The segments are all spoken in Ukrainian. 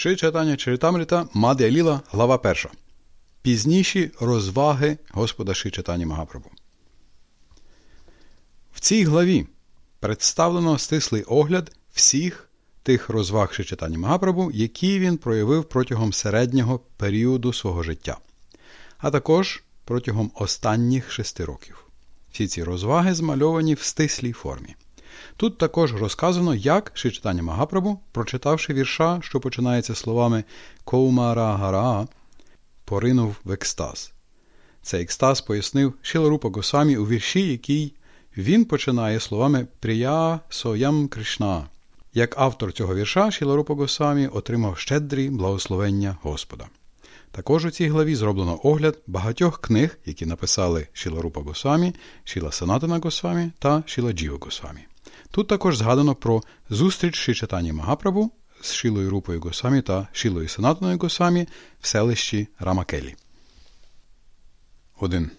Ши читання Чаритамріта Мад'я Ліла, глава 1. Пізніші розваги Господа Ши читання Магапрабу. В цій главі представлено стислий огляд всіх тих розваг Ши читання Магапрабу, які він проявив протягом середнього періоду свого життя, а також протягом останніх шести років. Всі ці розваги змальовані в стислій формі. Тут також розказано, як Шичитання Магапрабу, прочитавши вірша, що починається словами Коумара поринув в екстаз. Цей екстаз пояснив Шіларупа Госамі у вірші, який він починає словами Прия Соям Кришна. Як автор цього вірша, Шіларупа Госамі отримав щедрі благословення Господа. Також у цій главі зроблено огляд багатьох книг, які написали Шіларупа Госамі, Шіла Санатана Госамі та Шіла Джіва Госамі. Тут також згадано про зустріч Шичатані Магапрабу з Шілою Рупою Госамі та Шілою Санатаною Госамі в селищі Рамакелі. 1.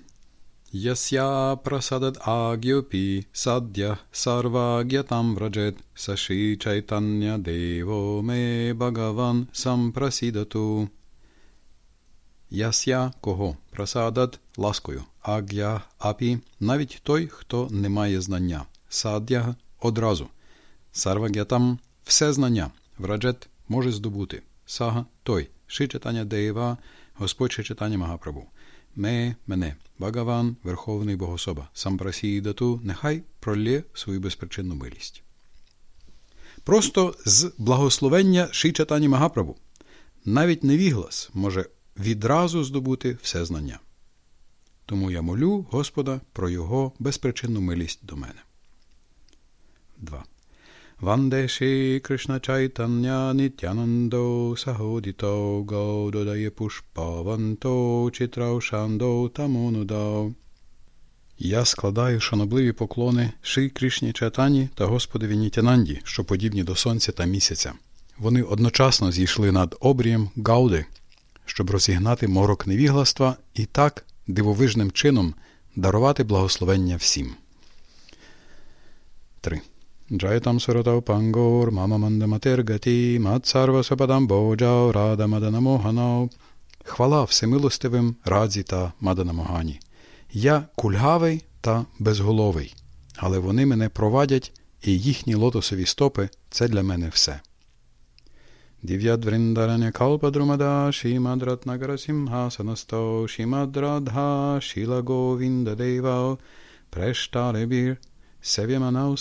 Ясya прасадад агьопі саддя сарваг'ятам враджет саши чайтання дево ме багаван сампрасідату. Ясya кого? Прасадад ласкою. Аг'я апі навіть той, хто не має знання. Саддя одразу. Сарваг'ятам все знання. Враджет може здобути. Сага той. Шичатання Деєва, Господь Шичатання Магапрабу. Ме мене. Багаван, Верховний Богособа. Сампрасідату, нехай пролє свою безпричинну милість. Просто з благословення Шичатані Магапрабу. Навіть невіглас може відразу здобути все знання. Тому я молю Господа про його безпричинну милість до мене. 2. Ванде Ши Кришна Чайтання Нітянандо Саходіто Гаудодає Пушпаванто Читраушандо Тамонудо. Я складаю шанобливі поклони Ши Кришні Чайтані та Господові Нітянанді, що подібні до сонця та місяця. Вони одночасно зійшли над обрієм Гауди, щоб розігнати морок невігластва і так дивовижним чином дарувати благословення всім. 3. Мандаматиргати, Мат Сападам Боджав, Рада Маданамоганав. Хвала всемилостивим Радзі та Маданамогані. Я кульгавий та безголовий, але вони мене провадять, і їхні лотосові стопи це для мене все. Дів'ядвриндараня Калпадрумада, Шімадратнагара Симхасанасто, Шімадрадха, Шіла Говінда Сев'яманау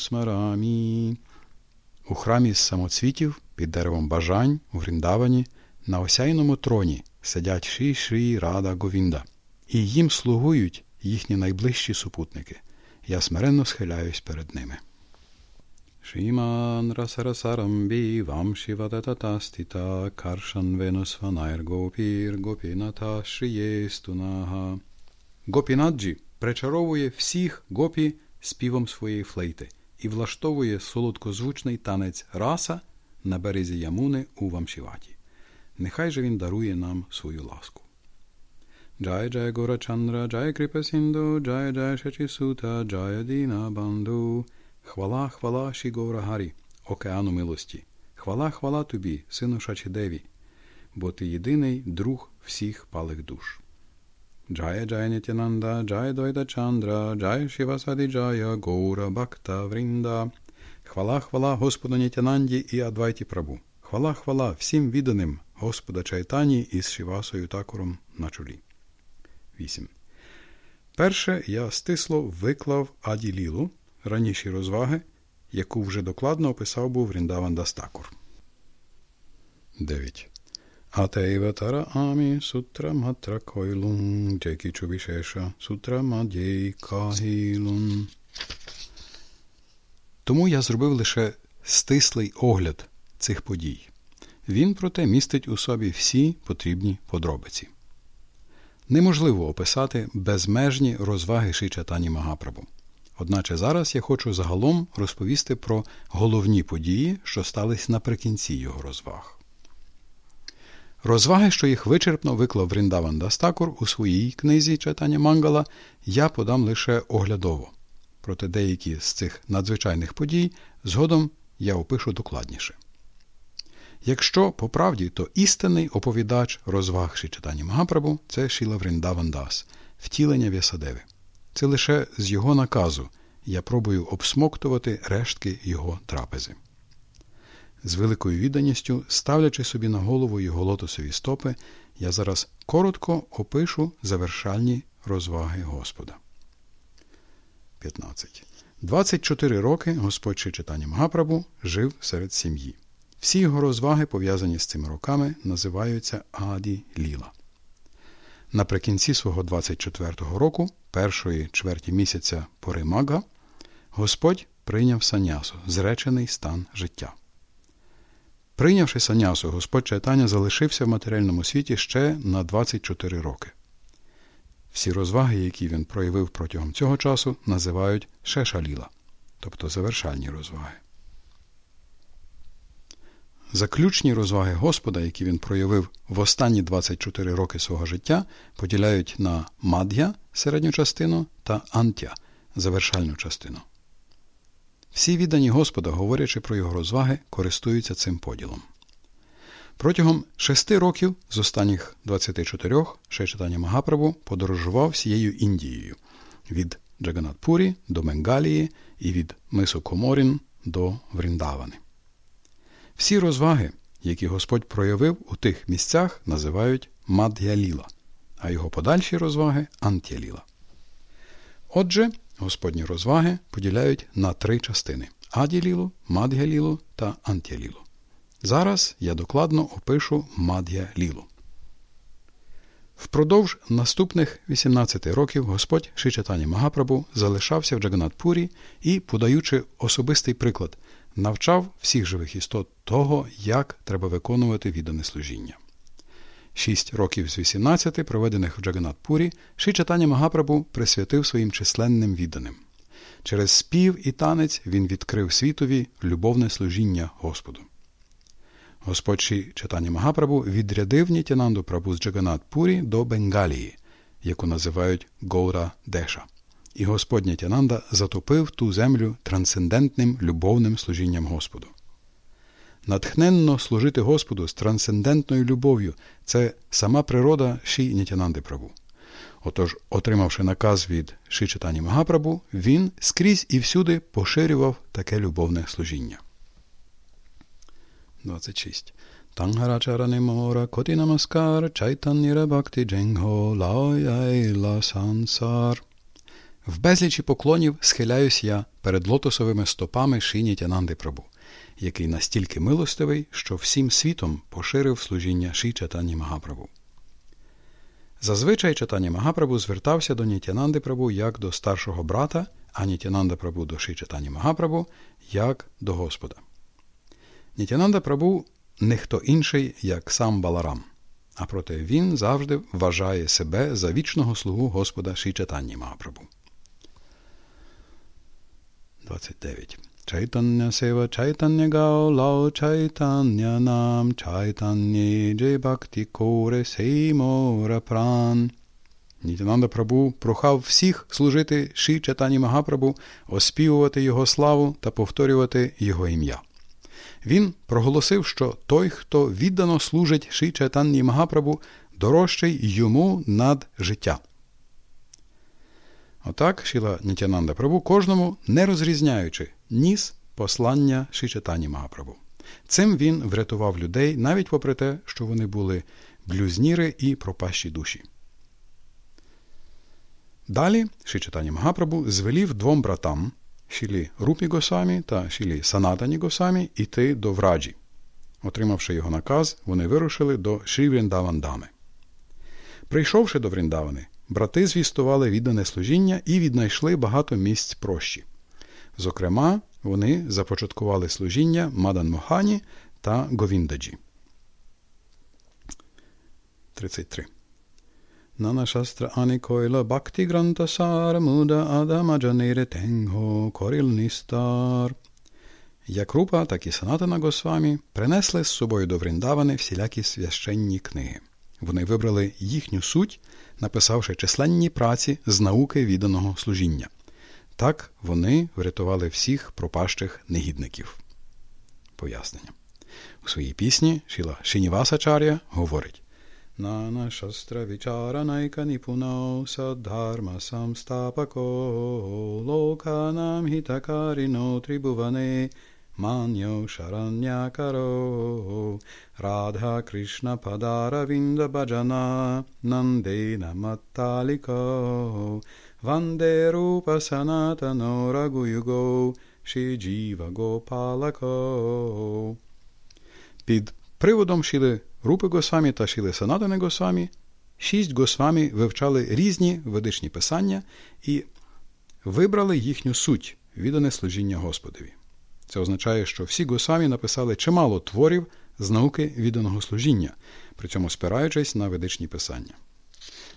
У храмі самоцвітів під деревом бажань у Гріндавані на осяйному троні сидять Ші Шрі Рада Говінда, і їм слугують їхні найближчі супутники. Я смиренно схиляюсь перед ними. Шіман Расарасарамбі вам Шівадататастіта Каршан Венусванайр Гопір Гопіната Шієстунага. Гопінаджі причаровує всіх гопі співом своєї флейти і влаштовує солодкозвучний танець раса на березі Ямуни у Вамшіваті. Нехай же він дарує нам свою ласку. Джай Джай Горачандра, Джай Кріпасінду, Джай Джай Шачісута, Джай Діна Банду. Хвала, хвала Ші Гора Гарі, океану милості. Хвала, хвала тобі, сину Шачідеві, бо ти єдиний друг всіх палих душ. Джая Джая Нітянанда, Джая Адвайта Чандра, Джая Шривасаді Джая, Гора Бакта Врінда. Хвала, хвала Господу Нітянанді і Адвайті Прабу. Хвала, хвала всім відданим Господа Чайтаньї із Шривасою Такуром на чолі. 8. Перше я стисло виклав Аді раніші розваги, яку вже докладно описав був Ріндаван Дастакур. 9. Тара амі сутра матра койлун, джекі чубішеша сутра мадєй кагілун. Тому я зробив лише стислий огляд цих подій. Він, проте, містить у собі всі потрібні подробиці. Неможливо описати безмежні розваги Шичатані Магапрабу. Одначе зараз я хочу загалом розповісти про головні події, що стались наприкінці його розваг. Розваги, що їх вичерпно виклав Вріндаван Дастакур у своїй книзі читання Мангала, я подам лише оглядово. Проте деякі з цих надзвичайних подій згодом я опишу докладніше. Якщо по правді, то істинний оповідач розваг Шичатані Магапрабу – це Шіла Вріндавандас, втілення В'ясадеви. Це лише з його наказу я пробую обсмоктувати рештки його трапези. З великою відданістю, ставлячи собі на голову його лотосові стопи, я зараз коротко опишу завершальні розваги Господа. 15. 24 роки Господь Шичатані Магапрабу жив серед сім'ї. Всі його розваги, пов'язані з цими роками, називаються Аді Ліла. Наприкінці свого 24-го року, першої чверті місяця пори Мага, Господь прийняв санясу, зречений стан життя. Прийнявши санясу, Господь Чайтаня залишився в матеріальному світі ще на 24 роки. Всі розваги, які він проявив протягом цього часу, називають шешаліла, тобто завершальні розваги. Заключні розваги Господа, які він проявив в останні 24 роки свого життя, поділяють на мад'я середню частину та антя завершальну частину. Всі віддані Господа, говорячи про його розваги, користуються цим поділом. Протягом шести років з останніх 24 Шейчатаня Магапрабу подорожував всією Індією від Джаганатпурі до Менгалії і від Мису Коморін до Вріндавани. Всі розваги, які Господь проявив у тих місцях, називають Мад'яліла, а його подальші розваги Ант'яліла. Отже, Господні розваги поділяють на три частини Аділілу, Мад'ялілу та Ант'ялілу. Зараз я докладно опишу Мад'я-лілу. Впродовж наступних 18 років Господь Шичатані Магапрабу залишався в Джаганатпурі і, подаючи особистий приклад, навчав всіх живих істот того, як треба виконувати віддане служіння. Шість років з 18, проведених в Джаганатпурі, Шичатані Магапрабу присвятив своїм численним відданим. Через спів і танець він відкрив світові любовне служіння Господу. Господь Ші Чатані Магапрабу відрядив Нітянанду Прабу з Джаганат-Пурі до Бенгалії, яку називають Гоура Деша. І Господь Нітянанда затопив ту землю трансцендентним любовним служінням Господу. Натхненно служити Господу з трансцендентною любов'ю це сама природа Ші Нітянанди Прабу. Отож, отримавши наказ від Ші Чатані Магапрабу, він скрізь і всюди поширював таке любовне служіння. 26. Тангharacharane mora koti namaskar чайтанніра бхакти дженго лаояйла сансар. В безлічі поклонів схиляюсь я перед лотосовими стопами Шині Тянанди Прабу, який настільки милостивий, що всім світом поширив служіння Ші Чатані Магапрабу. Зазвичай Чатані Магапрабу звертався до Нітянанди Прабу як до старшого брата, а Нітянанда Прабу до Ші Чатані Магапрабу як до Господа. Нітянанда Прабу не хто інший, як сам Баларам, а проте він завжди вважає себе за вічного слугу Господа Шічатанні Магапрабу. 29. Сева чайтання гао лао чайтання нам чайтання джей бхакти коре сеймора пран. Нітянанда Прабу прохав всіх служити Ші Чатані Магапрабу, оспівувати його славу та повторювати його ім'я. Він проголосив, що той, хто віддано служить Ши Чайтанні Магапрабу, дорожчий йому над життя. Отак Шіла Нітянанда Прабу кожному, не розрізняючи, ніс послання Шичатані Магапрабу. Цим він врятував людей навіть попри те, що вони були блюзніри і пропащі душі. Далі Шичатані Магапрабу звелів двом братам Шілі Рупі Госамі та Шілі Санатані Госамі йти до Враджі. Отримавши його наказ, вони вирушили до Шрівріндавандами. Прийшовши до Вріндавани, брати звістували віддане служіння і віднайшли багато місць прощі. Зокрема, вони започаткували служіння Мадан Мохані та Говіндаджі. 33 Nanashastra Anikoila Bhakti Granta Sar Muda Adama Janire Tengho Коріл Ністар. Як Рупа, так і Санатана Госвамі принесли з собою до Вріндавани всілякі священні книги. Вони вибрали їхню суть, написавши численні праці з науки відданого служіння. Так вони врятували всіх пропащих негідників. Пояснення. У своїй пісні Шіла Шинівасачар'я говорить Нана шастра вічаранайка ніпунау саддharma самстапако локанам хітакаріно трибуване маньо шаранякаро радха кришна падара вінда баджана нандена матталіко ванде рупа санатано рагуюго Шіджіва Гопалако. Під приводом Шіли Рупи Госвамі та Шіли Санатани Госвамі шість Госвамі вивчали різні ведичні писання і вибрали їхню суть віддане служіння Господові. Це означає, що всі Госвамі написали чимало творів з науки відданого служіння, при цьому спираючись на ведичні писання.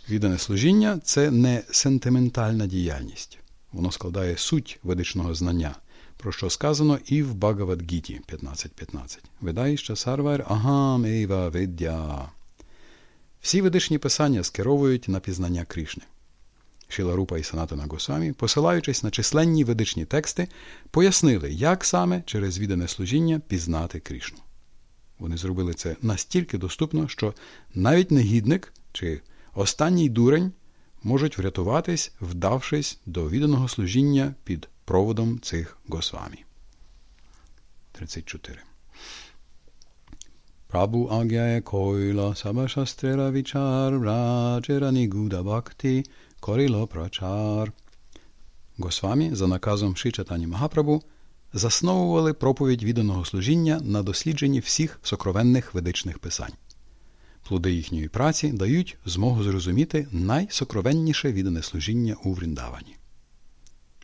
Віддане служіння це не сентиментальна діяльність, воно складає суть ведичного знання про що сказано і в Багавадгіті 15.15. Видаїща сарвар агам ейва видя. Всі ведичні писання скеровують на пізнання Кришни. Шіларупа і Санатана Госвамі, посилаючись на численні ведичні тексти, пояснили, як саме через віддане служіння пізнати Кришну. Вони зробили це настільки доступно, що навіть негідник чи останній дурень можуть врятуватись, вдавшись до відданого служіння під проводом цих Госвамі. 34. Прабу агяє койла сабашастрера вічар раджера нігуда бхакти корило прачар. Госвамі за наказом Шичатані Магапрабу засновували проповідь відданого служіння на дослідженні всіх сокровенних ведичних писань. Плоди їхньої праці дають змогу зрозуміти найсокровенніше віддане служіння у Вріндавані.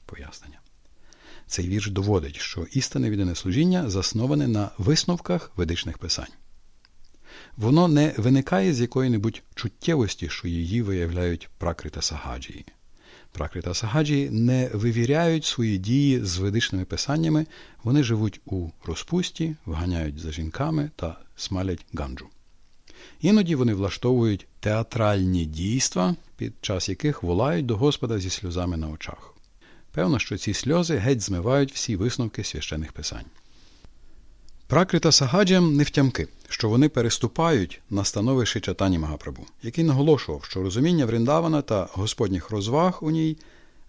Пояснення. Цей вірш доводить, що істинне віддане служіння засноване на висновках ведичних писань. Воно не виникає з якої-небудь чуттєвості, що її виявляють пракрита сагаджії. Пракрита сагаджії не вивіряють свої дії з ведичними писаннями, вони живуть у розпусті, вганяють за жінками та смалять ганджу. Іноді вони влаштовують театральні дійства, під час яких волають до Господа зі сльозами на очах. Певно, що ці сльози геть змивають всі висновки священих писань. Пракрита сагаджям не втямки, що вони переступають на становище читані Магапрабу, який наголошував, що розуміння Вріндавана та господніх розваг у ній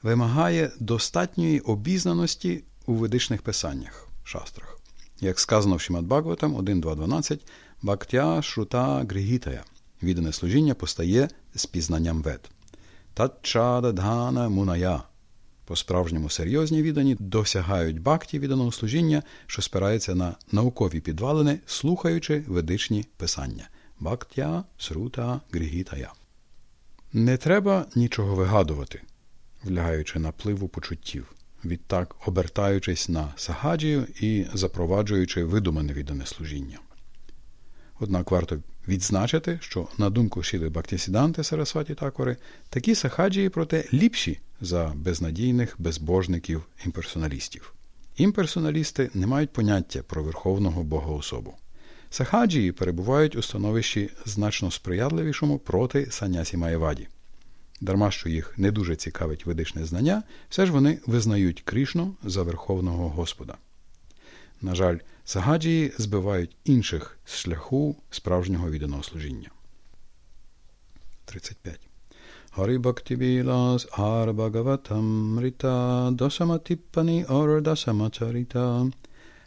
вимагає достатньої обізнаності у ведичних писаннях шастрах. Як сказано в Шимат Бхагаватам 1.2.12, Бактя Шрута Григітая віддане служіння постає з пізнанням вед. Татчада Дхана Муная по-справжньому серйозні віддані досягають бакті відданого служіння, що спирається на наукові підвалини, слухаючи ведичні писання бактя, срута, грігітая. Не треба нічого вигадувати, влягаючи на пливу почуттів, відтак обертаючись на сагаджію і запроваджуючи видумане віддане служіння. Однак варто відзначити, що, на думку Шіли Бактісіданти Сарасваті Такори, такі сахаджії, проте ліпші за безнадійних безбожників імперсоналістів. Імперсоналісти не мають поняття про верховного богоособу. Сахаджії перебувають у становищі значно сприятливішому проти санясі Маєваді. Дарма що їх не дуже цікавить ведичне знання, все ж вони визнають Крішну за Верховного Господа. На жаль, сагаджії збивають інших з шляху справжнього відданого служіння. 35. Hari Bhakti Vilas Har Bhagavatam Rita Dasamatipani or Dasamacharita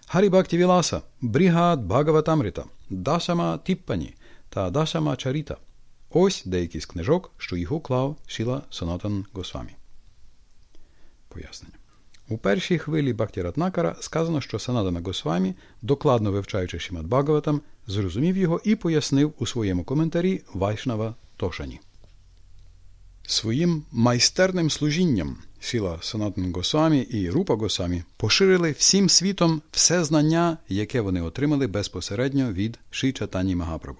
Hari Bhakti Vilasa Брігад Бхагаватамрита Дасама Тіппані та Дасама Чаріта. Ось деякі з книжок, що їх уклав Шіла Санатан Госвамі. Пояснення. У першій хвилі Бхактіратнакара сказано, що Санадана Госвамі, докладно вивчаючи Шімат Бхагаватам, зрозумів його і пояснив у своєму коментарі Вайшнава Тошані. Своїм майстерним служінням Сіла Санатан Госвамі і Рупа Госвамі поширили всім світом все знання, яке вони отримали безпосередньо від Чатані Магапрабу.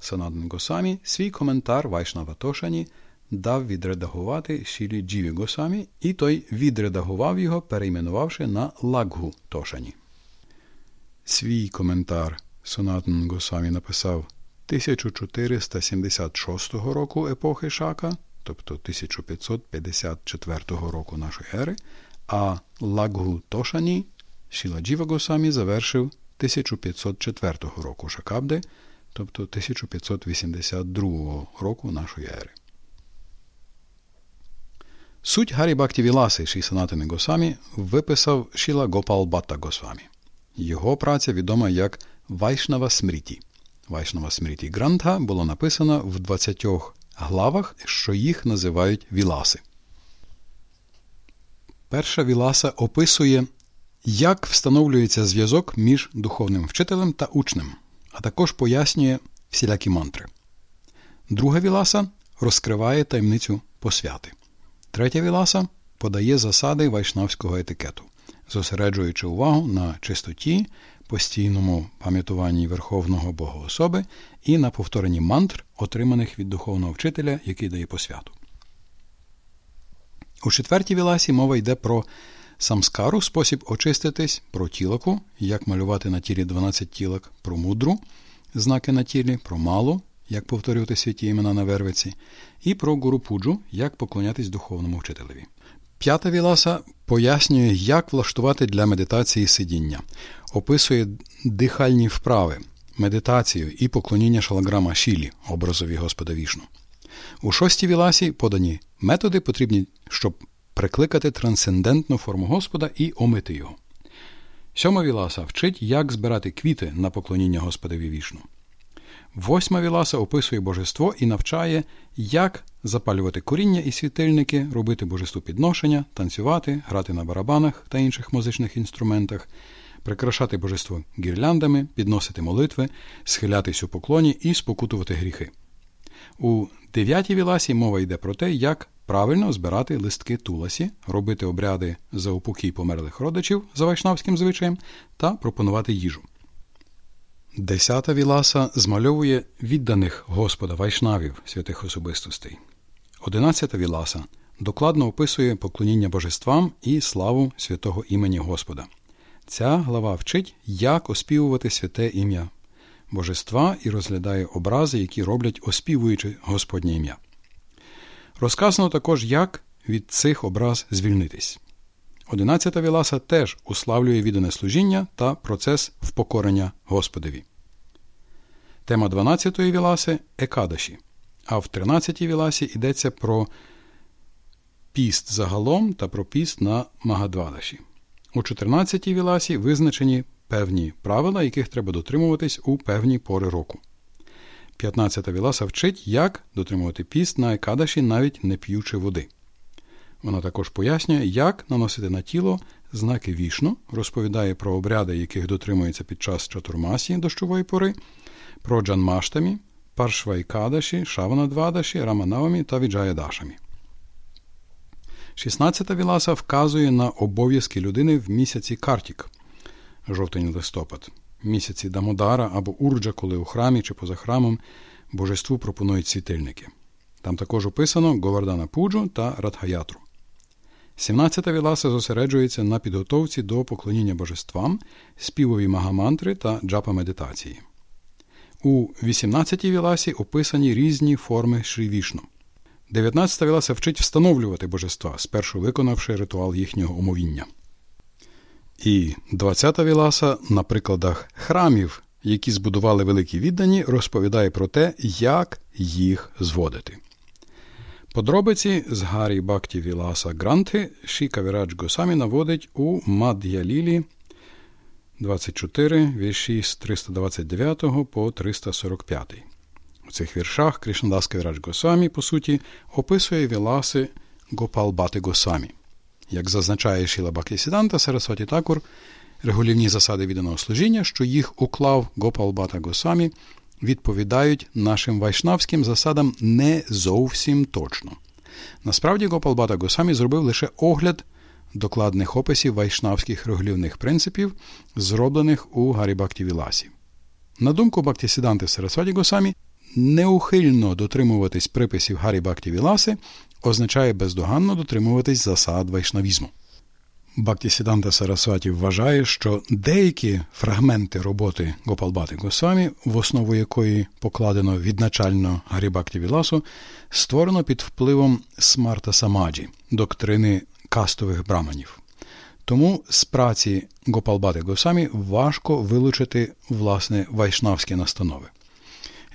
Санатан Госвамі свій коментар Вайшнава Тошані дав відредагувати Шілі Джіві Госвамі, і той відредагував його, перейменувавши на Лаггу Тошані. Свій коментар Санатан Госвамі написав 1476 року епохи Шака тобто 1554 року нашої ери, а Лаггу Тошані Шіладжіва Госамі завершив 1504 року Шакабди, тобто 1582 року нашої ери. Суть Гарі Бакті Віласи Шісанатини Госамі виписав Шіла Гопал Батта Госвамі. Його праця відома як Вайшнава Смріті. Вайшнава Смріті Грантха було написано в 20 главах, що їх називають Віласи. Перша Віласа описує, як встановлюється зв'язок між духовним вчителем та учнем, а також пояснює всілякі мантри. Друга Віласа розкриває таємницю посвяти. Третя Віласа подає засади вайшнавського етикету, зосереджуючи увагу на чистоті, постійному пам'ятуванні Верховного Богоособи і на повторенні мантр, отриманих від духовного вчителя, який дає посвяту. У четвертій віласі мова йде про самскару, спосіб очиститись, про тілоку, як малювати на тілі 12 тілок, про мудру, знаки на тілі, про малу, як повторювати святі імена на вервиці, і про гурупуджу, як поклонятись духовному вчителеві. П'ята віласа пояснює, як влаштувати для медитації сидіння, описує дихальні вправи, медитацію і поклоніння шалаграма Шілі, образові Господа Вішну. У шостій віласі подані методи, потрібні, щоб прикликати трансцендентну форму Господа і омити його. Сьома віласа вчить, як збирати квіти на поклоніння Господові вішну. Восьма віласа описує божество і навчає, як запалювати коріння і світильники, робити божеству підношення, танцювати, грати на барабанах та інших музичних інструментах, прикрашати божество гірляндами, підносити молитви, схилятись у поклоні і спокутувати гріхи. У дев'ятій віласі мова йде про те, як правильно збирати листки туласі, робити обряди за упокій померлих родичів за вайшнавським звичаєм та пропонувати їжу. Десята віласа змальовує відданих Господа вайшнавів святих особистостей. Одинадцята віласа докладно описує поклоніння божествам і славу святого імені Господа. Ця глава вчить, як оспівувати святе ім'я божества і розглядає образи, які роблять оспівуючи Господнє ім'я. Розказано також, як від цих образ звільнитись. Одинадцята Віласа теж уславлює віддане служіння та процес впокорення Господові. Тема 12-ї Віласи Екадаші. А в 13-й Віласі йдеться про піст загалом та про піст на Магадвадаші. У 14-й Віласі визначені певні правила, яких треба дотримуватись у певні пори року. 15-та Віласа вчить, як дотримувати піст на Екадаші, навіть не п'ючи води. Вона також пояснює, як наносити на тіло знаки вішну, розповідає про обряди, яких дотримується під час чатурмасі дощової пори, джанмаштамі, паршвайкадаші, шаванадвадаші, раманавамі та віджаядашамі. 16-та Віласа вказує на обов'язки людини в місяці Картік, жовтень-листопад, місяці Дамодара або Урджа, коли у храмі чи поза храмом божеству пропонують світильники. Там також описано Говардана Пуджу та Радхаятру. 17-та Віласа зосереджується на підготовці до поклоніння божествам, співові магамантри та джапа медитації. У 18-й Віласі описані різні форми Шрі 19-та Віласа вчить встановлювати божества, спершу виконавши ритуал їхнього омовіння. І 20-та Віласа на прикладах храмів, які збудували великі віддані, розповідає про те, як їх зводити. Подробиці з Гарі Бакті Віласа Гранти Шіка Вірадж Госамі наводить у Мад'я Лілі 24, вірші з 329 по 345. У цих віршах Кришнадас Кавірадж Госамі, по суті, описує Віласи Гопалбати Госамі. Як зазначає Шіла Бактісіданта Сарасваті Такур, регулівні засади відданого служіння, що їх уклав Гопалбата Госамі, відповідають нашим вайшнавським засадам не зовсім точно. Насправді, Гопалбата Госамі зробив лише огляд докладних описів вайшнавських регулівних принципів, зроблених у Гарібакті Віласі. На думку Бактісіданти Сарасваті Госамі, неухильно дотримуватись приписів Гарібакті Віласи означає бездоганно дотримуватись засад вайшнавізму. Бактісіданта Сарасваті вважає, що деякі фрагменти роботи Гопалбати Госвамі, в основу якої покладено відначально Гарібакті Віласу, створено під впливом Смарта Самаджі, доктрини кастових браманів. Тому з праці Гопалбати Госамі важко вилучити власне вайшнавські настанови.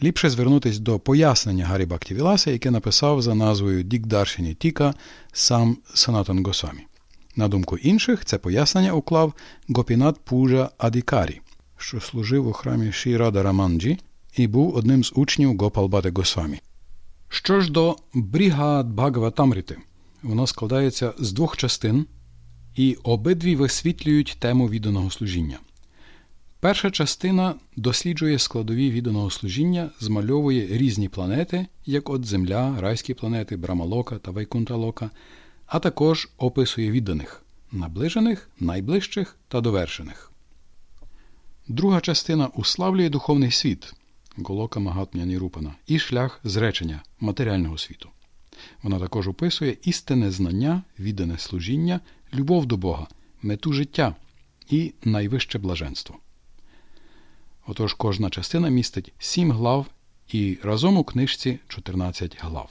Ліпше звернутися до пояснення Гарі Бактівіласа, яке написав за назвою Дікдаршині Тіка сам Санатан Госамі. На думку інших, це пояснення уклав Гопінат Пужа Адікарі, що служив у храмі Шірада Раманджі і був одним з учнів Гопалбати Госамі. Що ж до Брігад Бхагаватамріти, воно складається з двох частин, і обидві висвітлюють тему відданого служіння. Перша частина досліджує складові відданого служіння, змальовує різні планети, як от Земля, райські планети, Брамалока та Вайкунталока, а також описує відданих наближених, найближчих та довершених. Друга частина уславлює духовний світ Голока Магатмя Нірупана і шлях зречення матеріального світу. Вона також описує істинне знання, віддане служіння, любов до Бога, мету життя і найвище блаженство. Отож кожна частина містить сім глав і разом у книжці 14 глав.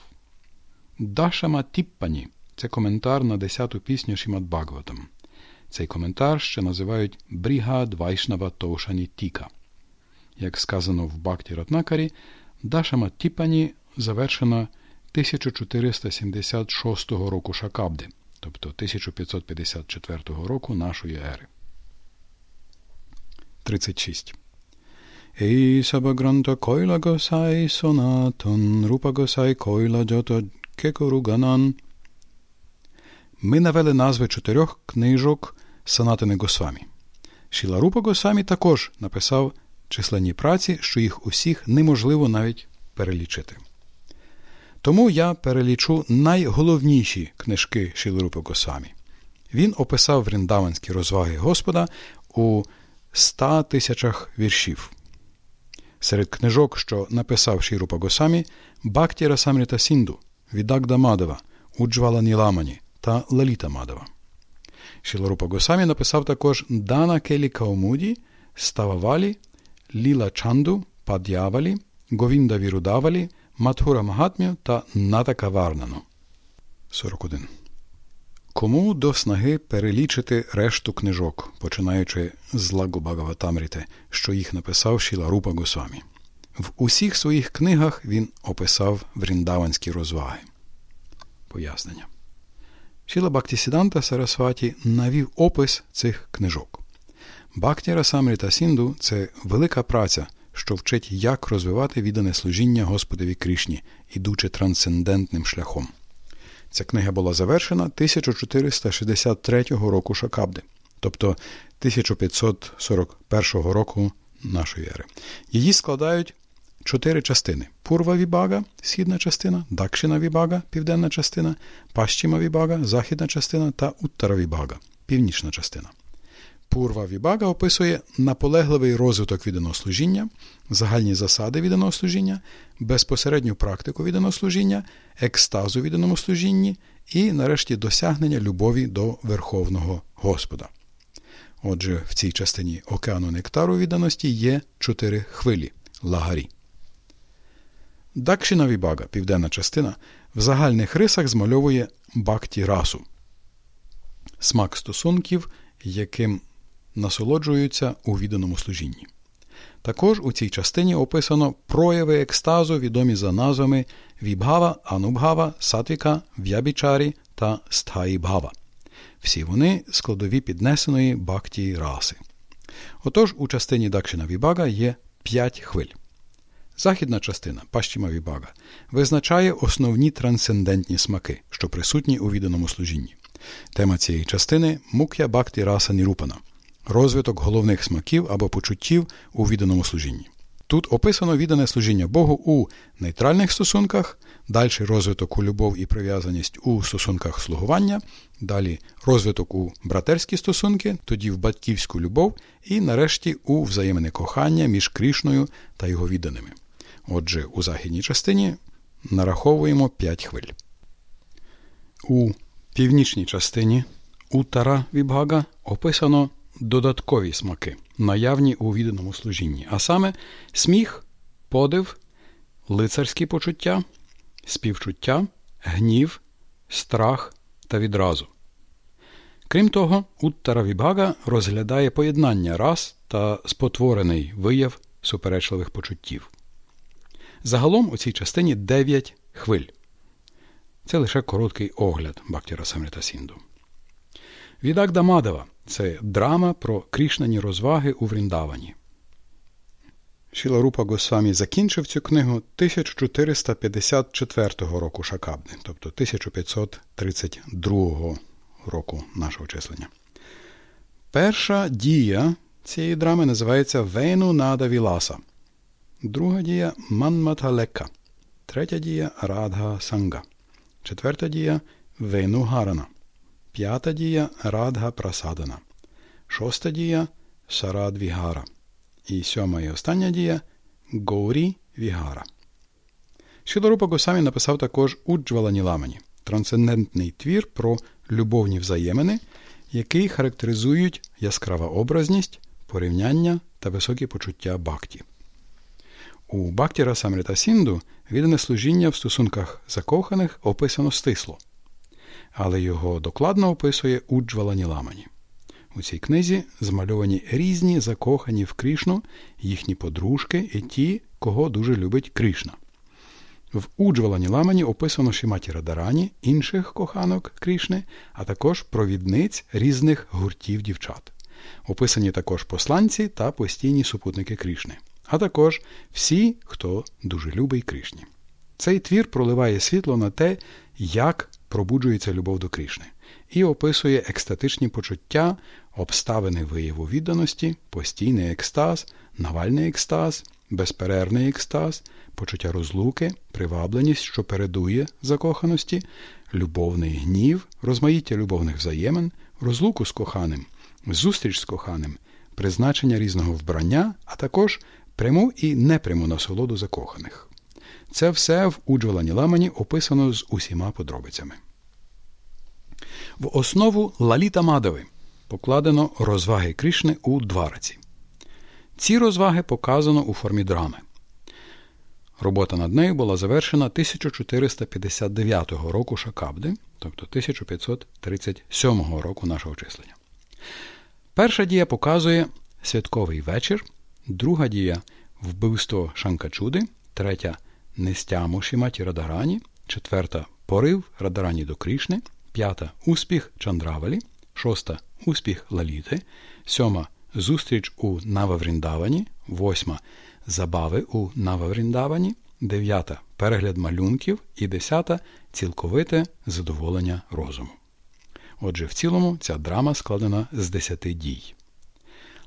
Дашама Тіппані це коментар на 10-ту пісню Шімат Бхагаватам. Цей коментар ще називають Брігад Вайшнава Тоушані Тіка. Як сказано в Бакті Ратнакарі, Дашама Тіпані завершена 1476 року Шакабди, тобто 1554 року нашої ери. 36. Ей Сабагранта Койла Госай Сонатон Рупа Госай Койла Джото Кекоруганан. Ми навели назви чотирьох книжок Санатини Госвамі. Шіла Рупа Госвамі також написав численні праці, що їх усіх неможливо навіть перелічити. Тому я перелічу найголовніші книжки Шіларупи Госвамі. Він описав вріндаванські розваги Господа у ста тисячах віршів. Серед книжок, що написав Шірупа Госамі, Бакті Расамріта Сінду, Відагда Мадова, Уджвала Ніламані та Лаліта Мадова. Шіларупа Госамі написав також Дана Келі Каумуді, Стававалі, Ліла Чанду, Пад'явалі, Говінда Вірудавалі, Матхура Магатмю та Натака Варнану. 41. Кому до снаги перелічити решту книжок, починаючи з Лагу Багаватамріти, що їх написав Шіларупа Госвамі. В усіх своїх книгах він описав вріндаванські розваги. Пояснення. Шіла Бактісіданта Сарасваті навів опис цих книжок. Бактіра Самріта Сінду це велика праця, що вчить, як розвивати віддане служіння Господові Крішні, ідучи трансцендентним шляхом. Ця книга була завершена 1463 року Шакабди, тобто 1541 року нашої ери. Її складають чотири частини: Пурва Вібага, східна частина, Дакшина Вібага, південна частина, Пащима Вібага, західна частина та Уттара Вібага, північна частина. Пурва Вібага описує наполегливий розвиток відданого служіння, загальні засади відданого служіння, безпосередню практику відданого служіння, екстазу відданому служінні і, нарешті, досягнення любові до Верховного Господа. Отже, в цій частині океану нектару відданості є чотири хвилі лагарі. Дакшина Вібага, південна частина, в загальних рисах змальовує бакті расу, смак стосунків, яким насолоджуються у відданому служінні. Також у цій частині описано прояви екстазу, відомі за назвами Вібгава, Анубгава, Сатвіка, В'ябічарі та Стхаїбгава. Всі вони складові піднесеної бактії раси. Отож, у частині Дакшина Вібага є п'ять хвиль. Західна частина Пащима Вібага визначає основні трансцендентні смаки, що присутні у відданому служінні. Тема цієї частини мук'я бакті раса Нірупана – розвиток головних смаків або почуттів у відданому служінні. Тут описано віддане служіння Богу у нейтральних стосунках, далі розвиток у любов і прив'язаність у стосунках слугування, далі розвиток у братерські стосунки, тоді в батьківську любов і нарешті у взаємне кохання між Крішною та його відданими. Отже, у західній частині нараховуємо 5 хвиль. У північній частині Утара Вібгага описано додаткові смаки, наявні у відданому служінні, а саме сміх, подив, лицарські почуття, співчуття, гнів, страх та відразу. Крім того, Уттаравібага розглядає поєднання рас та спотворений вияв суперечливих почуттів. Загалом у цій частині 9 хвиль. Це лише короткий огляд Бактіра Самрита Сінду. Відак Дамадава це драма про крішнані розваги у Вріндавані. Шіла Рупа Госвамі закінчив цю книгу 1454 року Шакабни, тобто 1532 року нашого числення. Перша дія цієї драми називається Вейну Нада Віласа. Друга дія Манматалека. Третя дія Радга Санга. Четверта дія Вейну Гарана. П'ята дія Радга Прасадана. Шоста дія Сарад Вігара. І сьома і остання дія Гоурі Вігара. Шіларупа Госамі написав також Уджвала Ніламані трансцендентний твір про любовні взаємини, який характеризують яскрава образність, порівняння та високі почуття бакті. У Бакті Расамрита Сінду віддане служіння в стосунках закоханих описано стисло, але його докладно описує Уджвала Ніламані. У цій книзі змальовані різні закохані в Крішну, їхні подружки і ті, кого дуже любить Кришна. В Уджвалані Ламані описано Шіматі Радарані, інших коханок Крішни, а також провідниць різних гуртів дівчат. Описані також посланці та постійні супутники Крішни, а також всі, хто дуже любить Кришні. Цей твір проливає світло на те, як пробуджується любов до Крішни, і описує екстатичні почуття, обставини вияву відданості, постійний екстаз, навальний екстаз, безперервний екстаз, почуття розлуки, привабленість, що передує закоханості, любовний гнів, розмаїття любовних взаємин, розлуку з коханим, зустріч з коханим, призначення різного вбрання, а також пряму і непряму насолоду закоханих. Це все в Уджвалані Ламані описано з усіма подробицями. В основу Лаліта Мадави покладено розваги Кришни у Двараці. Ці розваги показано у формі драми. Робота над нею була завершена 1459 року Шакабди, тобто 1537 року нашого числення. Перша дія показує святковий вечір, друга дія вбивство Шанкачуди, третя нестяму Шіматі Радарані, четверта порив Радарані до Крішни, п'ята успіх Чандравалі, шоста успіх Лаліти, сьома зустріч у Нававріндавані, восьма забави у Нававріндавані, дев'ята перегляд малюнків і десята цілковите задоволення розуму. Отже, в цілому ця драма складена з десяти дій.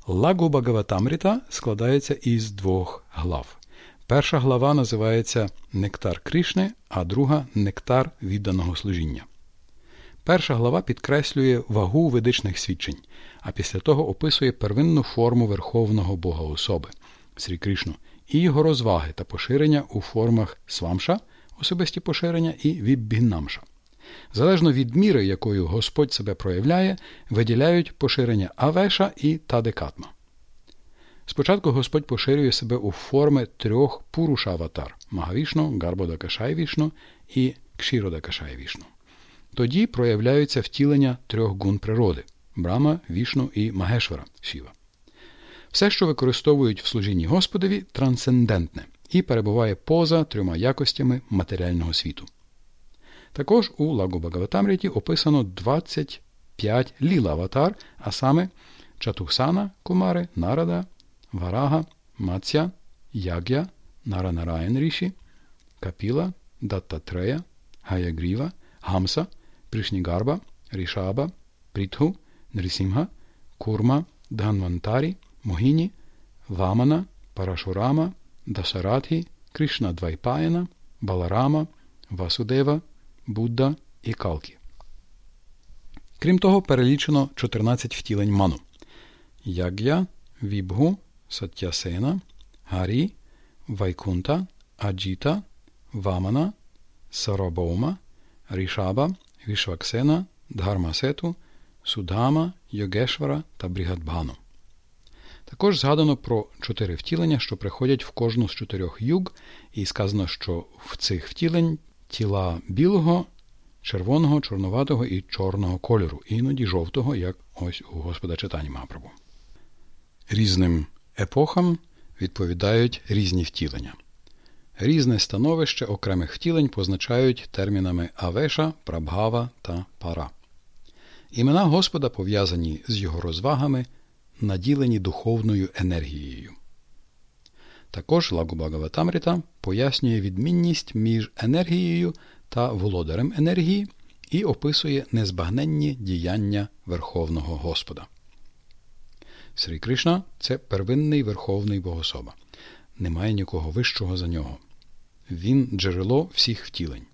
Лагу Багаватамріта складається із двох глав. Перша глава називається Нектар Кришни, а друга Нектар відданого служіння. Перша глава підкреслює вагу ведичних свідчень, а після того описує первинну форму Верховного Бога особи Срі Кришну, і його розваги та поширення у формах свамша, особисті поширення, і віббіннамша. Залежно від міри, якою Господь себе проявляє, виділяють поширення Авеша і Тадекатма. Спочатку Господь поширює себе у форми трьох пуруша-аватар Магавішну, Гарбодакашайвішну і Кшіродакашайвішну. Тоді проявляються втілення трьох гун природи Брама, Вішну і Магешвара Шіва. Все, що використовують в служінні Господові, трансцендентне і перебуває поза трьома якостями матеріального світу. Також у Лагу Багаватамріті описано 25 ліла аватар, а саме Чатухсана Кумари, Нарада, Варага, Маця, Яг'я, Наранараyan Ріші, Капіла, Даттатрея, Гаягріва, Гамса, Пришнігарба, Рішаба, Притху, Нрисімга, Курма, Дганвантарі, Могіні, Вамана, Парашурама, Дасарадхі, Кришна Двайпаяна, Баларама, Васудева, Будда і Калкі. Крім того, перелічено 14 втілень ману. Яг'я, Вібгу, Сатясена, Гарі, Вайкунта, Аджіта, Вамана, Сарабома, Рішаба, Вішваксена, Дхармасету, Судгама, Йогешвара та Брігадбану. Також згадано про чотири втілення, що приходять в кожну з чотирьох юг, і сказано, що в цих втілень тіла білого червоного, чорноватого і чорного кольору, іноді жовтого, як ось у Господа читання Мапрабу. Різним епохам відповідають різні втілення. Різне становище окремих втілень позначають термінами Авеша, Прабгава та Пара. Імена Господа пов'язані з його розвагами, наділені духовною енергією. Також Лагу Багаватамріта пояснює відмінність між енергією та володарем енергії і описує незбагненні діяння Верховного Господа. Срі Кришна це первинний Верховний Богособа. Немає нікого вищого за нього. Він джерело всіх втілень.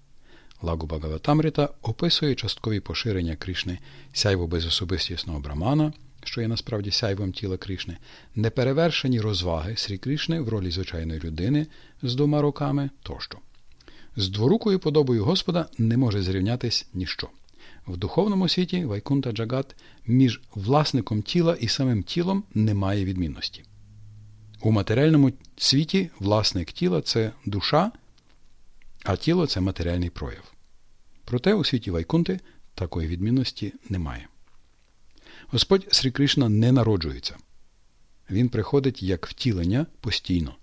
Лагу Багаватамріта описує часткові поширення Кришни сяйво безособистісного брамана, що є насправді сяйвом тіла Кришни, неперевершені розваги Срі Кришни в ролі звичайної людини з двома руками тощо. З дворукою подобою Господа не може зрівнятись ніщо. В духовному світі Вайкунта Джагат між власником тіла і самим тілом немає відмінності. У матеріальному світі власник тіла це душа, а тіло це матеріальний прояв. Проте у світі Вайкунти такої відмінності немає. Господь Срі Кришна не народжується. Він приходить як втілення постійно.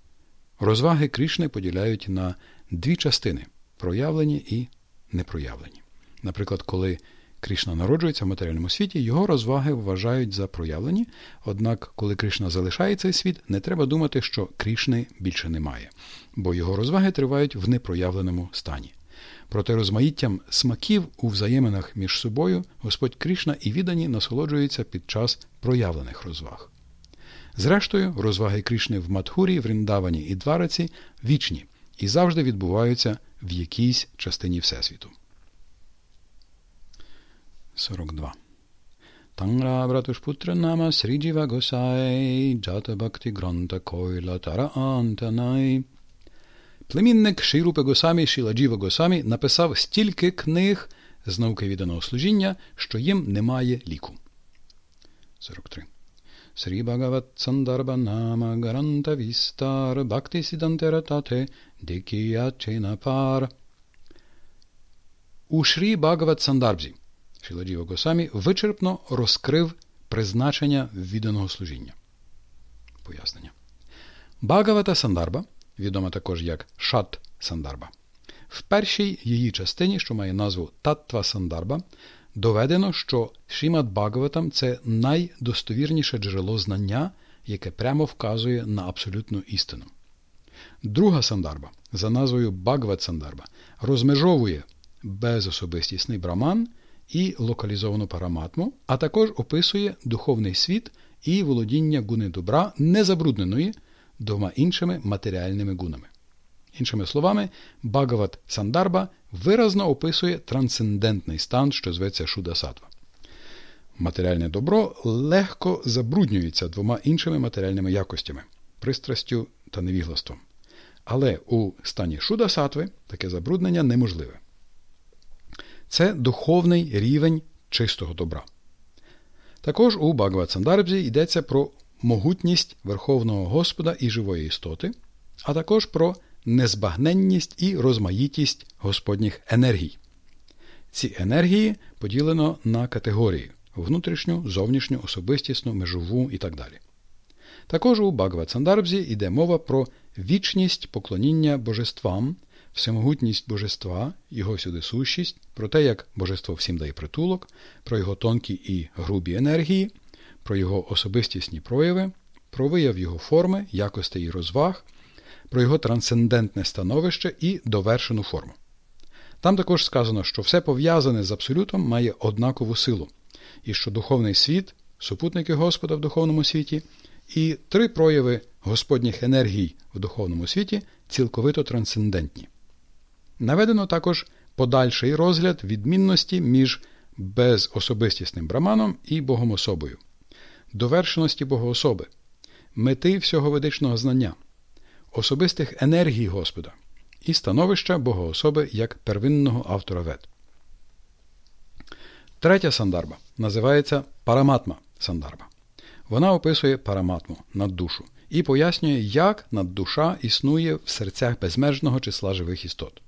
Розваги Кришни поділяють на дві частини проявлені і непроявлені. Наприклад, коли Кришна народжується в матеріальному світі, його розваги вважають за проявлені, однак, коли Кришна залишає цей світ, не треба думати, що Кришни більше немає, бо його розваги тривають в непроявленому стані. Проте розмаїттям смаків у взаєминах між собою Господь Кришна і віддані насолоджуються під час проявлених розваг. Зрештою, розваги Кришни в Матхурі, Вріндавані і Двараці вічні і завжди відбуваються в якійсь частині Всесвіту. 42. Тангра Братушпутра Нама Сріджіва Госай Джата Бхакти Гранта Койла Тара Антанай Племінник Ширупи Госамі Шіладжіва Госамі написав стільки книг з науки відданого служіння, що їм немає ліку. 43. Срі Бхагават Сандарба Нама Гаранта Вістар Бхакти Сідантератате Дикія Ченапар. У Шрі Бхагават Сандарбзі Шіладжіва Госамі вичерпно розкрив призначення відданого служіння. Пояснення. Бхагавата Сандарба відома також як Шат Сандарба. В першій її частині, що має назву Таттва Сандарба, доведено, що Шімат Бхагаватам – це найдостовірніше джерело знання, яке прямо вказує на абсолютну істину. Друга сандарба за назвою Бхагават Сандарба розмежовує безособистісний браман і локалізовану параматму, а також описує духовний світ і володіння гуни добра незабрудненої двома іншими матеріальними гунами. Іншими словами, Багават Сандарба виразно описує трансцендентний стан, що зветься Шуда Сатва. Матеріальне добро легко забруднюється двома іншими матеріальними якостями пристрастю та невіглаством. Але у стані Шуда Сатви таке забруднення неможливе. Це духовний рівень чистого добра. Також у Багават Сандарбзі йдеться про могутність Верховного Господа і живої істоти, а також про незбагненність і розмаїтість Господніх енергій. Ці енергії поділено на категорії внутрішню, зовнішню, особистісну, межову і так далі. Також у Багават Сандарбзі йде мова про вічність поклоніння божествам, всемогутність божества, його сюдисущість, про те, як божество всім дає притулок, про його тонкі і грубі енергії, про його особистісні прояви, про вияв його форми, якостей і розваг, про його трансцендентне становище і довершену форму. Там також сказано, що все пов'язане з абсолютом має однакову силу, і що духовний світ, супутники Господа в духовному світі, і три прояви Господніх енергій в духовному світі цілковито трансцендентні. Наведено також подальший розгляд відмінності між безособистісним браманом і богомособою довершеності Богоособи, мети всього ведичного знання, особистих енергій Господа і становища Богоособи як первинного автора вед. Третя сандарба називається Параматма сандарба. Вона описує параматму наддушу і пояснює, як наддуша існує в серцях безмежного числа живих істот.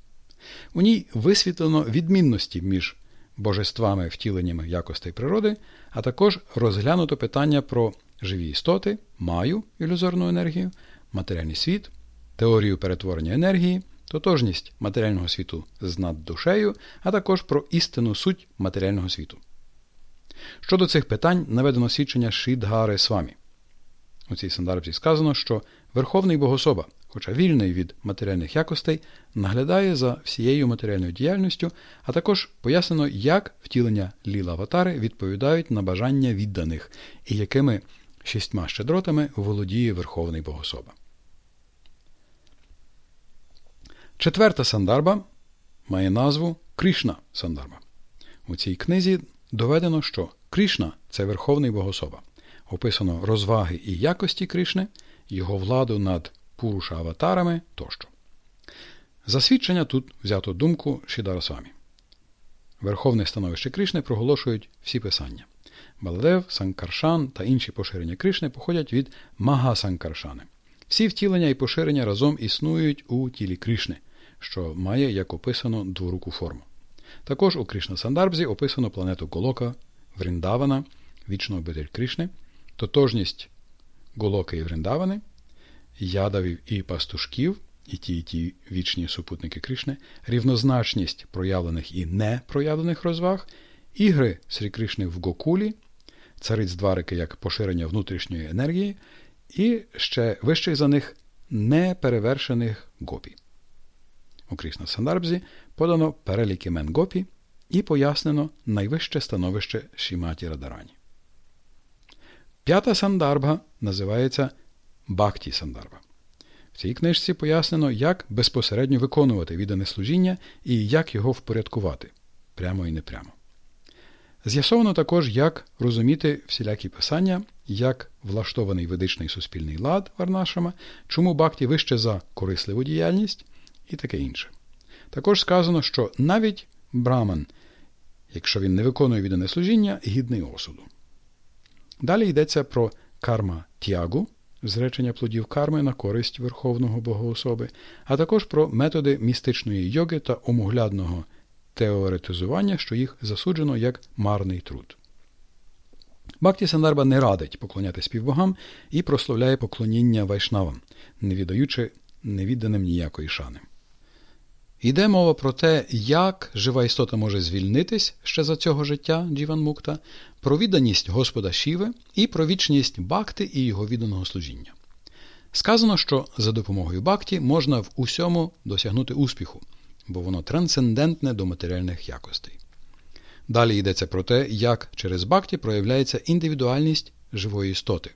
У ній висвітлено відмінності між божествами, втіленнями якостей природи, а також розглянуто питання про живі істоти, маю ілюзорну енергію, матеріальний світ, теорію перетворення енергії, тотожність матеріального світу з наддушею, а також про істинну суть матеріального світу. Щодо цих питань наведено свідчення Шідгари Свамі. У цій сандарбці сказано, що Верховний Богособа, хоча вільний від матеріальних якостей, наглядає за всією матеріальною діяльністю, а також пояснено, як втілення ліла аватари відповідають на бажання відданих і якими шістьма щедротами володіє Верховний Богособа. Четверта сандарба має назву Кришна Сандарба. У цій книзі доведено, що Кришна це Верховний Богособа. Описано розваги і якості Кришни, його владу над Пуруша аватарами тощо. За свідчення тут взято думку Шідарасвамі. Верховне становище Кришни проголошують всі писання. Баладев, Санкаршан та інші поширення Кришни походять від Магасанкаршани. Всі втілення і поширення разом існують у тілі Кришни, що має, як описано, дворуку форму. Також у Кришна Сандарбзі описано планету Голока, Вріндавана, вічну обитель Кришни, тотожність Голоки і Вріндавани, ядавів і пастушків, і ті, і ті вічні супутники Кришни, рівнозначність проявлених і непроявлених розваг, ігри Срі Кришни в Гокулі, цариць Дварики як поширення внутрішньої енергії, і ще вищих за них неперевершених гопі. У Кришна Сандарбзі подано перелік імен гопі і пояснено найвище становище Шіматі Радарані. П'ята сандарбга називається Бхакті Сандарба. В цій книжці пояснено, як безпосередньо виконувати віддане служіння і як його впорядкувати прямо і непрямо. З'ясовано також, як розуміти всілякі писання, як влаштований ведичний суспільний лад Варнашама, чому бхакті вище за корисливу діяльність і таке інше. Також сказано, що навіть браман, якщо він не виконує віддане служіння, гідний осуду. Далі йдеться про карма тягу, зречення плодів карми на користь Верховного Богоособи, а також про методи містичної йоги та омоглядного теоретизування, що їх засуджено як марний труд. Бхакті Сандарба не радить поклоняти співбогам і прославляє поклоніння вайшнавам, не віддаючи невідданим ніякої шани. Йде мова про те, як жива істота може звільнитись ще за цього життя Джіван Мукта, про відданість Господа Шіви і про вічність бакти і його відданого служіння. Сказано, що за допомогою бакті можна в усьому досягнути успіху, бо воно трансцендентне до матеріальних якостей. Далі йдеться про те, як через бакті проявляється індивідуальність живої істоти,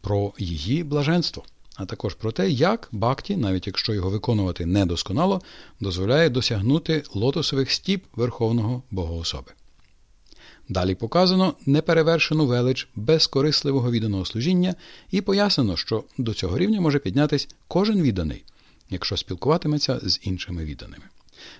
про її блаженство а також про те, як бакті, навіть якщо його виконувати недосконало, дозволяє досягнути лотосових стіп Верховного Богоособи. Далі показано неперевершену велич безкорисливого відданого служіння і пояснено, що до цього рівня може піднятись кожен відданий, якщо спілкуватиметься з іншими відданими.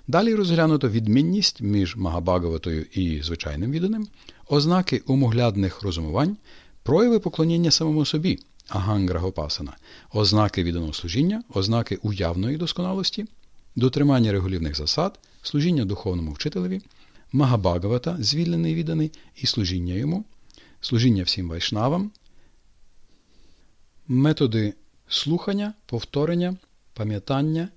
Далі розглянуто відмінність між Магабагаватою і звичайним відданим, ознаки умоглядних розумувань, прояви поклоніння самому собі, аганграгопасана, ознаки відданого служіння, ознаки уявної досконалості, дотримання регулівних засад, служіння духовному вчителеві, магабагавата, звільнений відданий, і служіння йому, служіння всім вайшнавам, методи слухання, повторення, пам'ятання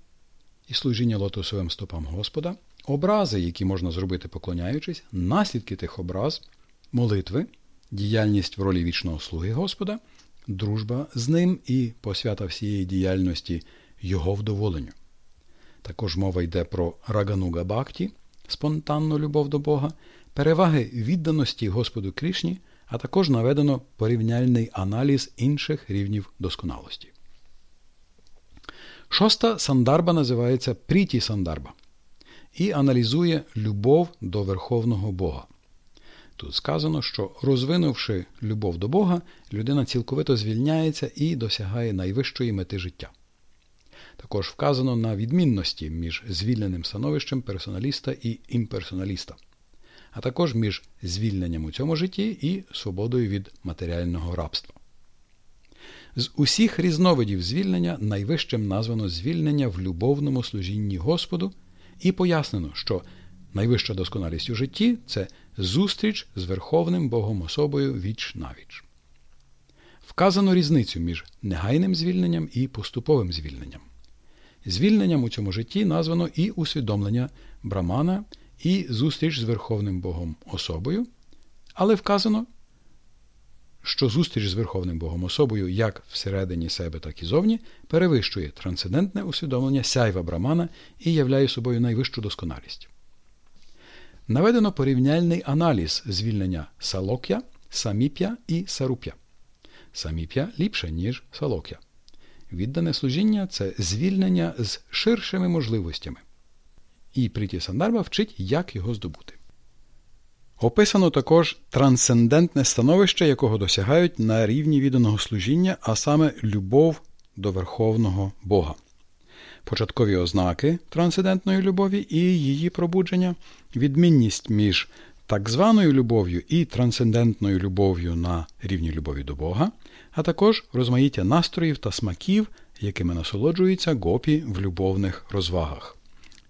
і служіння лотосовим стопам Господа, образи, які можна зробити поклоняючись, наслідки тих образ, молитви, діяльність в ролі вічного слуги Господа дружба з ним і посвята всієї діяльності Його вдоволенню. Також мова йде про рагануга бхакті, спонтанну любов до Бога, переваги відданості Господу Крішні, а також наведено порівняльний аналіз інших рівнів досконалості. Шоста сандарба називається Пріті Сандарба і аналізує любов до Верховного Бога. Тут сказано, що розвинувши любов до Бога, людина цілковито звільняється і досягає найвищої мети життя. Також вказано на відмінності між звільненим становищем персоналіста і імперсоналіста, а також між звільненням у цьому житті і свободою від матеріального рабства. З усіх різновидів звільнення найвищим названо звільнення в любовному служінні Господу і пояснено, що найвища досконалість у житті це зустріч з Верховним Богом особою віч навіч. Вказано різницю між негайним звільненням і поступовим звільненням. Звільненням у цьому житті названо і усвідомлення брамана, і зустріч з Верховним Богом особою, але вказано, що зустріч з Верховним Богом особою як всередині себе, так і зовні, перевищує трансцендентне усвідомлення сяйва брамана і являє собою найвищу досконалість. Наведено порівняльний аналіз звільнення салокя, саміп'я і саруп'я. Саміп'я ліпше, ніж салок'я. Віддане служіння це звільнення з ширшими можливостями. І Пріті Сандарба вчить, як його здобути. Описано також трансцендентне становище, якого досягають на рівні відданого служіння, а саме любов до Верховного Бога. Початкові ознаки трансцендентної любові і її пробудження, відмінність між так званою любов'ю і трансцендентною любов'ю на рівні любові до Бога, а також розмаїття настроїв та смаків, якими насолоджуються гопі в любовних розвагах.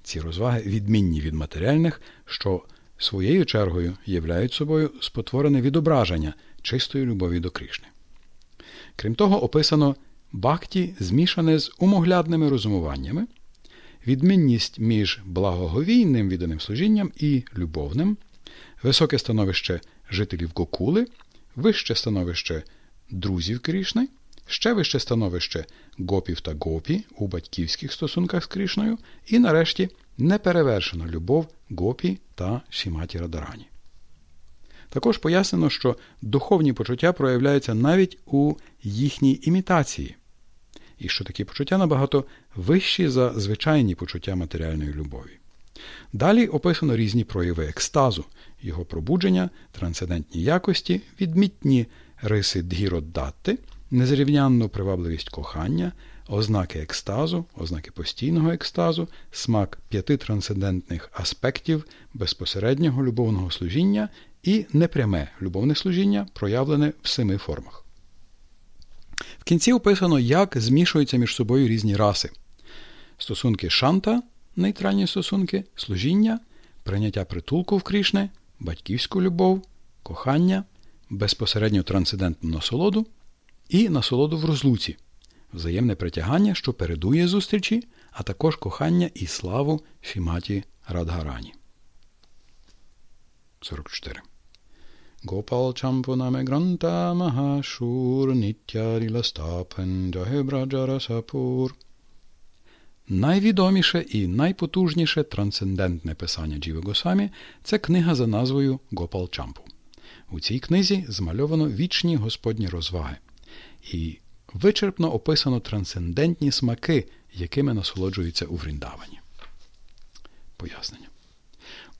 Ці розваги відмінні від матеріальних, що своєю чергою являють собою спотворене відображення чистої любові до Кришни. Крім того, описано бхакті змішане з умоглядними розумуваннями, відмінність між благоговійним відданим служінням і любовним, високе становище жителів Гокули, вище становище друзів Крішни, ще вище становище гопів та гопі у батьківських стосунках з Крішною, і нарешті неперевершена любов гопі та Шіматі Радарані. Також пояснено, що духовні почуття проявляються навіть у їхній імітації, і що такі почуття набагато вищі за звичайні почуття матеріальної любові. Далі описано різні прояви екстазу, його пробудження, трансцендентні якості, відмітні риси дгіроддатти, незрівнянну привабливість кохання, ознаки екстазу, ознаки постійного екстазу, смак п'яти трансцендентних аспектів безпосереднього любовного служіння і непряме любовне служіння, проявлене в семи формах. В кінці описано, як змішуються між собою різні раси. Стосунки шанта, нейтральні стосунки, служіння, прийняття притулку в Крішне, батьківську любов, кохання, безпосередньо трансцендентну насолоду і насолоду в розлуці, взаємне притягання, що передує зустрічі, а також кохання і славу Фіматі Радгарані. 44. Gopal Champuname Granta Mahashur Nityarila Stapen Джагебраджарасапур. Найвідоміше і найпотужніше трансцендентне писання Джіви Госамі це книга за назвою Гопал Чампу. У цій книзі змальовано вічні господні розваги і вичерпно описано трансцендентні смаки, якими насолоджуються у Вріндавані. Пояснення.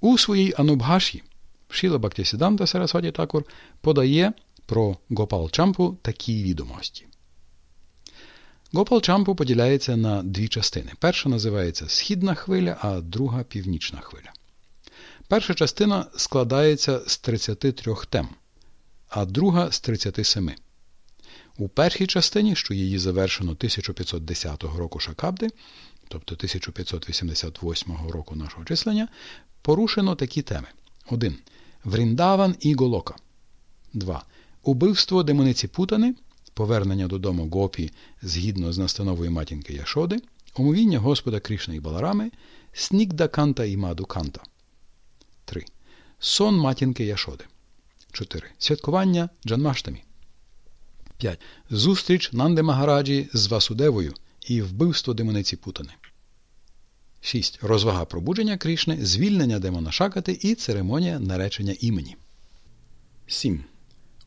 У своїй Анубгаші Шіла Бактісіданта Сарасваті Такур подає про Гопал Чампу такі відомості. Гопал Чампу поділяється на дві частини. Перша називається Східна хвиля, а друга північна хвиля. Перша частина складається з 33 тем, а друга з 37. У першій частині, що її завершено 1510 року Шакабди, тобто 1588 року нашого числення, порушено такі теми. 1. Вріндаван і Голока. 2. Убивство демониці Путани, повернення додому Гопі згідно з настановою матінки Яшоди, омовіння Господа Кришна і Баларами, Снігда Канта і Маду Канта. 3. Сон матінки Яшоди. 4. Святкування Джанмаштамі. 5. Зустріч Нанди Магараджі з Васудевою і вбивство демониці Путани. 6. Розвага пробудження Крішни, звільнення демона Шакати і церемонія наречення імені. 7.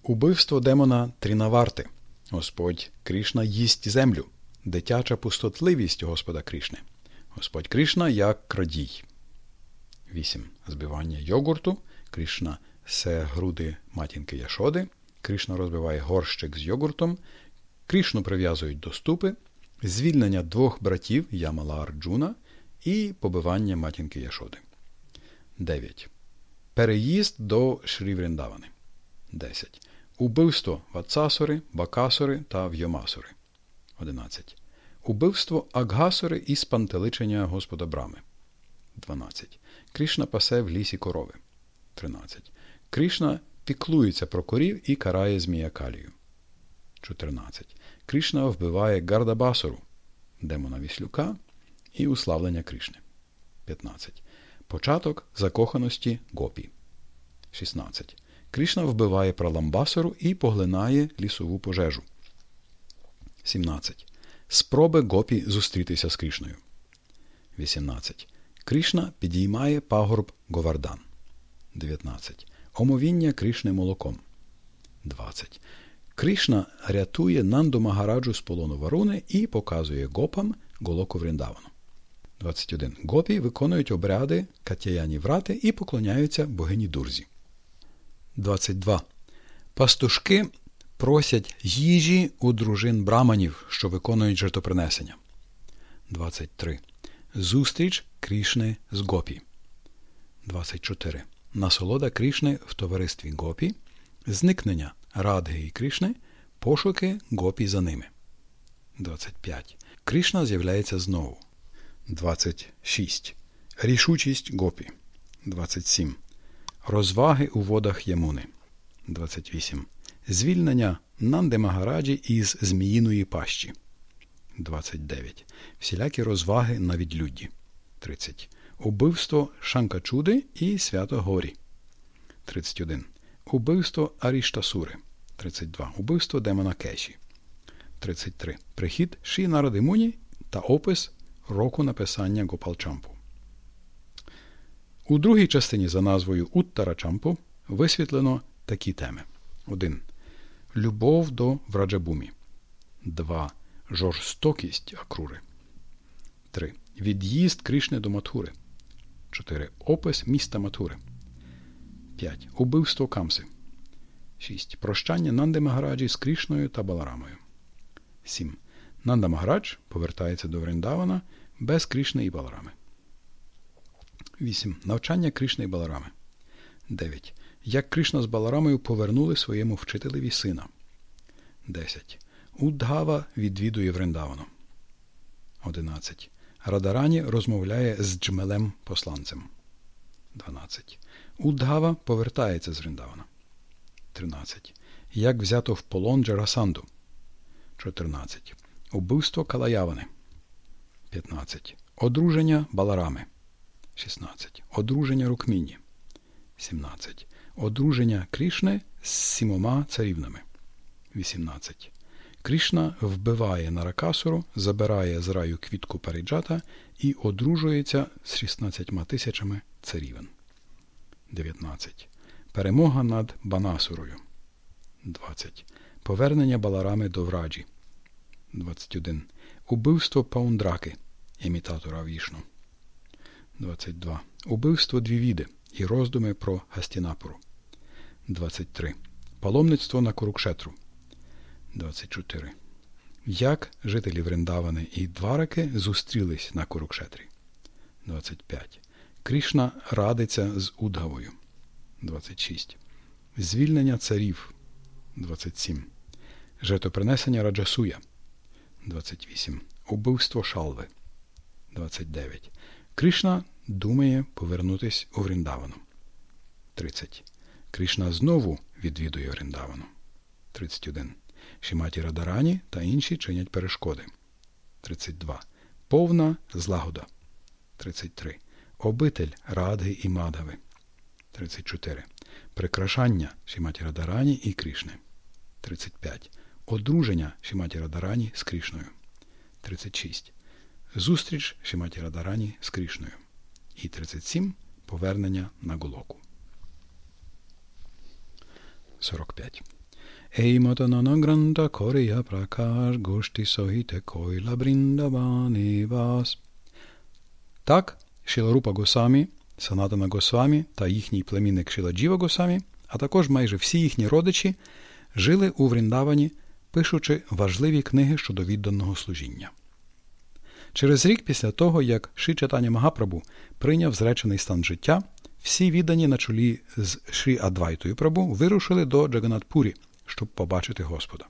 Убивство демона Трінаварти. Господь Кришна їсть землю. Дитяча пустотливість Господа Кришни. Господь Кришна як крадій. 8. Збивання йогурту. Кришна се груди матінки Яшоди. Кришна розбиває горщик з йогуртом. Кришну прив'язують до ступи. Звільнення двох братів Ямала Арджуна і побивання матінки Яшоди. 9. Переїзд до Шрівріндавани. 10. Убивство Вацасори, Бакасори та Вйомасори. 11. Убивство Аггасори і спантеличення Господа Брами. 12. Кришна пасе в лісі корови. 13. Кришна піклується про корів і карає змія калію. 14. Кришна вбиває Гардабасору, демона Віслюка і уславлення Кришни. 15. Початок закоханості Гопі. 16. Кришна вбиває Праламбасору і поглинає лісову пожежу. 17. Спроби Гопі зустрітися з Кришною. 18. Кришна підіймає пагорб Говардан. 19. Омовіння Кришни молоком. 20. Кришна рятує Нанду Магараджу з полону Варуни і показує гопам Голоку Вріндавану. 21. Гопі виконують обряди Катяяні Врати і поклоняються богині Дурзі. 22. Пастушки просять їжі у дружин браманів, що виконують жертвопринесення. 23. Зустріч Крішни з Гопі. 24. Насолода Крішни в товаристві Гопі. Зникнення Радги і Кришни, пошуки Гопі за ними. 25. Кришна з'являється знову. 26. Рішучість Гопі. 27. Розваги у водах Ямуни. 28. Звільнення Нанди Магараджі із Зміїної пащі. 29. Всілякі розваги на відлюдді. 30. Убивство Шанкачуди і Свято Горі. 31. Убивство Аріштасури. 32. Убивство демона Кеші. 33. Прихід Ші Нарадимуні та опис року написання Гопалчампу. У другій частині за назвою Уттарачампу висвітлено такі теми. 1. Любов до Враджабумі. 2. Жорстокість Акрури. 3. Від'їзд Кришни до Матхури. 4. Опис міста Матхури. 5. Убивство Камси. 6. Прощання Нанди Магараджі з Крішною та Баларамою. 7. Нанда Магарадж повертається до Вриндавана без Крішни і Баларами. 8. Навчання Кришни і Баларами. 9. Як Кришна з Баларамою повернули своєму вчителеві сина. 10. Удгава відвідує Вриндавану. 11. Радарані розмовляє з Джмелем посланцем. 12. Удгава повертається з Вриндавана. 13. Як взято в полон Джарасанду. 14. Убивство Калаявани. 15. Одруження Баларами. 16. Одруження Рукміні. 17. Одруження Крішни з сімома царівнами. 18. Крішна вбиває Наракасуру, забирає з раю квітку Париджата і одружується з 16 тисячами царівен. 19. Перемога над Банасурою. 20. Повернення Баларами до Враджі. 21. Убивство Паундраки, імітатора Вішну. 22. Убивство Двівіди і роздуми про Гастінапуру. 23. Паломництво на Курукшетру. 24. Як жителі Вриндавани і Двараки зустрілись на Курукшетрі. 25. Крішна радиться з Удгавою. 26. Звільнення царів. 27. Жертвопринесення Раджасуя. 28. Убивство Шалви. 29. Кришна думає повернутись у Вріндавану. 30. Кришна знову відвідує Вріндавану. 31. Шіматі Радарані та інші чинять перешкоди. 32. Повна злагода. 33. Обитель Радги і Мадгави. 34. Прикрашання Шіматі Радарані і Крішни. 35. Одруження Шіматі Радарані з Крішною. 36. Зустріч Шіматі Радарані з Крішною. І 37. Повернення на Голоку. 45. Eimatananagranта Корія Пракаш Гошті Согіте Койла Бріндавани Вас. Так, Шіларупа Госамі, Санатана Госвамі та їхній племінник Шіладжіва Госамі, а також майже всі їхні родичі жили у Вріндавані, пишучи важливі книги щодо відданого служіння. Через рік після того, як Ши Чатаня Магапрабу прийняв зречений стан життя, всі віддані на чолі з Шрі Адвайтою Прабу вирушили до Джаганатпурі, щоб побачити Господа.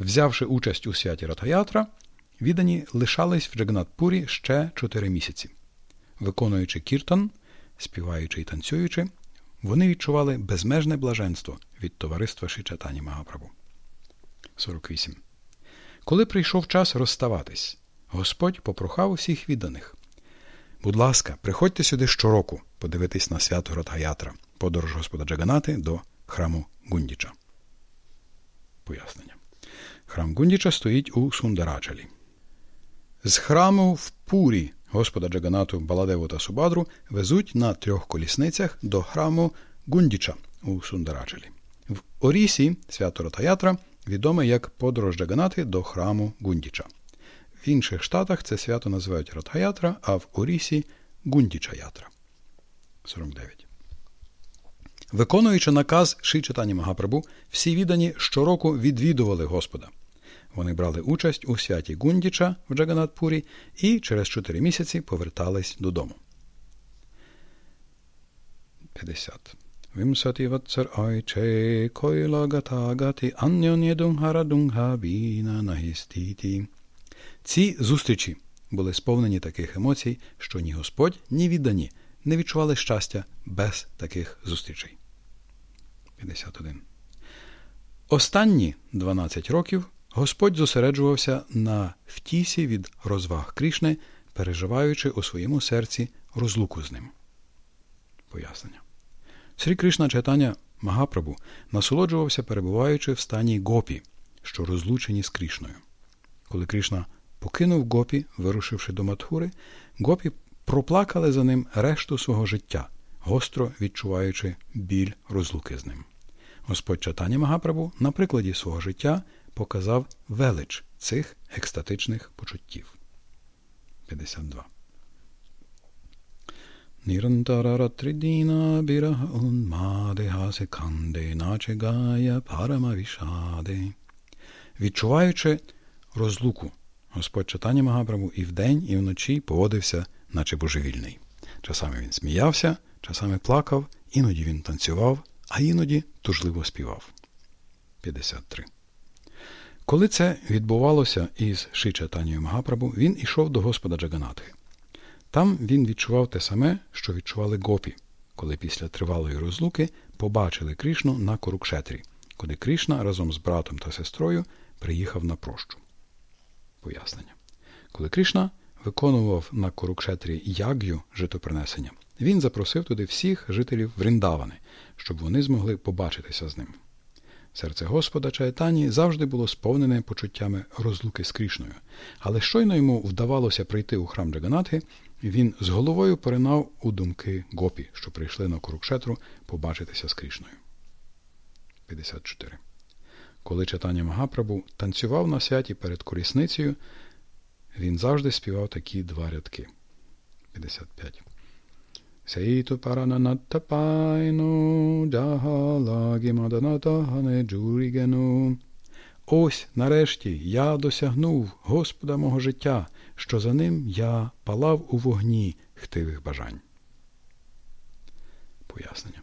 Взявши участь у святі Ратаятра, віддані лишались в Джаганатпурі ще чотири місяці. виконуючи кіртан, співаючи і танцюючи, вони відчували безмежне блаженство від товариства Шичатані Магапрабу. 48. Коли прийшов час розставатись, Господь попрохав усіх відданих. Будь ласка, приходьте сюди щороку подивитись на свято Радгаятра, подорож Господа Джаганати до храму Гундіча. Пояснення. Храм Гундіча стоїть у Сундарачалі. З храму в Пурі Господа Джаганату Баладеву та Субадру везуть на трьох колісницях до храму Гундіча у Сундарачалі. В Орісі свято Ратаятра відоме як подорож Джаганати до храму Гундіча. В інших штатах це свято називають Ратаятра, а в Орісі Гундіча Ятра. 49. Виконуючи наказ Ши Читані Магапрабу, всі віддані щороку відвідували Господа. Вони брали участь у святі Гундіча в Джаганатпурі і через чотири місяці повертались додому. 50. Гатагати аньоні дунгара дунгha біна нагістіті. Ці зустрічі були сповнені таких емоцій, що ні Господь, ні віддані не відчували щастя без таких зустрічей. 51. Останні 12 років Господь зосереджувався на втісі від розваг Крішни, переживаючи у своєму серці розлуку з ним. Пояснення. Срі Кришна читання Магапрабу насолоджувався, перебуваючи в стані гопі, що розлучені з Крішною. Коли Кришна покинув гопі, вирушивши до Матхури, гопі проплакали за ним решту свого життя, гостро відчуваючи біль розлуки з ним. Господь читання Магапрабу на прикладі свого життя показав велич цих екстатичних почуттів. 52. Нірантаратридіна біраха унмаде хасе канде наче. Відчуваючи розлуку, Господь читання Магапрабу і вдень, і вночі поводився, наче божевільний. Часами він сміявся, часами плакав, іноді він танцював, а іноді тужливо співав. 53. Коли це відбувалося із Шичатанією Магапрабу, він ішов до Господа Джаганатхи. Там він відчував те саме, що відчували гопі, коли після тривалої розлуки побачили Кришну на Корукшетрі, куди Кришна разом з братом та сестрою приїхав на прощу. Пояснення. Коли Кришна виконував на Корукшетрі яг'ю житопринесення, він запросив туди всіх жителів Вріндавани, щоб вони змогли побачитися з ним. Серце Господа Чаєтані завжди було сповнене почуттями розлуки з Крішною, але щойно йому вдавалося прийти у храм Джаганатхи, він з головою поринав у думки гопі, що прийшли на Курукшетру побачитися з Крішною. 54. Коли читання Магапрабу танцював на святі перед колісницею, він завжди співав такі два рядки. 55. Сейту парананаттапайну джагалагі маданатагане джурігену. Ось нарешті я досягнув Господа мого життя, що за ним я палав у вогні хтивих бажань. Пояснення.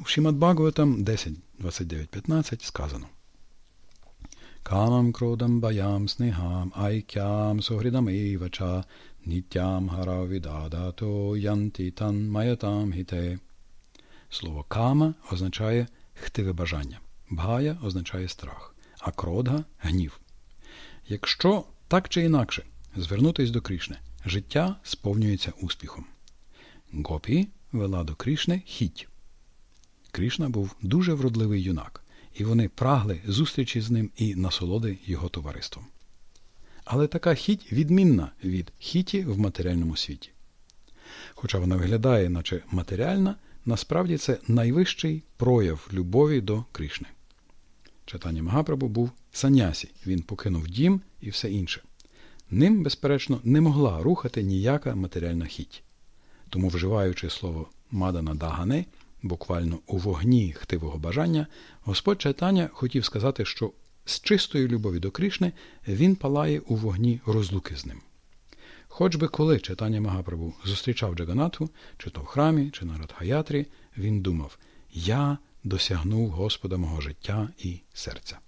У Шімад Бхагаватам 10.29.15 сказано Камам кродам баям снехам айкям согридам івача Нітям харавідадато янтітан маятам гіте. Слово кама означає хтиве бажання. Бгая означає страх, а кродга гнів. Якщо так чи інакше звернутись до Крішни, життя сповнюється успіхом. Гопі вела до Крішни хіть. Крішна був дуже вродливий юнак, і вони прагли зустрічі з ним і насолоди його товариством. Але така хіть відмінна від хіті в матеріальному світі. Хоча вона виглядає, наче матеріальна, насправді це найвищий прояв любові до Кришни. Читання Магапрабу був санясі, він покинув дім і все інше. Ним, безперечно, не могла рухати ніяка матеріальна хіть. Тому, вживаючи слово Мадана Дагане, буквально у вогні хтивого бажання, Господь Чайтаня хотів сказати, що з чистої любові до Кришни він палає у вогні розлуки з ним. Хоч би коли читання Магапрабу зустрічав Джаганату, чи то в храмі, чи на Радхаятрі, він думав Я досягнув Господа мого життя і серця.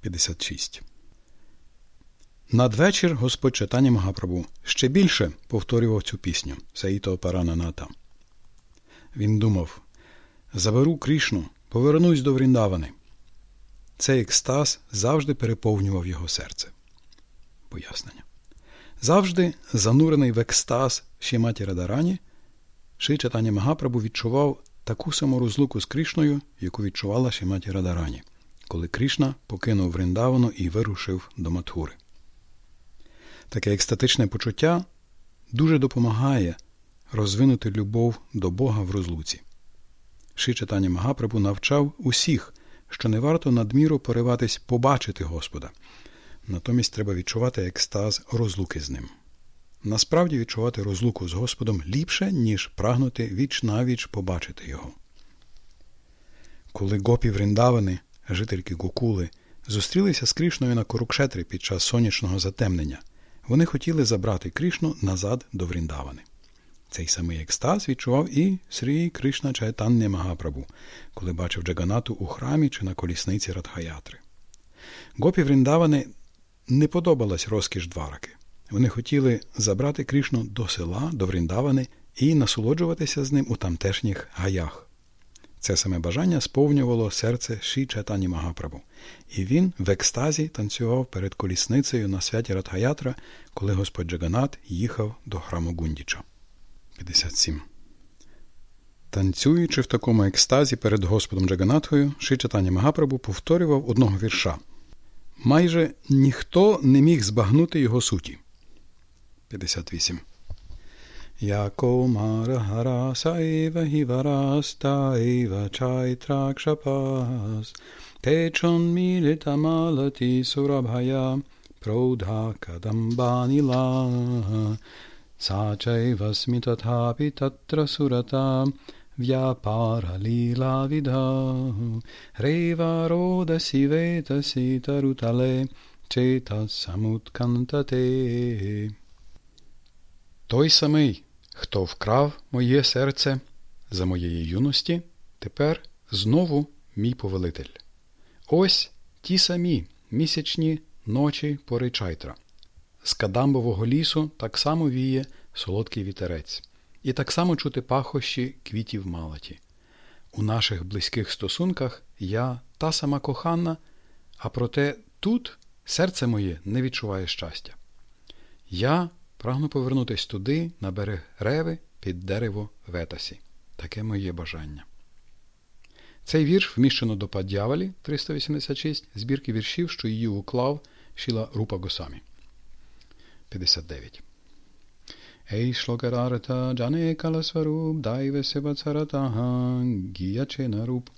56. Надвечір Господь Чайтанья Магапрабу ще більше повторював цю пісню Сей То Парана Ната. Він думав заберу Крішну, повернусь до Вріндавани. Цей екстаз завжди переповнював його серце. Пояснення. Завжди занурений в екстаз Шіматі Радарані, Ші Чайтанья Магапрабу відчував таку саму розлуку з Крішною, яку відчувала Шіматі Радарані, коли Крішна покинув Вриндавану і вирушив до Матхури. Таке екстатичне почуття дуже допомагає розвинути любов до Бога в розлуці. Ши читання Магапрабу навчав усіх, що не варто надміру пориватись побачити Господа. Натомість треба відчувати екстаз розлуки з ним. Насправді відчувати розлуку з Господом ліпше, ніж прагнути віч навіч побачити його. Коли гопі Вріндавани, жительки Гокули, зустрілися з Крішною на Корукшетрі під час сонячного затемнення, вони хотіли забрати Крішну назад до Вріндавани. Цей самий екстаз відчував і Срій Кришна Чайтанне Магапрабу, коли бачив Джаганату у храмі чи на колісниці Радхаятри. Гопі Вріндавани не подобалась розкіш двараки. Вони хотіли забрати Крішну до села, до Вріндавани і насолоджуватися з ним у тамтешніх гаях. Це саме бажання сповнювало серце Ші Чайтані Магапрабу, і він в екстазі танцював перед колісницею на святі Радхаятра, коли Господь Джаганат їхав до храму Гундіча. 57. Танцюючи в такому екстазі перед Господом Джаганатхою, Ши Чайтані Магапрабу повторював одного вірша. Майже ніхто не міг збагнути його суті. 58. Yakomara sa eva hivarasta eva chaitrakshapas techon militamalati surabhaya prodha kadambanilaha Sa chaiva smitatapi tatra surata vyapara lila vidha Reva roda siveta sitarutale чета самуткантате. Той самий, хто вкрав моє серце за моєї юності, тепер знову мій повелитель. Ось ті самі місячні ночі пори чайтра. З кадамбового лісу так само віє солодкий вітерець. І так само чути пахощі квітів малаті. У наших близьких стосунках я та сама кохана, а проте тут серце моє не відчуває щастя. Я прагну повернутися туди, на берег реви під дерево Ветасі. Таке моє бажання. Цей вірш вміщено до Паддявалі 386 збірки віршів, що її уклав Шіла Рупа Госамі. 59. Ей шлокарарта джане каласваруб дайве себацаратага гіяченаруб.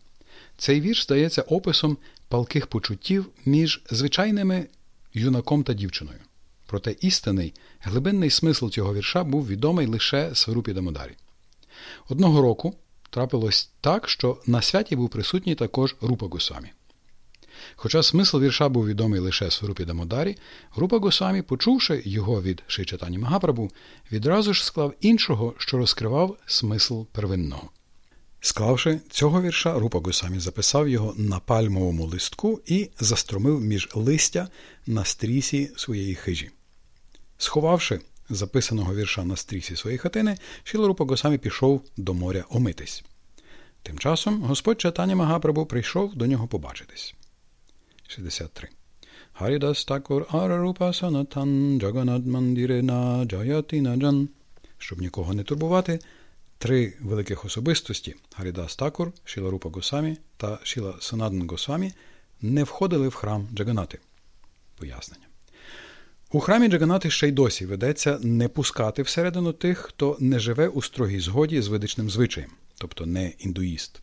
Цей вірш здається описом палких почуттів між звичайними юнаком та дівчиною. Проте істинний, глибинний смисл цього вірша був відомий лише Сварупі Дамодарі. Одного року трапилось так, що на святі був присутній також Рупа Госамі. Хоча смисл вірша був відомий лише Сварупі Дамодарі, Рупа Госамі, почувши його від Шичатані Магапрабу, відразу ж склав іншого, що розкривав смисл первинного. Склавши цього вірша, Рупа Госамі записав його на пальмовому листку і застромив між листя на стрісі своєї хижі. Сховавши записаного вірша на стрісі своєї хатини, Шіла Рупа Госамі пішов до моря омитись. Тим часом Господь Чатані Магапрабу прийшов до нього побачитись. 63. Харідас Такур Арарупа Санатан Джаганат Мандірена. Щоб нікого не турбувати, три великих особистості Гарідас Такур, Шіла Госамі та Шіла Санадн Госамі не входили в храм Джаганати. Пояснення. У храмі Джаганати ще й досі ведеться не пускати всередину тих, хто не живе у строгій згоді з ведичним звичаєм, тобто не індуїст.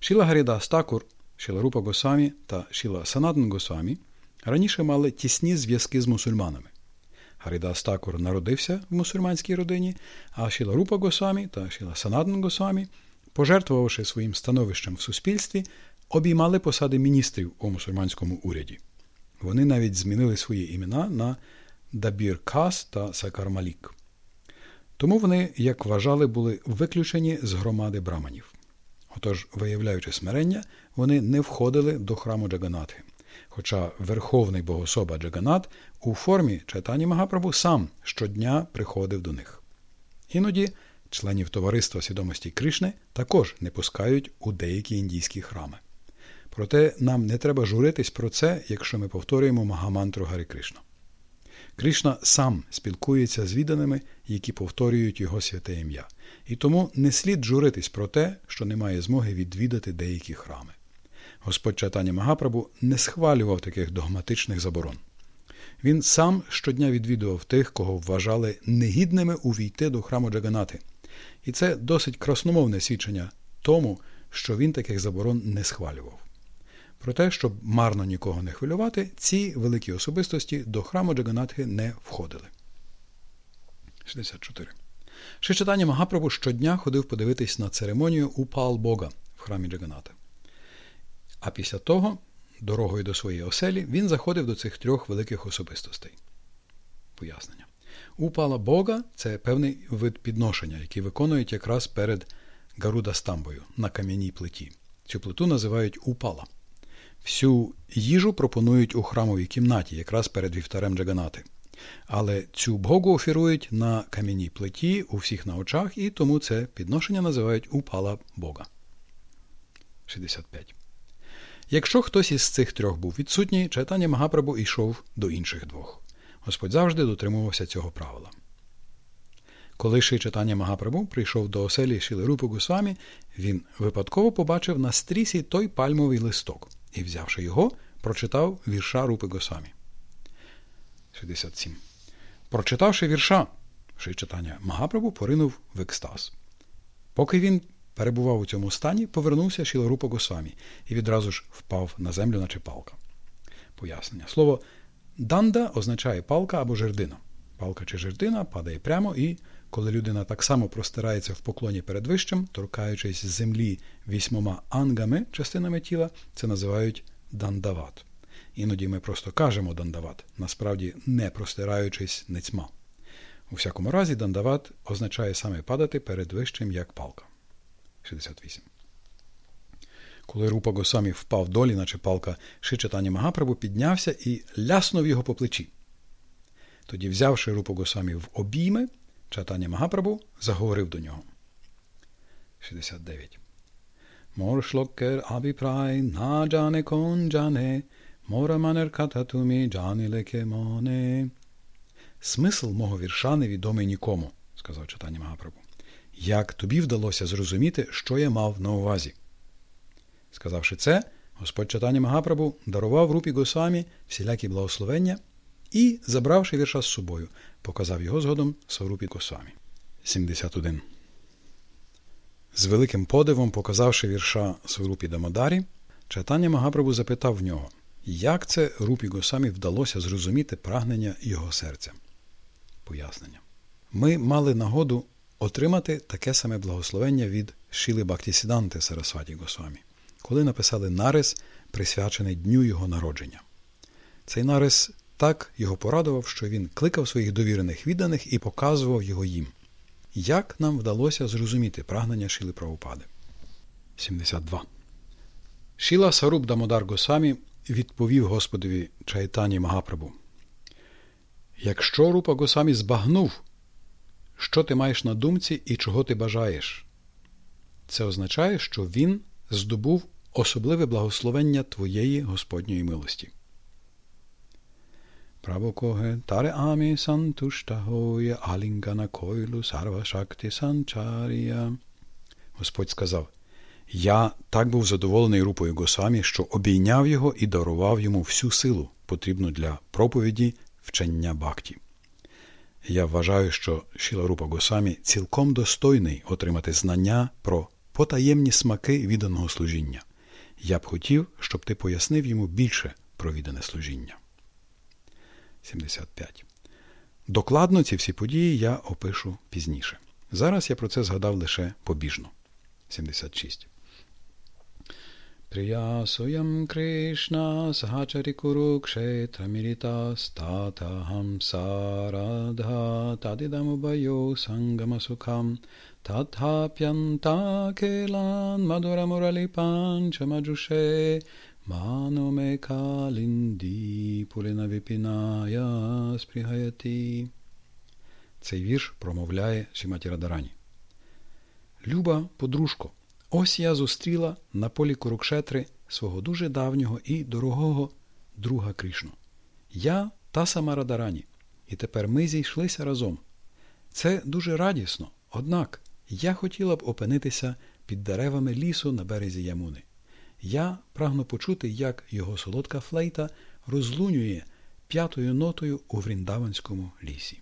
Шіла Гарідас Такур Шіла Рупа Госамі та Шіла Санадн Госамі раніше мали тісні зв'язки з мусульманами. Гарідас Такур народився в мусульманській родині, а Шіла Рупа Госамі та Шіла Санадн Госамі, пожертвувавши своїм становищем в суспільстві, обіймали посади міністрів у мусульманському уряді. Вони навіть змінили свої імена на Дабір Кас та Сакар Малік. Тому вони, як вважали, були виключені з громади браманів. Отож, виявляючи смирення, вони не входили до храму Джаганатхи. Хоча верховний богособа Джаганат у формі Чайтані Магапрабу сам щодня приходив до них. Іноді членів товариства свідомості Кришни також не пускають у деякі індійські храми. Проте нам не треба журитись про це, якщо ми повторюємо Магамантру Гарі Кришна. Кришна сам спілкується з відданими, які повторюють його святе ім'я, і тому не слід журитись про те, що немає змоги відвідати деякі храми. Господь Чатані Магапрабу не схвалював таких догматичних заборон. Він сам щодня відвідував тих, кого вважали негідними увійти до храму Джаганати. І це досить красномовне свідчення тому, що він таких заборон не схвалював. Проте, щоб марно нікого не хвилювати, ці великі особистості до храму Джаганатхи не входили. 64. Шичатання Магапрабу щодня ходив подивитись на церемонію у Пал Бога в храмі Джаганата. А після того, дорогою до своєї оселі, він заходив до цих трьох великих особистостей. Пояснення. Упала Бога це певний вид підношення, який виконують якраз перед Гаруда Стамбою на кам'яній плиті. Цю плиту називають упала. Всю їжу пропонують у храмовій кімнаті, якраз перед вівтарем Джаганати. Але цю богу офірують на кам'яній плиті у всіх на очах, і тому це підношення називають упала Бога. 65. Якщо хтось із цих трьох був відсутній, читання Магапрабу йшов до інших двох. Господь завжди дотримувався цього правила. Коли Ши читання Магапрабу прийшов до оселі Шілерупи Гусвамі, він випадково побачив на стрісі той пальмовий листок і, взявши його, прочитав вірша Рупи Госамі. 67. Прочитавши вірша, Ши читання Магапрабу поринув в екстаз. Поки він перебував у цьому стані, повернувся Шіларупа Госамі і відразу ж впав на землю, наче палка. Пояснення. Слово данда означає палка або жердина. Палка чи жердина падає прямо, і коли людина так само простирається в поклоні перед вищим, торкаючись землі вісьмома ангами, частинами тіла, це називають дандават. Іноді ми просто кажемо дандават, насправді не простираючись нецьма. У всякому разі, дандават означає саме падати перед вищим як палка. 68. Коли Рупа Госамі впав долі, наче палка, Шичатані Магапрабу піднявся і ляснув його по плечі. Тоді, взявши Рупу Госамі в обійми, Чатані Магапрабу заговорив до нього. 69. Мор шлокер абіпрай на джане кон джане, мора манер ката тумі джани лекемоне. Смисл мого вірша невідомий нікому, сказав Чатані Магапрабу. Як тобі вдалося зрозуміти, що я мав на увазі? Сказавши це, Господь Чатані Магапрабу дарував Рупі Госвамі всілякі благословення і, забравши вірша з собою, показав його згодом Сарупі Госвамі. 71. З великим подивом, показавши вірша Сварупі Дамодарі, Чатання Магапрабу запитав в нього, як це Рупі Госамі вдалося зрозуміти прагнення його серця. Пояснення. Ми мали нагоду отримати таке саме благословення від Шіли Бактісіданти Сарасваті Госвамі, коли написали нарис, присвячений дню його народження. Цей нарис так його порадував, що він кликав своїх довірених відданих і показував його їм. Як нам вдалося зрозуміти прагнення Шіли Правопади? 72. Шіла Саруб Дамодар Госамі відповів Господові Чайтані Магапрабу. Якщо Рупа Госамі збагнув, що ти маєш на думці і чого ти бажаєш, це означає, що він здобув особливе благословення твоєї Господньої милості. Правокоге таре амі сантуштагоє алінгана койлу сарва шакти санчарія. Господь сказав Я так був задоволений рупою Госамі, що обійняв його і дарував йому всю силу, потрібну для проповіді вчення бакті. Я вважаю, що Шіларупа Госамі цілком достойний отримати знання про потаємні смаки відданого служіння. Я б хотів, щоб ти пояснив йому більше про віддане служіння. 75. Докладно ці всі події я опишу пізніше. Зараз я про це згадав лише побіжно. 76. Приясоям Кришна сахачарі курукшетра міріта статахам сарадха тадидамубайо сангама сукам татхап'янта келан мадура муралі калінді пуліна віпіная спрігаяті. Цей вірш промовляє Шіматі Радарані. Люба, подружко, ось я зустріла на полі Курукшетри свого дуже давнього і дорогого друга Кришну. Я та сама Радарані, і тепер ми зійшлися разом. Це дуже радісно, однак я хотіла б опинитися під деревами лісу на березі Ямуни. Я прагну почути, як його солодка флейта розлунює п'ятою нотою у Вріндаванському лісі.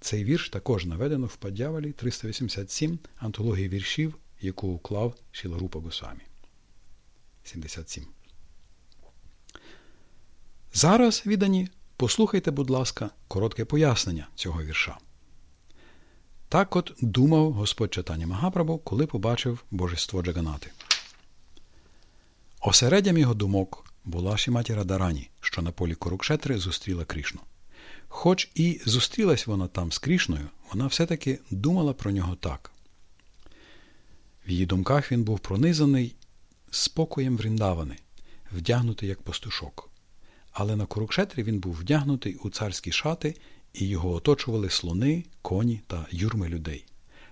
Цей вірш також наведено в Падявалі 387 антології віршів, яку уклав Шіларупа Госамі. 77. Зараз, віддані, послухайте, будь ласка, коротке пояснення цього вірша. Так от думав Господь читання Магапрабу, коли побачив божество Джаганати. Осереддям його думок була Шіматі Радарані, що на полі Корукшетри зустріла Крішну. Хоч і зустрілась вона там з Крішною, вона все-таки думала про нього так. В її думках він був пронизаний спокоєм Вріндавани, вдягнутий як пастушок. Але на Курукшетрі він був вдягнутий у царські шати, і його оточували слони, коні та юрми людей.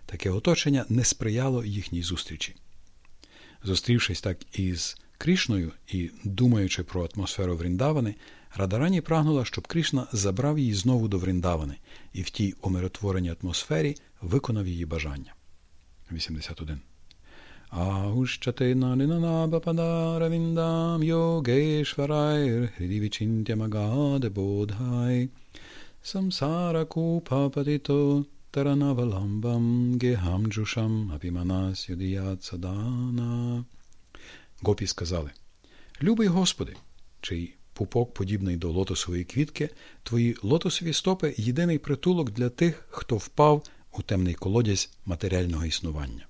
Таке оточення не сприяло їхній зустрічі. Зустрівшись так із Крішною і думаючи про атмосферу Вріндавани, Радарані прагнула, щоб Крішна забрав її знову до Вріндавани і в тій умиротвореній атмосфері виконав її бажання. 81. Ahushtena samsara kupapatito таранаваламбам гехамджушам апіманас юдіят садана. Гопі сказали Любий Господи, чий пупок подібний до лотосової квітки, твої лотосові стопи єдиний притулок для тих, хто впав у темний колодязь матеріального існування.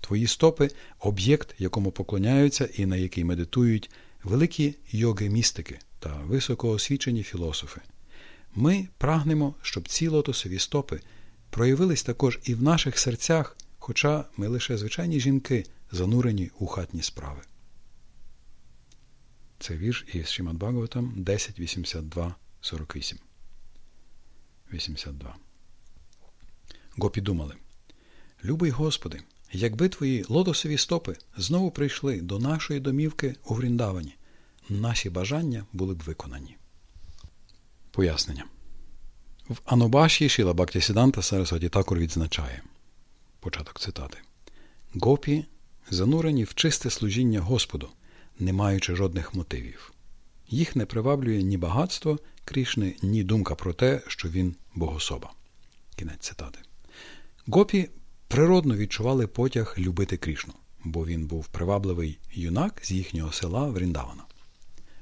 Твої стопи об'єкт, якому поклоняються і на який медитують великі йоги містики та високоосвічені філософи. Ми прагнемо, щоб ці лотосові стопи проявились також і в наших серцях, хоча ми лише звичайні жінки, занурені у хатні справи. Це вірш із Шимат Бхагаватам 10.82.48. 82. Гопі думали. Любий Господи, якби твої лотосові стопи знову прийшли до нашої домівки у Вріндавані, наші бажання були б виконані. Пояснення. В Анубаші Шіла Бактісіданта Сарасваті Такур відзначає початок цитати. Гопі занурені в чисте служіння Господу не маючи жодних мотивів. Їх не приваблює ні багатство Крішни, ні думка про те, що він богособа. Кінець цитати. Гопі природно відчували потяг любити Крішну, бо він був привабливий юнак з їхнього села Вріндавана.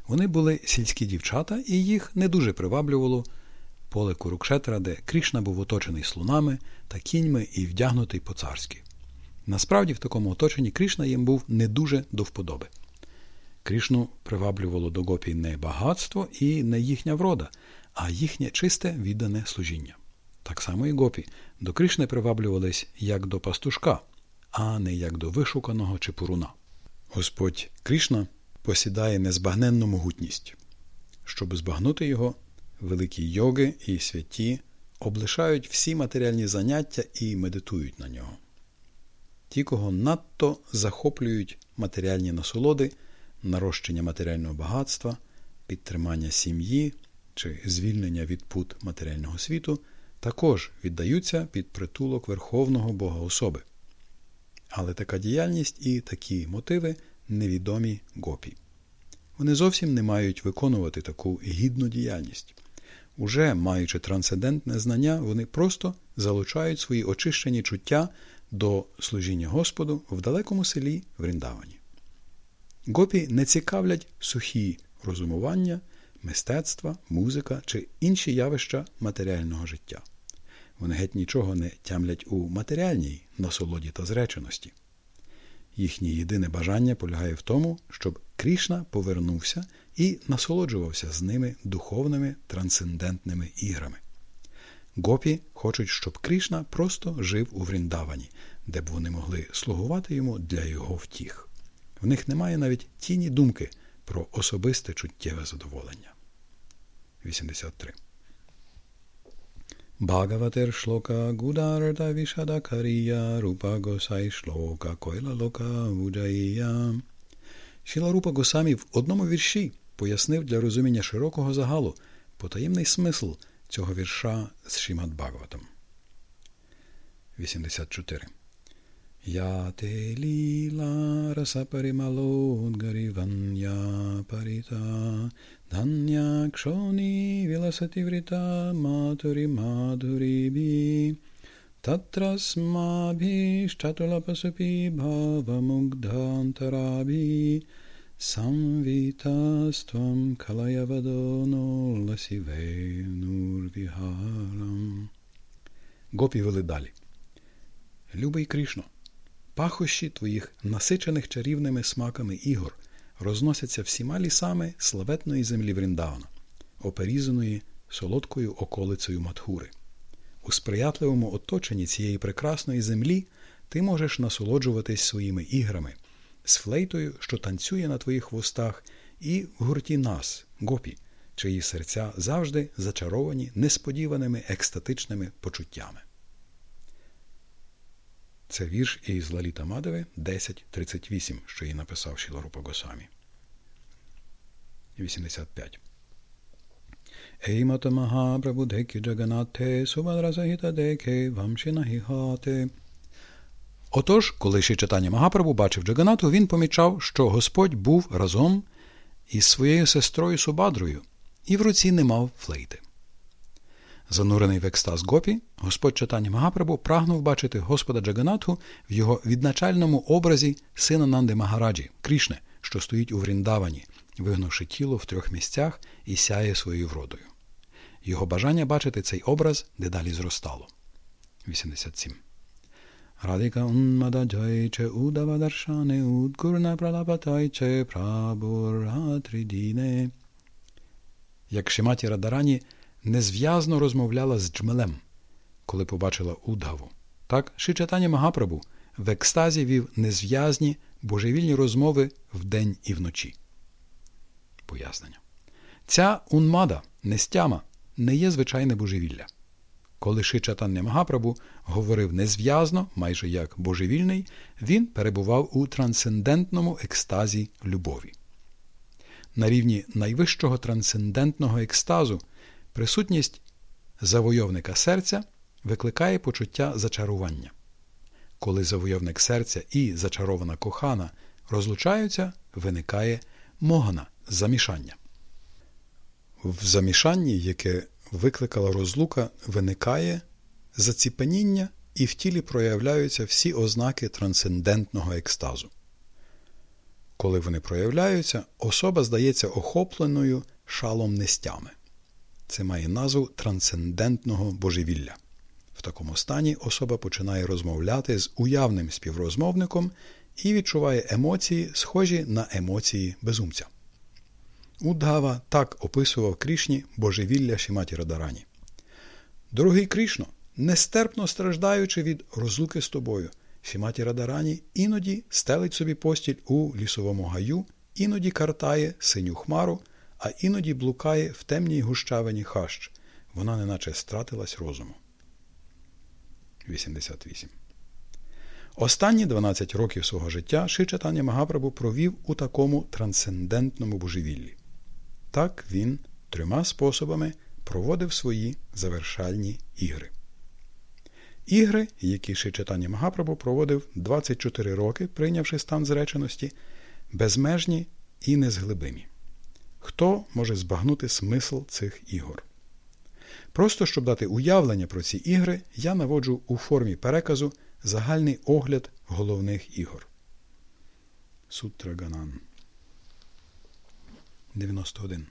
Вони були сільські дівчата, і їх не дуже приваблювало поле Курукшетра, де Крішна був оточений слонами та кіньми і вдягнутий по царськи. Насправді, в такому оточенні Крішна їм був не дуже до вподоби. Крішну приваблювало до гопі не багатство і не їхня врода, а їхнє чисте віддане служіння. Так само і гопі до Кришни приваблювались як до пастушка, а не як до вишуканого чи пуруна. Господь Кришна посідає незбагненну могутність. Щоб збагнути його, великі йоги і святі облишають всі матеріальні заняття і медитують на нього. Ті, кого надто захоплюють матеріальні насолоди нарощення матеріального багатства, підтримання сім'ї чи звільнення від пут матеріального світу, також віддаються під притулок Верховного Бога особи. Але така діяльність і такі мотиви невідомі гопі. Вони зовсім не мають виконувати таку гідну діяльність. Уже маючи трансцендентне знання, вони просто залучають свої очищені чуття до служіння Господу в далекому селі Вріндавані. Гопі не цікавлять сухі розумування, мистецтва, музика чи інші явища матеріального життя. Вони геть нічого не тямлять у матеріальній насолоді та зреченості. Їхнє єдине бажання полягає в тому, щоб Крішна повернувся і насолоджувався з ними духовними трансцендентними іграми. Гопі хочуть, щоб Крішна просто жив у Вріндавані, де б вони могли слугувати йому для його втіх. В них немає навіть тіні думки про особисте чуттєве задоволення. 83. Bhagavater Гударта Вішада Карія Рупа Госай шлока Койла Лока Вуджаїя. Шіла Рупа Госамі в одному вірші пояснив для розуміння широкого загалу потаємний смисл цього вірша з Шімат Бхагаватом. 84. Я те ліла раса парималодгарівання паріта Vilasati vrita maturi madhuribi tatra smabhishtatulapasupi bhavamugdhantarabi samvitastam kalayavadono lasive nurviharam. Гопі вели далі. Любий Кришно, пахощі твоїх насичених чарівними смаками ігор – розносяться всіма лісами славетної землі Вріндавана, оперізаної солодкою околицею Матхури. У сприятливому оточенні цієї прекрасної землі ти можеш насолоджуватись своїми іграми, з флейтою, що танцює на твоїх вустах, і в гурті нас, гопі, чиї серця завжди зачаровані несподіваними екстатичними почуттями. Це вірш із Лаліта Мадеви 10.38, що її написав Шіларупа Госамі. 85. Еймата Махапрабу декі джаганате субадрасахіта деке. Отож, коли ще читання Магапрабу бачив Джаганату, він помічав, що Господь був разом із своєю сестрою Субадрою і в руці не мав флейти. Занурений в екстаз гопі, Господь читання Магапрабу прагнув бачити Господа Джаганатху в його відначальному образі сина Нанди Магараджі, Крішне, що стоїть у Вріндавані, вигнувши тіло в трьох місцях і сяє своєю вродою. Його бажання бачити цей образ дедалі зростало. 87. Радика унмада джайче удава даршане удгурна пралапатайче прабуратридіне. Як Шиматі Радарані незв'язно розмовляла з джмелем, коли побачила удаву. Так, Шичатані Магапрабу в екстазі вів незв'язні божевільні розмови вдень і вночі. Пояснення. Ця унмада, нестяма, не є звичайне божевілля. Коли Шичатання Магапрабу говорив незв'язно, майже як божевільний, він перебував у трансцендентному екстазі любові. На рівні найвищого трансцендентного екстазу Присутність завойовника серця викликає почуття зачарування. Коли завойовник серця і зачарована кохана розлучаються, виникає могана замішання. В замішанні, яке викликала розлука, виникає заціпеніння і в тілі проявляються всі ознаки трансцендентного екстазу. Коли вони проявляються, особа здається охопленою шалом нестями. Це має назву трансцендентного божевілля. В такому стані особа починає розмовляти з уявним співрозмовником і відчуває емоції, схожі на емоції безумця. Удгава так описував Крішні божевілля Шіматі Радарані. Дорогий Крішно, нестерпно страждаючи від розлуки з тобою, Шіматі Радарані іноді стелить собі постіль у лісовому гаю, іноді картає синю хмару а іноді блукає в темній гущавині хащ. Вона неначе стратилась розуму. 88. Останні 12 років свого життя Шичатання Магапрабу провів у такому трансцендентному божевіллі. Так він трьома способами проводив свої завершальні ігри. Ігри, які Шичатання Магапрабу проводив 24 роки, прийнявши стан зреченості, безмежні і незглибимі. Хто може збагнути смисл цих ігор? Просто щоб дати уявлення про ці ігри, я наводжу у формі переказу загальний огляд головних ігор. Сутра Ганан 91.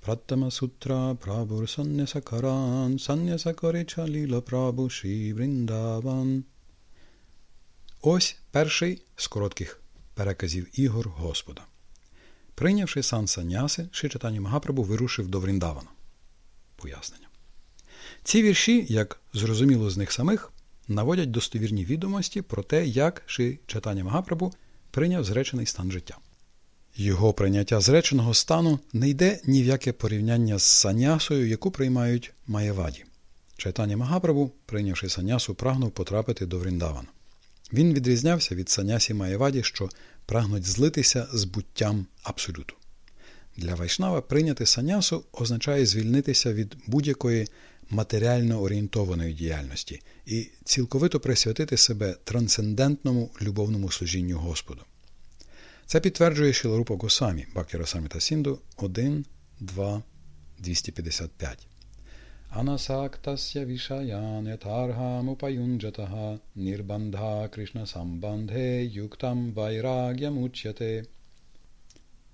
Пратама сутра прабур саннясакаран саннясакорича ліла прабу Ші Вріндаван. Ось перший з коротких переказів ігор Господа. Прийнявши сан саняси, Шичатані Магапрабу вирушив до Вріндавана. Пояснення. Ці вірші, як зрозуміло з них самих, наводять достовірні відомості про те, як Ши Магапрабу прийняв зречений стан життя. Його прийняття зреченого стану не йде ні в яке порівняння з санясою, яку приймають маєваді. Чайтані Магапрабу, прийнявши санясу, прагнув потрапити до Вріндавана. Він відрізнявся від санясі Маєваді, що прагнуть злитися з буттям абсолюту. Для Вайшнава прийняти санясу означає звільнитися від будь-якої матеріально орієнтованої діяльності і цілковито присвятити себе трансцендентному любовному служінню Господу. Це підтверджує Шіларупа Госамі, Бактіра Саміта Сінду 1, 2, 255. Ятаргам упаюнджатага нірбандха Кришна самбандhe юктам вайрагям учяте.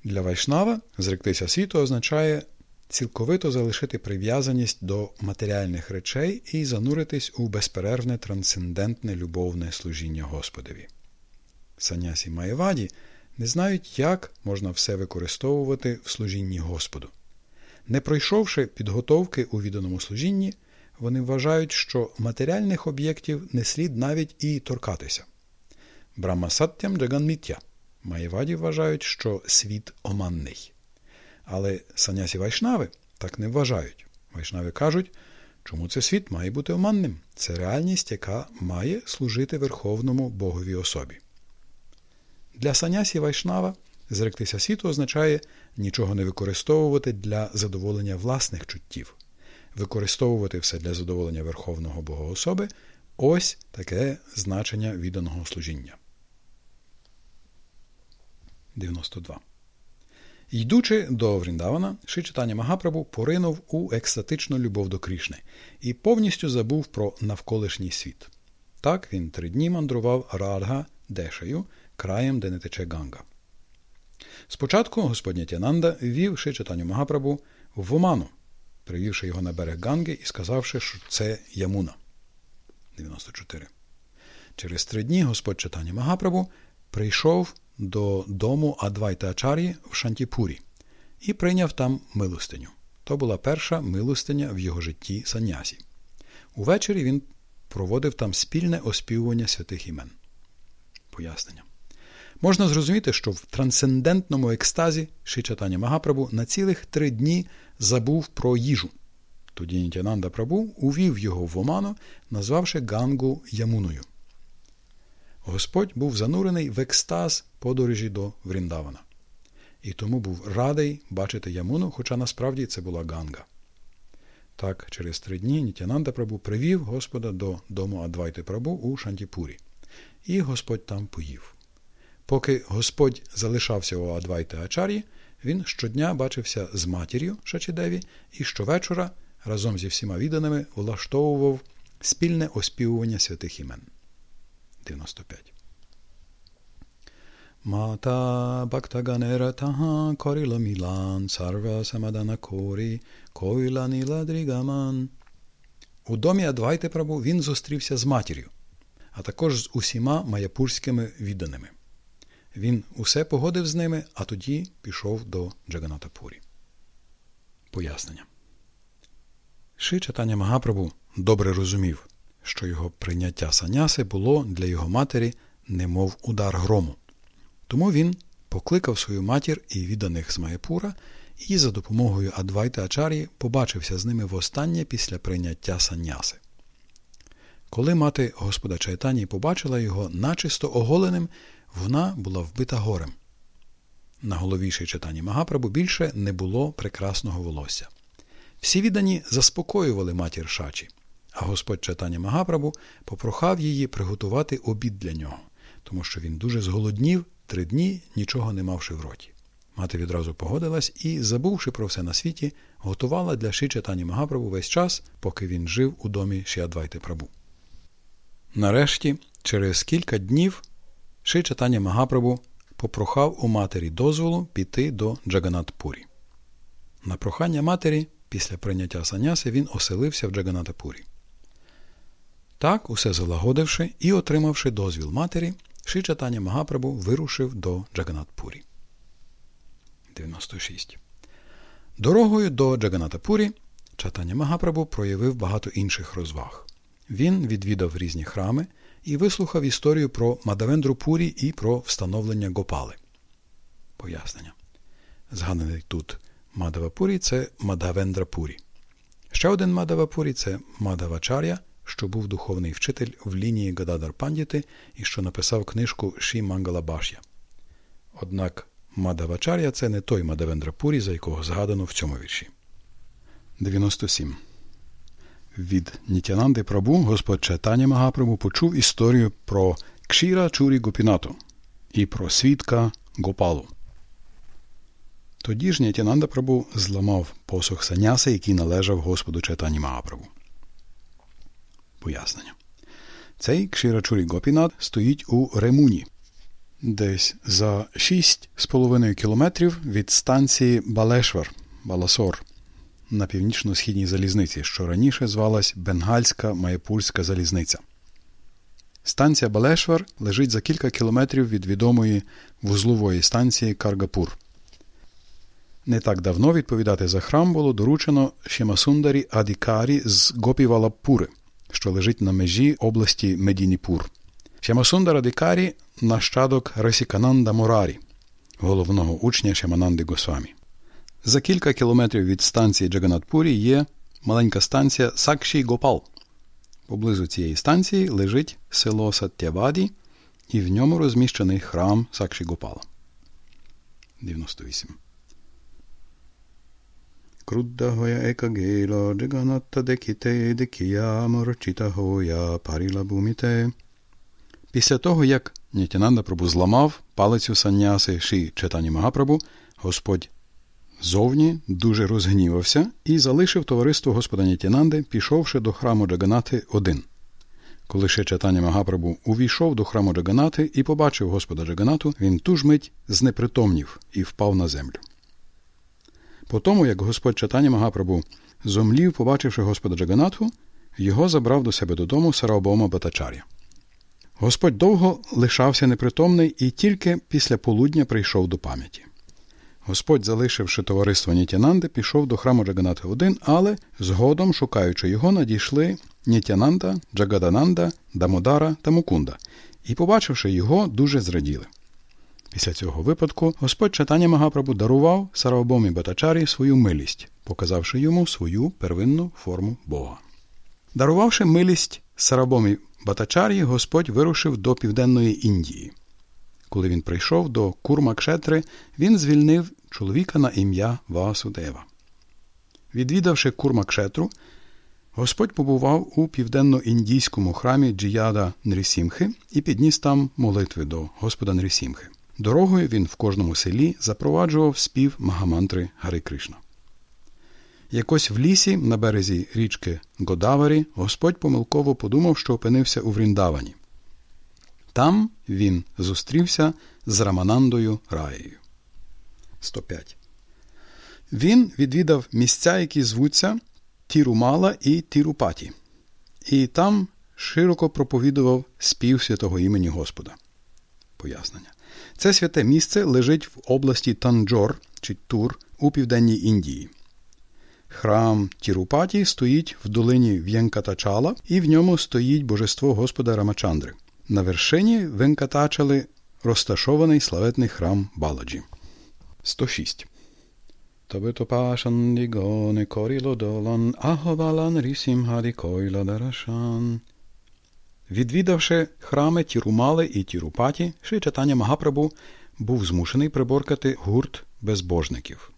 Для Вайшнава зректися світу означає цілковито залишити прив'язаність до матеріальних речей і зануритись у безперервне трансцендентне любовне служіння Господові. Санясі Маєваді не знають, як можна все використовувати в служінні Господу. Не пройшовши підготовки у відданому служінні, вони вважають, що матеріальних об'єктів не слід навіть і торкатися. Брамасаттям джаганміття. Маєваді вважають, що світ оманний. Але санясі Вайшнави так не вважають. Вайшнави кажуть, чому це світ має бути оманним? Це реальність, яка має служити Верховному Богові особі. Для санясі Вайшнава зректися світу означає нічого не використовувати для задоволення власних чуттів. Використовувати все для задоволення Верховного Богоособи ось таке значення відданого служіння. 92. Йдучи до Вріндавана, Шичитання Магапрабу поринув у екстатичну любов до Крішни і повністю забув про навколишній світ. Так він три дні мандрував Радга Дешею, краєм, де не тече Ганга. Спочатку господня Тянанда ввів Шичитаню Магапрабу в Оману, привівши його на берег Ганги і сказавши, що це Ямуна. 94. Через три дні Господь Читання Магапрабу прийшов до дому Адвайта Ачарі в Шантіпурі і прийняв там милостиню. То була перша милостиня в його житті санясі. Увечері він проводив там спільне оспівування святих імен. Пояснення. Можна зрозуміти, що в трансцендентному екстазі Шичатаня Магапрабу на цілих три дні забув про їжу. Тоді Нітянанда Прабу увів його в оману, назвавши Гангу Ямуною. Господь був занурений в екстаз подорожі до Вріндавана. І тому був радий бачити Ямуну, хоча насправді це була Ганга. Так, через три дні Нітянанда Прабу привів Господа до дому Адвайти Прабу у Шантіпурі. І Господь там поїв. Поки Господь залишався у Адвайти Ачарі, він щодня бачився з матір'ю Шачідеві і щовечора разом зі всіма відданими влаштовував спільне оспівування святих імен. 95. Мата Бхактаганератаха Коріла Мілан Сарва Самадана Корі. У домі Адвайти Прабу він зустрівся з матір'ю, а також з усіма маяпурськими відданими. Він усе погодив з ними, а тоді пішов до Джаганатапурі. Пояснення. Ши читання Магапрабу добре розумів, що його прийняття саняси було для його матері немов удар грому. Тому він покликав свою матір і відданих з Маєпура і за допомогою Адвайта Ачарі побачився з ними востаннє після прийняття саняси. Коли мати Господа Чайтані побачила його начисто оголеним, вона була вбита горем. На голові читанні Магапрабу більше не було прекрасного волосся. Всі віддані заспокоювали матір Шачі, а Господь читання Магапрабу попрохав її приготувати обід для нього, тому що він дуже зголоднів три дні, нічого не мавши в роті. Мати відразу погодилась і, забувши про все на світі, готувала для Ши читання Магапрабу весь час, поки він жив у домі Шіадвайти Прабу. Нарешті, через кілька днів, Ши читання Магапрабу попрохав у матері дозволу піти до Джаганатпурі. На прохання матері, після прийняття саняси, він оселився в Джаганатапурі. Так, усе залагодивши і отримавши дозвіл матері, Ши читання Магапрабу вирушив до Джаганатпурі. 96. Дорогою до Джаганатапурі Чатання Магапрабу проявив багато інших розваг. Він відвідав різні храми і вислухав історію про Мадавендру Пурі і про встановлення Гопали. Пояснення. Згаданий тут Мадавапурі це Мадавендрапурі. Ще один Мадавапурі це Мадавачар'я, що був духовний вчитель в лінії Гададар Пандіти і що написав книжку Ші Мангалабаш'я. Однак Мадавачар'я це не той Мадавендрапурі, за якого згадано в цьому вірші. 97. Від Нітянанди Прабу Господь Чайтаня Магапрабу почув історію про Кшіра Чурі Гопінату і про свідка Гопалу. Тоді ж Нітянанда Прабу зламав посох саняси, який належав Господу Чайтані Магапрабу. Пояснення. Цей Кшірачурі Гопінат стоїть у Ремуні, десь за 6,5 кілометрів від станції Балешвар Баласор на північно-східній залізниці, що раніше звалась Бенгальська Маєпурська залізниця. Станція Балешвар лежить за кілька кілометрів від відомої вузлової станції Каргапур. Не так давно відповідати за храм було доручено Шемасундарі Адікарі з Гопівалапури, що лежить на межі області Медініпур. Шемасундар Адікарі нащадок Расікананда Морарі, головного учня Шемананди Госвамі. За кілька кілометрів від станції Джаганатпурі є маленька станція Сакші Гопал. Поблизу цієї станції лежить село Саттяваді, і в ньому розміщений храм Сакші Гопала. 98. Круддагоя екагела джаганатта декіте декія морчита гоя паріла буміте. Після того, як Нітянанда Прабу зламав палицю санняси Ші Четані Магапрабу, Господь зовні дуже розгнівався і залишив товариство Господа Нітянанди, пішовши до храму Джаганати один. Коли ще читання Магапрабу увійшов до храму Джаганати і побачив Господа Джаганату, він ту ж мить знепритомнів і впав на землю. По тому, як Господь читання Магапрабу зомлів, побачивши Господа Джаганату, його забрав до себе додому Сараобома Батачар'я. Господь довго лишався непритомний і тільки після полудня прийшов до пам'яті. Господь, залишивши товариство Нітянанди, пішов до храму Джаганати один, але згодом, шукаючи його, надійшли Нітянанда, Джагадананда, Дамодара та Мукунда, і, побачивши його, дуже зраділи. Після цього випадку Господь читання Магапрабу дарував Сараобомі Батачарі свою милість, показавши йому свою первинну форму Бога. Дарувавши милість Сарабомі Батачарі, Господь вирушив до Південної Індії. Коли він прийшов до Курмакшетри, він звільнив чоловіка на ім'я Васудева. Відвідавши Курмакшетру, Господь побував у південно-індійському храмі Джіяда Нрісімхи і підніс там молитви до Господа Нрісімхи. Дорогою він в кожному селі запроваджував спів Магамантри Гари Кришна. Якось в лісі на березі річки Годаварі Господь помилково подумав, що опинився у Вріндавані. Там він зустрівся з Раманандою Раєю. 105. Він відвідав місця, які звуться Тірумала і Тірупаті, і там широко проповідував спів святого імені Господа. Пояснення. Це святе місце лежить в області Танджор чи Тур у південній Індії. Храм Тірупаті стоїть в долині В'єнкатачала, і в ньому стоїть божество Господа Рамачандри. На вершині Венкатачали розташований славетний храм Баладжі. 106. Тобитопашандігоне коріло аговалан дарашан. Відвідавши храми Тірумали і Тірупаті, Ши читання Магапрабу був змушений приборкати гурт безбожників.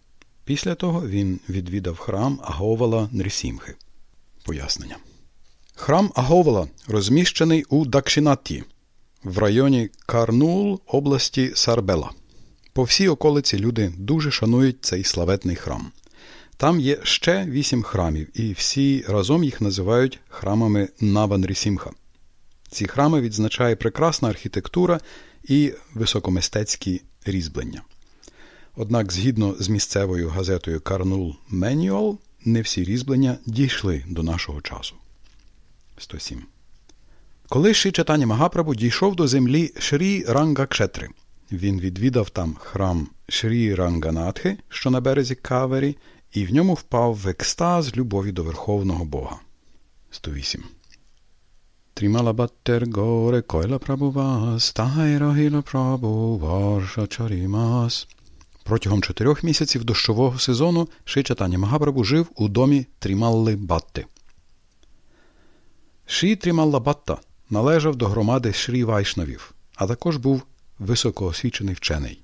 Після того він відвідав храм Аговала Нрісімхи. Пояснення. Храм Аговала розміщений у Дакшинатті в районі Карнул області Сарбела. По всій околиці люди дуже шанують цей славетний храм. Там є ще вісім храмів, і всі разом їх називають храмами Наванрісімха. Ці храми відзначає прекрасна архітектура і високомистецькі різьблення. Однак, згідно з місцевою газетою Карнул Менюал, не всі різьблення дійшли до нашого часу. 107. Коли Ши Чатані Магапрабу дійшов до землі Шрі Рангакшетри, він відвідав там храм Шрі Ранганатхи, що на березі Кавері, і в ньому впав в екстаз любові до Верховного Бога. 108. Тримала баттер горе койла прабувас, тагай прабу варша чарімас. Протягом чотирьох місяців дощового сезону Ши Чатані Магапрабу жив у домі Трімалли Батти. Ші Трімалла належав до громади Шрі Вайшнавів, а також був високоосвічений вчений.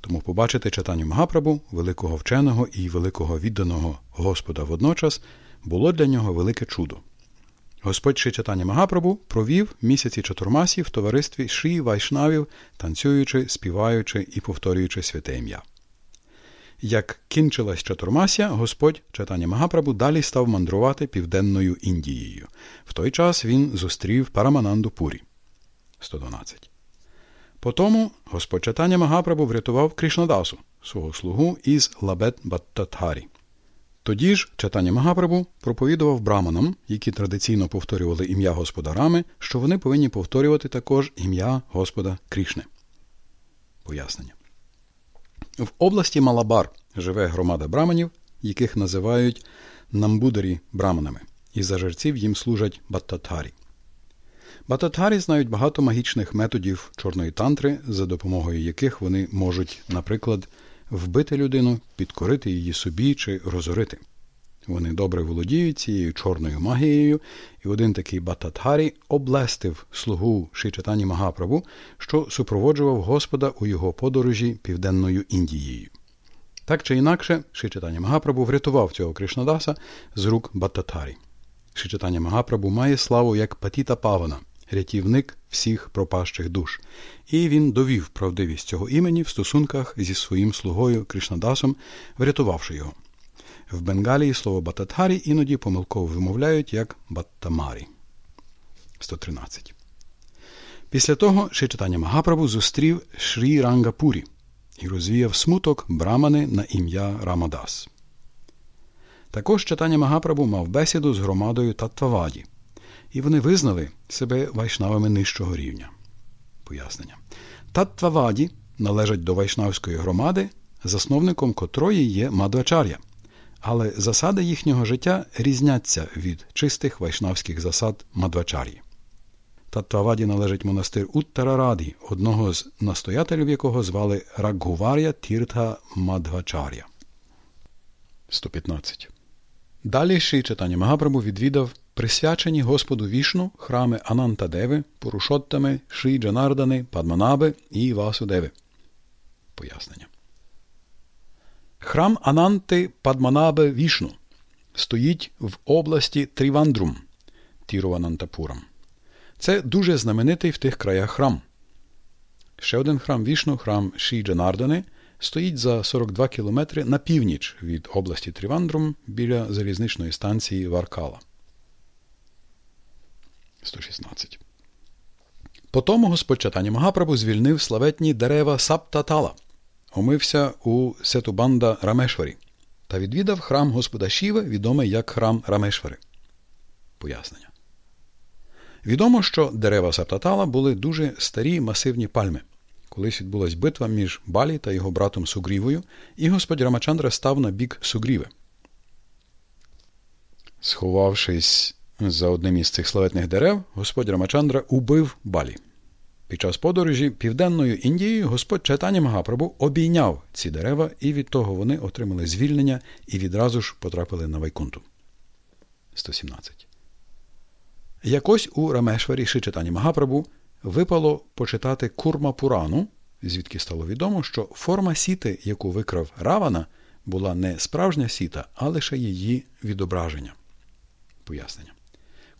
Тому побачити читанню Магапрабу, великого вченого і великого відданого Господа водночас, було для нього велике чудо. Господь Ши Чатані Магапрабу провів місяці чотурмасі в товаристві Шрі Вайшнавів, танцюючи, співаючи і повторюючи святе ім'я. Як кінчилась чатурмася, Господь Чатані Магапрабу далі став мандрувати південною Індією. В той час він зустрів Парамананду Пурі. 112. Потому Господь Чатаня Магапрабу врятував Кришнадасу, свого слугу із Лабет Баттатхарі. Тоді ж Чатаня Магапрабу проповідував браманам, які традиційно повторювали ім'я Господа Рами, що вони повинні повторювати також ім'я Господа Крішни. Пояснення. В області Малабар живе громада браманів, яких називають намбударі браманами, і за жерців їм служать баттатарі. Баттатарі знають багато магічних методів чорної тантри, за допомогою яких вони можуть, наприклад, вбити людину, підкорити її собі чи розорити. Вони добре володіють цією чорною магією, і один такий Бататхарі облестив слугу Шичатані Магапрабу, що супроводжував Господа у його подорожі Південною Індією. Так чи інакше, Шичатані Магапрабу врятував цього Кришнадаса з рук Бататхарі. Шичатані Магапрабу має славу як Патіта Павана, рятівник всіх пропащих душ, і він довів правдивість цього імені в стосунках зі своїм слугою Кришнадасом, врятувавши його. В Бенгалії слово Бататхарі іноді помилково вимовляють як Баттамарі. 113. Після того Шичатаня Магапрабу зустрів Шрі Рангапурі і розвіяв смуток брамани на ім'я Рамадас. Також читання Магапрабу мав бесіду з громадою Таттваваді, і вони визнали себе вайшнавами нижчого рівня. Пояснення. Таттваваді належать до вайшнавської громади, засновником котрої є Мадвачар'я – але засади їхнього життя різняться від чистих вайшнавських засад Мадвачар'ї. Таттваваді належить монастир Уттарараді, одного з настоятелів якого звали Раггувар'я Тіртha Мадвачар'я. 115. Далі Ші читання Магапрабу відвідав присвячені Господу вішну храми Анантадеви, Пурушоттами, Ші Джанардани, Падманаби і Васудеви. Пояснення. Храм Ананти Падманабе Вішну стоїть в області Трівандрум Тіруванантапурам. Це дуже знаменитий в тих краях храм. Ще один храм Вішну, храм Ші Джанардани, стоїть за 42 кілометри на північ від області Трівандрум біля залізничної станції Варкала. 116. Потому Господь Чатані Магапрабу звільнив славетні дерева Саптатала – омився у Сетубанда Рамешварі та відвідав храм Господа Шіви, відомий як храм Рамешвари. Пояснення. Відомо, що дерева Саптатала були дуже старі масивні пальми. Колись відбулась битва між Балі та його братом Сугрівою, і господь Рамачандра став на бік Сугріви. Сховавшись за одним із цих славетних дерев, господь Рамачандра убив Балі. Під час подорожі Південною Індією Господь Чайтані Магапрабу обійняв ці дерева, і від того вони отримали звільнення і відразу ж потрапили на Вайкунту. 117. Якось у Рамешварі Шичатані Магапрабу випало почитати Курма Пурану, звідки стало відомо, що форма сіти, яку викрав Равана, була не справжня сіта, а лише її відображення. Пояснення.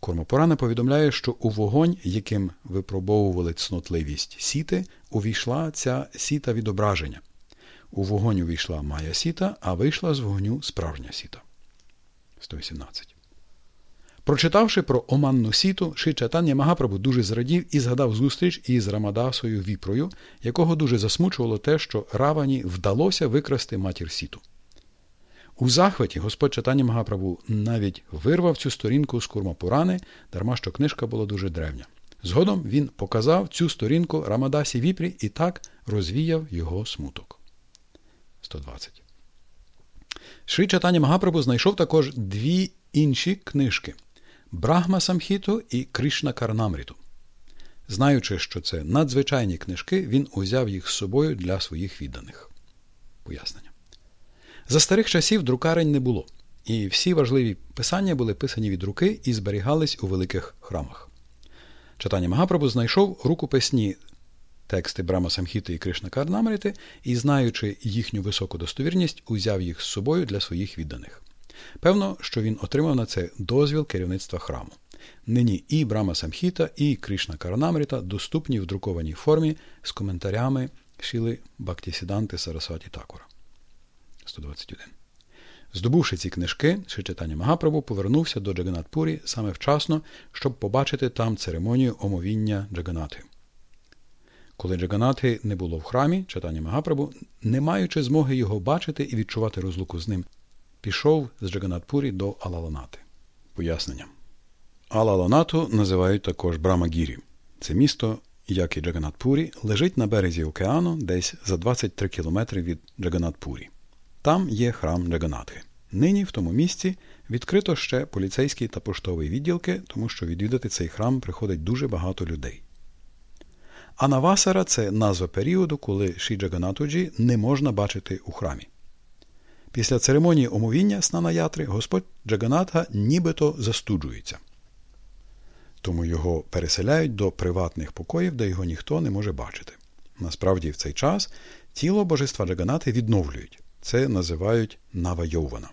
Кормопорана повідомляє, що у вогонь, яким випробовували цнотливість сіти, увійшла ця сіта відображення. У вогонь увійшла Майя сіта, а вийшла з вогню справжня сіта. 118. Прочитавши про Оманну сіту, Ши Чатання Магапрабу дуже зрадів і згадав зустріч із Рамадасою Віпрою, якого дуже засмучувало те, що Равані вдалося викрасти матір сіту. У захваті Господь читання Магапрабу навіть вирвав цю сторінку з Курмапурани, дарма що книжка була дуже древня. Згодом він показав цю сторінку Рамадасі Віпрі і так розвіяв його смуток. 120. Шрі Чатані Магапрабу знайшов також дві інші книжки Брахма Самхіту і Кришна Карнамріту. Знаючи, що це надзвичайні книжки, він узяв їх з собою для своїх відданих. Пояснення. За старих часів друкарень не було, і всі важливі писання були писані від руки і зберігались у великих храмах. Читання Магапрабу знайшов рукописні тексти Брама Самхіти і Кришна Карнамріти і, знаючи їхню високу достовірність, узяв їх з собою для своїх відданих. Певно, що він отримав на це дозвіл керівництва храму. Нині і Брама Самхіта, і Кришна Каранамріта доступні в друкованій формі з коментарями Шіли Бактісіданти Сарасваті Такура. 121. Здобувши ці книжки, Шичитання Магапрабу повернувся до Джаганатпурі саме вчасно, щоб побачити там церемонію омовіння Джаганати. Коли Джаганати не було в храмі, читання Магапрабу, не маючи змоги його бачити і відчувати розлуку з ним, пішов з Джаганатпурі до Алаланати. Пояснення. Алаланату називають також Брамагірі. Це місто, як і Джаганатпурі, лежить на березі океану десь за 23 кілометри від Джаганатпурі. Там є храм Джаганатхи. Нині в тому місці відкрито ще поліцейський та поштовий відділки, тому що відвідати цей храм приходить дуже багато людей. Анавасара це назва періоду, коли Ші Джаганатуджі не можна бачити у храмі. Після церемонії омовіння Снанаятри Господь Джаганатха нібито застуджується. Тому його переселяють до приватних покоїв, де його ніхто не може бачити. Насправді, в цей час тіло божества Джаганати відновлюють. Це називають Навайована.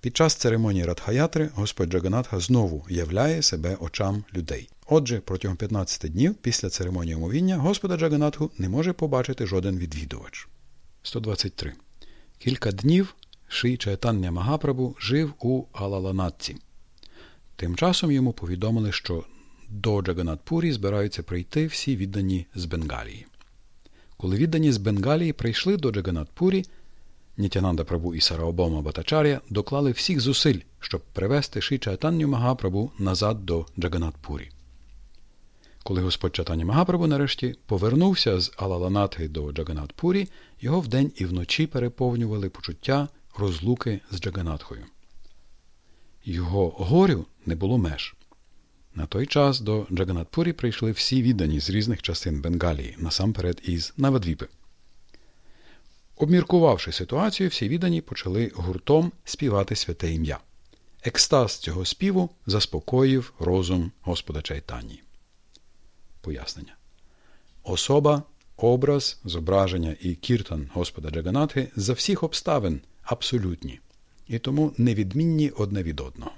Під час церемонії Радхаятри Господь Джаганатха знову являє себе очам людей. Отже, протягом 15 днів після церемонії омовіння Господа Джаганатху не може побачити жоден відвідувач. 123. Кілька днів Ши Чайтання Магапрабу жив у Алаланатці. Тим часом йому повідомили, що до Джаганатпурі збираються прийти всі віддані з Бенгалії. Коли віддані з Бенгалії прийшли до Джаганатпурі, Нітянанда Прабу і Сараобома Батачаря доклали всіх зусиль, щоб привести Ши Чайтанню Магапрабу назад до Джаганатпурі. Коли Господь Чатані Магапрабу нарешті повернувся з Алаланатги до Джаганатпурі, його вдень і вночі переповнювали почуття розлуки з Джаганатхою. Його горю не було меж. На той час до Джаганатпурі прийшли всі віддані з різних частин Бенгалії, насамперед із Навадвіпи. Обміркувавши ситуацію, всі віддані почали гуртом співати святе ім'я. Екстаз цього співу заспокоїв розум Господа Чайтані. Пояснення. Особа, образ, зображення і кіртан Господа Джаганатхи за всіх обставин абсолютні і тому невідмінні одне від одного.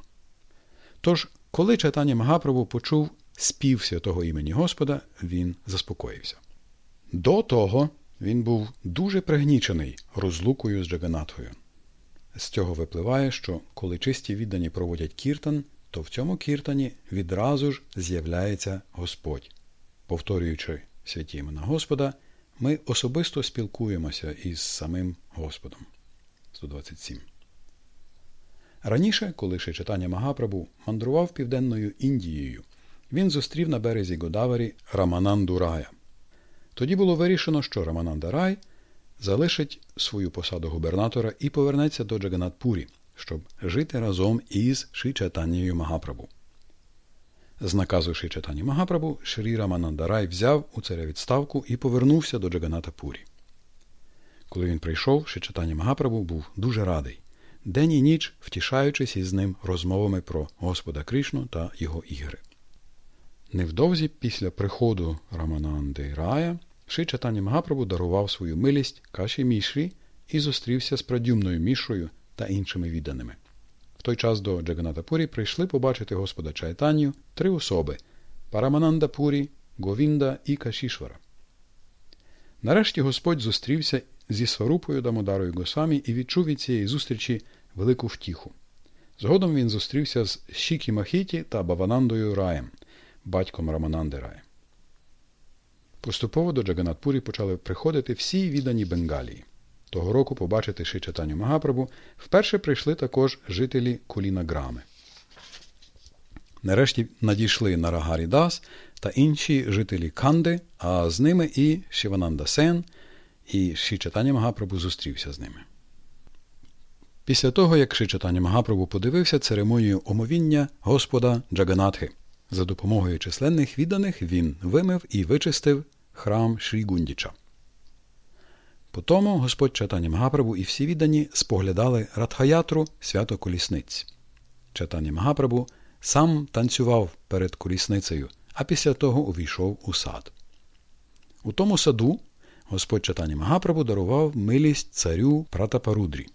Тож, коли читання Магапрабу почув спів святого імені Господа, він заспокоївся. До того він був дуже пригнічений розлукою з Джаганатхою. З цього випливає, що коли чисті віддані проводять кіртан, то в цьому кіртані відразу ж з'являється Господь. Повторюючи святі імена Господа, ми особисто спілкуємося із самим Господом. 127. Раніше, коли ще читання Магапрабу мандрував південною Індією, він зустрів на березі Годаварі Рамананду Рая. Тоді було вирішено, що Рамананда Рай залишить свою посаду губернатора і повернеться до Джаганатпурі, щоб жити разом із Шичатанією Магапрабу. З наказу Шичатані Магапрабу Шрі Рамананда Рай взяв у царя відставку і повернувся до Джаганатапурі. Коли він прийшов, Шичатані Магапрабу був дуже радий, день і ніч втішаючись із ним розмовами про Господа Кришну та його ігри. Невдовзі після приходу Рамананди Рая Ши Чатані Магапрабу дарував свою милість Каші Мішрі і зустрівся з прадюмною Мішою та іншими відданими. В той час до Джаганатапурі прийшли побачити Господа Чайтанію три особи Парамананда Пурі, Говінда і Кашішвара. Нарешті Господь зустрівся зі Сварупою Дамодарою Госамі і відчув від цієї зустрічі велику втіху. Згодом він зустрівся з Шікі Махіті та Баванандою Раєм, батьком Рамананди Рая. Поступово до Джаганатпурі почали приходити всі віддані Бенгалії. Того року побачити Шичатаню Магапрабу вперше прийшли також жителі Куліна Грами. Нарешті надійшли Нарагарі Дас та інші жителі Канди, а з ними і Шивананда Сен, і Шичатаня Магапрабу зустрівся з ними. Після того, як Шичатані Магапрабу подивився церемонію омовіння Господа Джаганатхи, за допомогою численних відданих він вимив і вичистив храм Шрі Потому Господь Чатані Магапрабу і всі віддані споглядали Радхаятру свято колісниць. Чатані Магапрабу сам танцював перед колісницею, а після того увійшов у сад. У тому саду Господь Чатані Магапрабу дарував милість царю Пратапарудрі.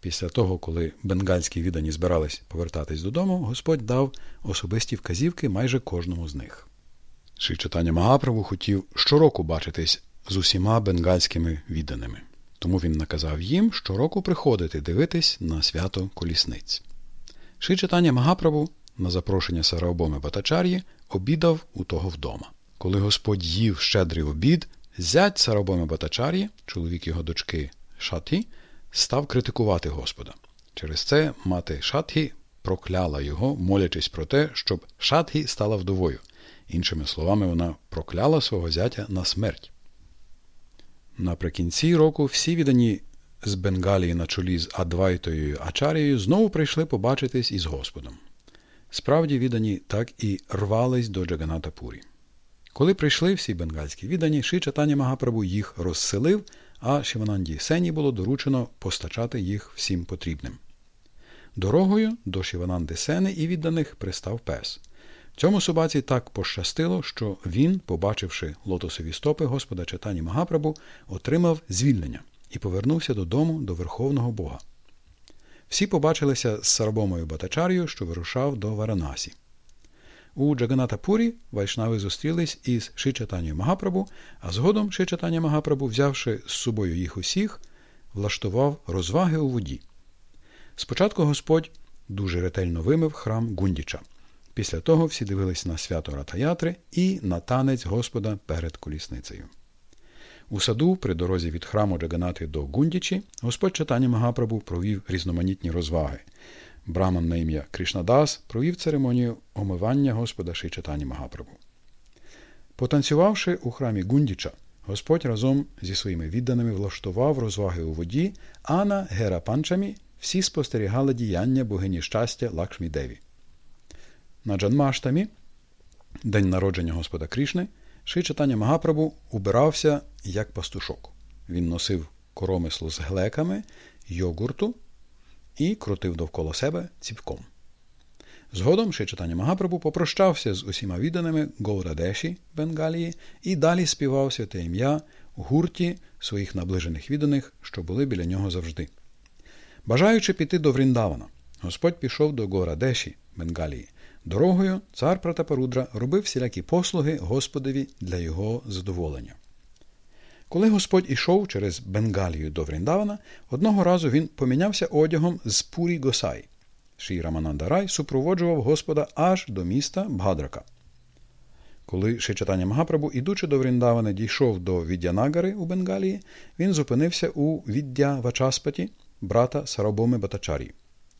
Після того, коли бенгальські віддані збирались повертатись додому, Господь дав особисті вказівки майже кожному з них. Ши Магаправу хотів щороку бачитись з усіма бенгальськими відданими. Тому він наказав їм щороку приходити дивитись на свято колісниць. Ши читання Магаправу на запрошення Сараобоми Батачар'ї обідав у того вдома. Коли Господь їв щедрий обід, зять Сарабоми Батачар'ї, чоловік його дочки Шаті, став критикувати Господа. Через це мати Шатхі прокляла його, молячись про те, щоб Шатхі стала вдовою. Іншими словами, вона прокляла свого зятя на смерть. Наприкінці року всі віддані з Бенгалії на чолі з Адвайтою Ачарією знову прийшли побачитись із Господом. Справді віддані так і рвались до Джаганата Пурі. Коли прийшли всі бенгальські віддані, Ши Магапрабу їх розселив а Шивананді Сені було доручено постачати їх всім потрібним. Дорогою до Шивананди Сени і відданих пристав пес. Цьому собаці так пощастило, що він, побачивши лотосові стопи Господа Читані Магапрабу, отримав звільнення і повернувся додому до Верховного Бога. Всі побачилися з Сарабомою Батачар'ю, що вирушав до Варанасі. У Джаганатапурі Вайшнави зустрілись із Шичатанію Магапрабу, а згодом Шичатання Магапрабу, взявши з собою їх усіх, влаштував розваги у воді. Спочатку Господь дуже ретельно вимив храм Гундіча. Після того всі дивились на свято Ратаятри і на танець Господа перед колісницею. У саду, при дорозі від храму Джаганати до Гундічі, Господь Чатані Магапрабу провів різноманітні розваги. Браман на ім'я Кришнадас провів церемонію омивання Господа Шичатані Магапрабу. Потанцювавши у храмі Гундіча, Господь разом зі своїми відданими влаштував розваги у воді, а на Герапанчамі всі спостерігали діяння богині щастя Лакшмі Деві. На Джанмаштамі, день народження Господа Крішни, Шичатаня Магапрабу убирався як пастушок. Він носив коромисло з глеками, йогурту і крутив довкола себе ціпком. Згодом ще читання Магапрабу попрощався з усіма відданими Гаурадеші Бенгалії і далі співав святе ім'я у гурті своїх наближених відданих, що були біля нього завжди. Бажаючи піти до Вріндавана, Господь пішов до Горадеші Бенгалії. Дорогою цар Пратапарудра робив всілякі послуги Господові для його задоволення. Коли Господь ішов через Бенгалію до Вріндавана, одного разу він помінявся одягом з Пурі Госай. Ші Раманандарай супроводжував Господа аж до міста Бхадрака. Коли Шичатаня Магапрабу, ідучи до Вріндавана, дійшов до Віддянагари у Бенгалії, він зупинився у Віддя Вачаспаті, брата Сарабоми Батачарі.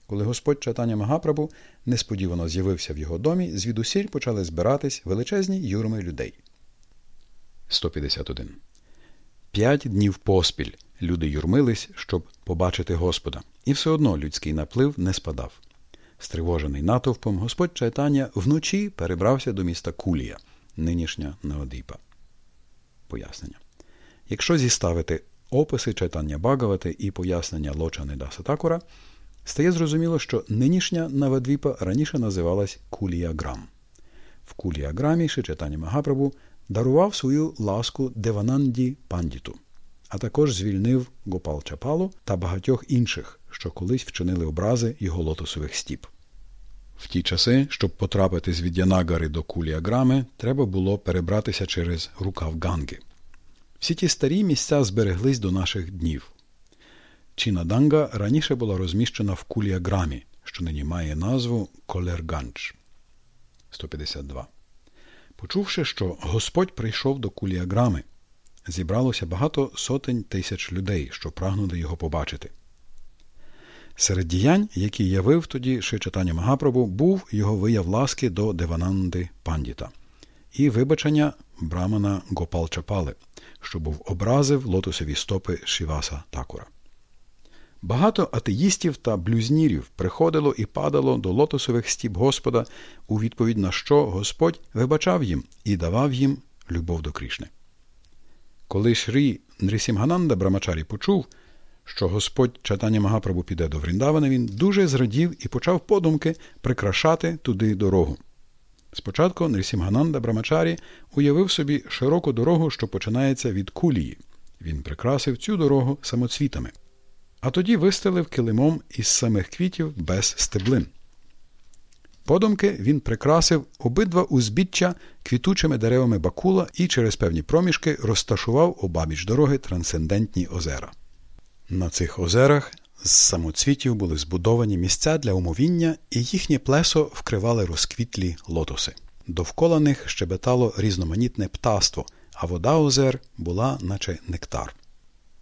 Коли Господь Чатаня Магапрабу несподівано з'явився в його домі, звідусіль почали збиратись величезні юрми людей. 151 П'ять днів поспіль люди юрмились, щоб побачити Господа, і все одно людський наплив не спадав. Стривожений натовпом, Господь Чайтання вночі перебрався до міста Кулія, нинішня Наодипа. Пояснення. Якщо зіставити описи читання Багавати і пояснення Лочани Дасатакура, стає зрозуміло, що нинішня Навадвіпа раніше називалась Кулія Грам. В Кулія Грамі Шичатані Магапрабу дарував свою ласку Девананді Пандіту, а також звільнив Гопал Чапалу та багатьох інших, що колись вчинили образи його лотосових стіп. В ті часи, щоб потрапити з Відянагари до Куліаграми, треба було перебратися через рукав Ганги. Всі ті старі місця збереглись до наших днів. Чінаданга раніше була розміщена в Куліаграмі, що нині має назву Колерганч. 152 Почувши, що Господь прийшов до куліаграми, зібралося багато сотень тисяч людей, що прагнули його побачити. Серед діянь, які явив тоді Шичатаня Магапрабу, був його вияв ласки до Девананди Пандіта і вибачення Брамана Гопал Чапали, що був образив лотосові стопи Шіваса Такура. Багато атеїстів та блюзнірів приходило і падало до лотосових стіп Господа, у відповідь на що Господь вибачав їм і давав їм любов до Крішни. Коли Шрі Нрісімгананда Брамачарі почув, що Господь читання Магапрабу піде до Вріндавана, він дуже зрадів і почав подумки прикрашати туди дорогу. Спочатку Нрісімгананда Брамачарі уявив собі широку дорогу, що починається від кулії. Він прикрасив цю дорогу самоцвітами а тоді вистелив килимом із самих квітів без стеблин. Подумки він прикрасив обидва узбіччя квітучими деревами бакула і через певні проміжки розташував обабіч дороги трансцендентні озера. На цих озерах з самоцвітів були збудовані місця для умовіння, і їхнє плесо вкривали розквітлі лотоси. Довкола них щебетало різноманітне птаство, а вода озер була, наче нектар.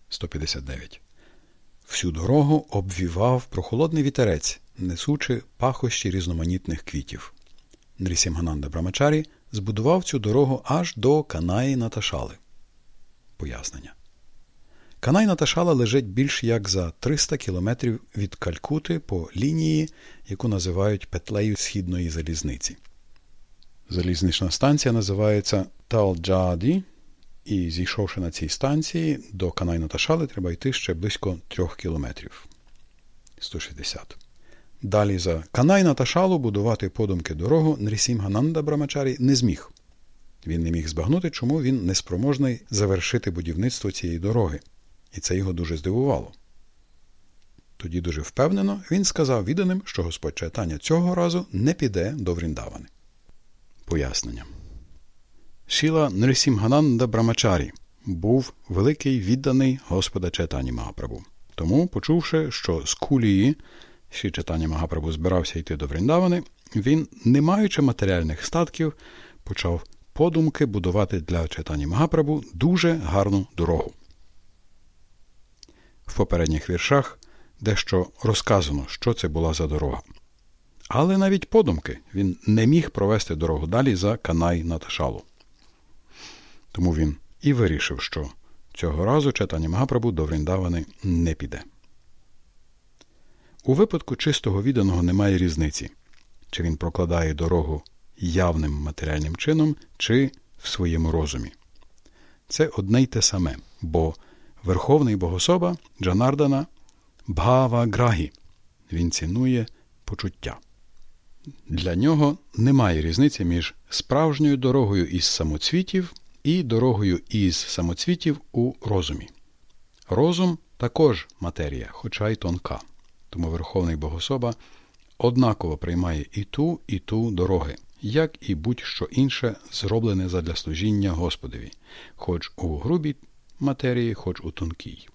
159 Всю дорогу обвівав прохолодний вітерець, несучи пахощі різноманітних квітів. Нрісімгананда Брамачарі збудував цю дорогу аж до Канаї Наташали. Пояснення. Канай Наташала лежить більш як за 300 кілометрів від Калькути по лінії, яку називають петлею східної залізниці. Залізнична станція називається Талджаді і зійшовши на цій станції, до Канайна Ташали треба йти ще близько трьох кілометрів. 160. Далі за Канайна Ташалу будувати подумки дорогу Нрісім Гананда Брамачарі не зміг. Він не міг збагнути, чому він неспроможний завершити будівництво цієї дороги, і це його дуже здивувало. Тоді дуже впевнено він сказав відданим, що Господь Чайтання цього разу не піде до Вріндавани. Пояснення. Шіла Нрисімгананда Брамачарі був великий відданий Господа Чайтані Магапрабу. Тому, почувши, що з кулії Ші Чайтані Магапрабу збирався йти до Вріндавани, він, не маючи матеріальних статків, почав подумки будувати для Чайтані Магапрабу дуже гарну дорогу. В попередніх віршах дещо розказано, що це була за дорога. Але навіть подумки він не міг провести дорогу далі за Канай Наташалу. Тому він і вирішив, що цього разу читання Магапрабу до Вріндавани не піде. У випадку чистого відданого немає різниці, чи він прокладає дорогу явним матеріальним чином, чи в своєму розумі. Це одне й те саме, бо Верховний Богособа Джанардана Бхава Грагі він цінує почуття. Для нього немає різниці між справжньою дорогою із самоцвітів і дорогою із самоцвітів у розумі. Розум також матерія, хоча й тонка. Тому Верховний Богособа однаково приймає і ту, і ту дороги, як і будь-що інше зроблене задля служіння Господові, хоч у грубій матерії, хоч у тонкій.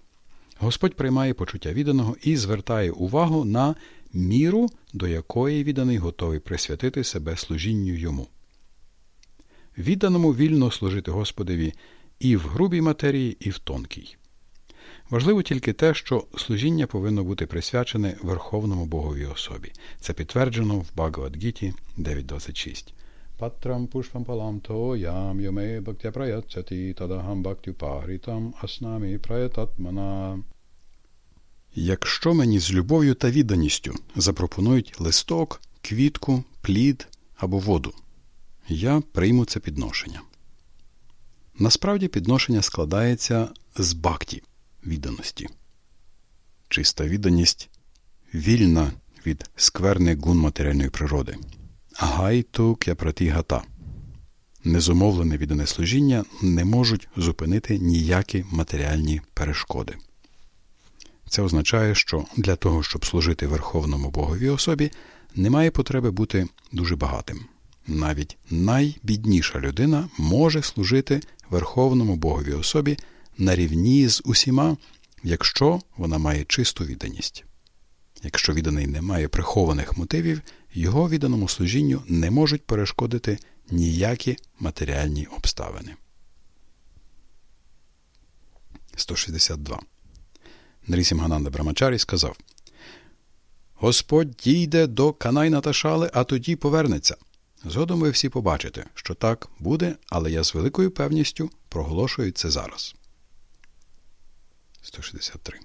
Господь приймає почуття відданого і звертає увагу на міру, до якої відданий готовий присвятити себе служінню йому відданому вільно служити Господеві і в грубій матерії, і в тонкій. Важливо тільки те, що служіння повинно бути присвячене Верховному Боговій особі. Це підтверджено в Багавадгіті 9.26. Патрам пушпам палам то ям йоме бхактя праяцяти тадахам бхактю пагрітам аснамі праятатмана. Якщо мені з любов'ю та відданістю запропонують листок, квітку, плід або воду, я прийму це підношення. Насправді підношення складається з бакті відданості. Чиста відданість вільна від скверних гун матеріальної природи. Агайту кяпраті гата. Незумовлене віддане служіння не можуть зупинити ніякі матеріальні перешкоди. Це означає, що для того, щоб служити Верховному Боговій особі, немає потреби бути дуже багатим навіть найбідніша людина може служити Верховному Богові особі на рівні з усіма, якщо вона має чисту відданість. Якщо відданий не має прихованих мотивів, його відданому служінню не можуть перешкодити ніякі матеріальні обставини. 162. Нрісім Гананда Брамачарі сказав Господь дійде до Канай Наташали, а тоді повернеться. Згодом ви всі побачите, що так буде, але я з великою певністю проголошую це зараз. 163.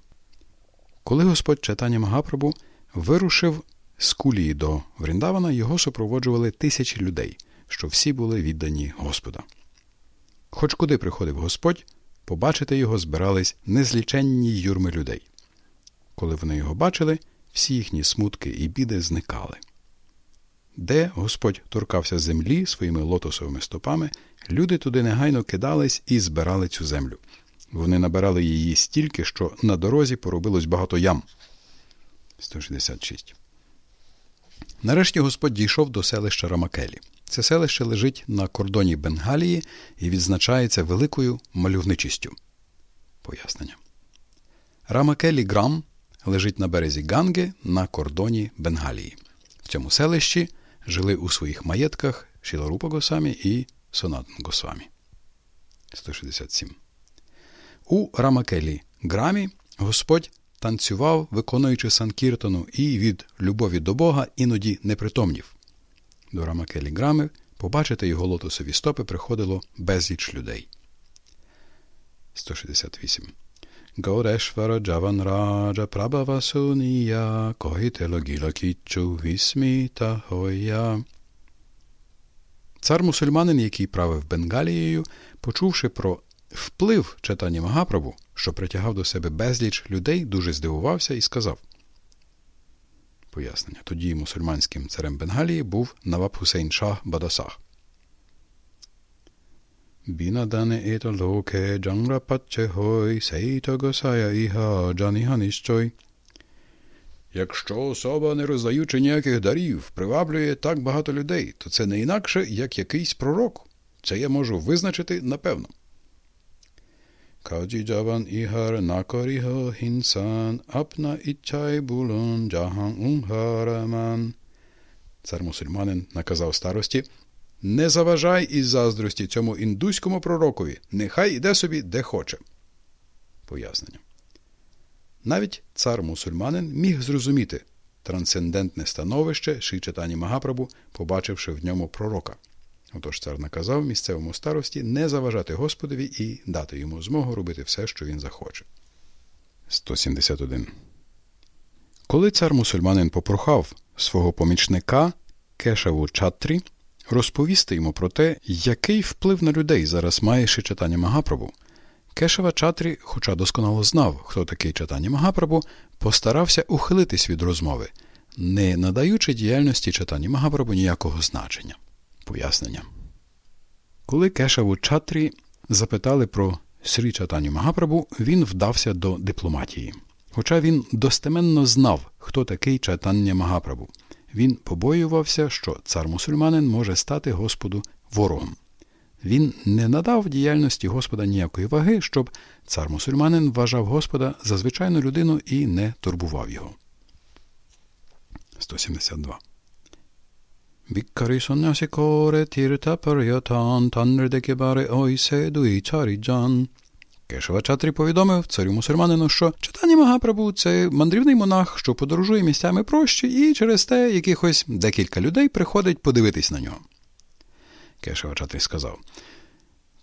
Коли Господь читання Магапрабу вирушив з кулії до Вріндавана, його супроводжували тисячі людей, що всі були віддані Господа. Хоч куди приходив Господь, побачити його збирались незліченні юрми людей. Коли вони його бачили, всі їхні смутки і біди зникали. Де Господь торкався землі своїми лотосовими стопами, люди туди негайно кидались і збирали цю землю. Вони набирали її стільки, що на дорозі поробилось багато ям. 166. Нарешті Господь дійшов до селища Рамакелі. Це селище лежить на кордоні Бенгалії і відзначається великою мальовничістю. Пояснення. Рамакелі Грам лежить на березі Ганги на кордоні Бенгалії. В цьому селищі жили у своїх маєтках Шіларупа Госамі і Сонатн Госвамі. 167. У Рамакелі Грамі Господь танцював, виконуючи санкіртону, і від любові до Бога іноді непритомнів. До Рамакелі Грами побачити його лотосові стопи приходило безліч людей. 168. Gaureshvara Javan Raja Prabhava Suniya Kohitelo Gila Вісміта Хоя. Цар мусульманин, який правив Бенгалією, почувши про вплив читання Магапрабу, що притягав до себе безліч людей, дуже здивувався і сказав. Пояснення. Тоді мусульманським царем Бенгалії був Наваб Хусейн Шах Бадасах. Бінадане ето локе джангра патче хой, сейто госая іга джаніга ніщой. Якщо особа, не роздаючи ніяких дарів, приваблює так багато людей, то це не інакше, як якийсь пророк. Це я можу визначити напевно. Каджі джаван іхар накоріго хінсан, апна ічай булон джахан умгараман. Цар мусульманин наказав старості – не заважай із заздрості цьому індуському пророкові, нехай іде собі де хоче. Пояснення. Навіть цар мусульманин міг зрозуміти трансцендентне становище Шичатані Магапрабу, побачивши в ньому пророка. Отож цар наказав місцевому старості не заважати Господові і дати йому змогу робити все, що він захоче. 171. Коли цар мусульманин попрохав свого помічника Кешаву Чатрі розповісти йому про те, який вплив на людей зараз має ще читання Магапрабу. Кешева Чатрі, хоча досконало знав, хто такий читання Магапрабу, постарався ухилитись від розмови, не надаючи діяльності читання Магапрабу ніякого значення. Пояснення. Коли Кешеву Чатрі запитали про Срі Чатаню Магапрабу, він вдався до дипломатії. Хоча він достеменно знав, хто такий читання Магапрабу. Він побоювався, що цар мусульманин може стати Господу ворогом. Він не надав діяльності Господа ніякої ваги, щоб цар мусульманин вважав Господа за звичайну людину і не турбував його. 172. Біккарі соннясі коре тірта пар'ятан танрдекебаре Кешевачатрі повідомив царю мусульманину, що читання Магапрабу це мандрівний монах, що подорожує місцями прощі, і через те якихось декілька людей приходить подивитись на нього. Кешевачатрі сказав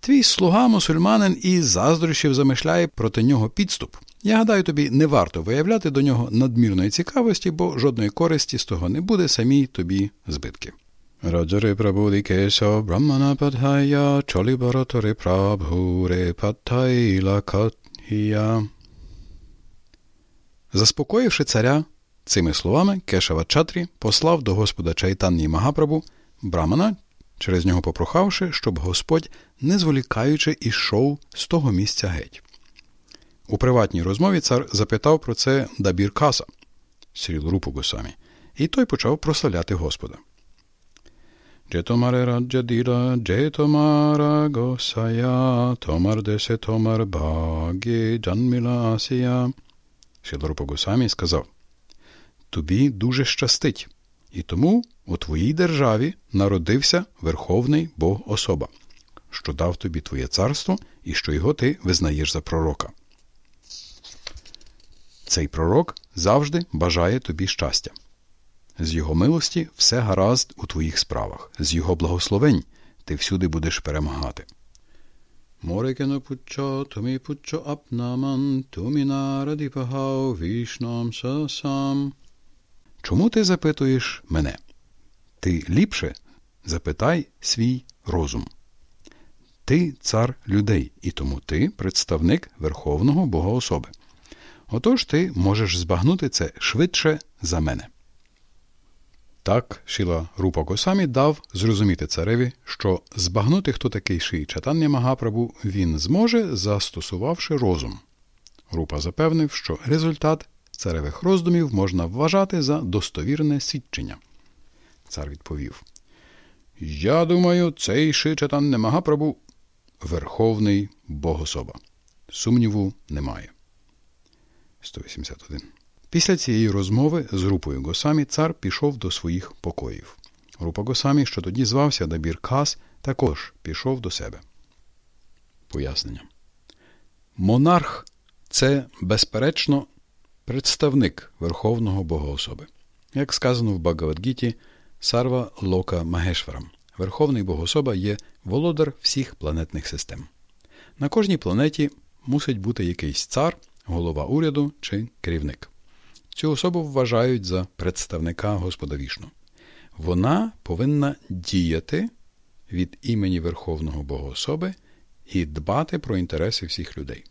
Твій слуга мусульманин із заздрощів замишляє проти нього підступ. Я гадаю, тобі не варто виявляти до нього надмірної цікавості, бо жодної користі з того не буде самій тобі збитки. Прабуді Кесо Брамана Падхая Чолі Баратори Прабхуре Падхайла Заспокоївши царя цими словами, Кешава Чатрі послав до Господа Чайтанні Магапрабу Брамана, через нього попрохавши, щоб Господь, не зволікаючи, ішов з того місця геть. У приватній розмові цар запитав про це Дабір Каса, Сріл Рупу Госамі, і той почав прославляти Господа. Jetomare Raja Dira Jetomara Gosaya Tomar Dese Tomar Бхагі Джанміла Асія Шіларупа Гусамі сказав Тобі дуже щастить, і тому у твоїй державі народився Верховний Бог особа, що дав тобі твоє царство і що його ти визнаєш за пророка. Цей пророк завжди бажає тобі щастя. З його милості все гаразд у твоїх справах, з його благословень ти всюди будеш перемагати. Морекено пуччо, тумі пуччо апнаман, тумі нараді пагав вішнам сасам. Чому ти запитуєш мене? Ти ліпше запитай свій розум. Ти цар людей, і тому ти представник Верховного Бога особи. Отож ти можеш збагнути це швидше за мене. Так Шіла Рупа Госамі дав зрозуміти цареві, що збагнути, хто такий Ший Чатання Магапрабу, він зможе, застосувавши розум. Рупа запевнив, що результат царевих роздумів можна вважати за достовірне свідчення. Цар відповів Я думаю, цей Ши Чатання Магапрабу Верховний Богособа. Сумніву немає. 181 Після цієї розмови з групою Госамі цар пішов до своїх покоїв. Група Госамі, що тоді звався Дабір Кас, також пішов до себе. Пояснення. Монарх це, безперечно, представник Верховного Богоособи. Як сказано в Багавадгіті, Сарва Лока Магешварам. Верховний Богособа є володар всіх планетних систем. На кожній планеті мусить бути якийсь цар, голова уряду чи керівник. Цю особу вважають за представника Господа Вішну. Вона повинна діяти від імені Верховного Богоособи і дбати про інтереси всіх людей.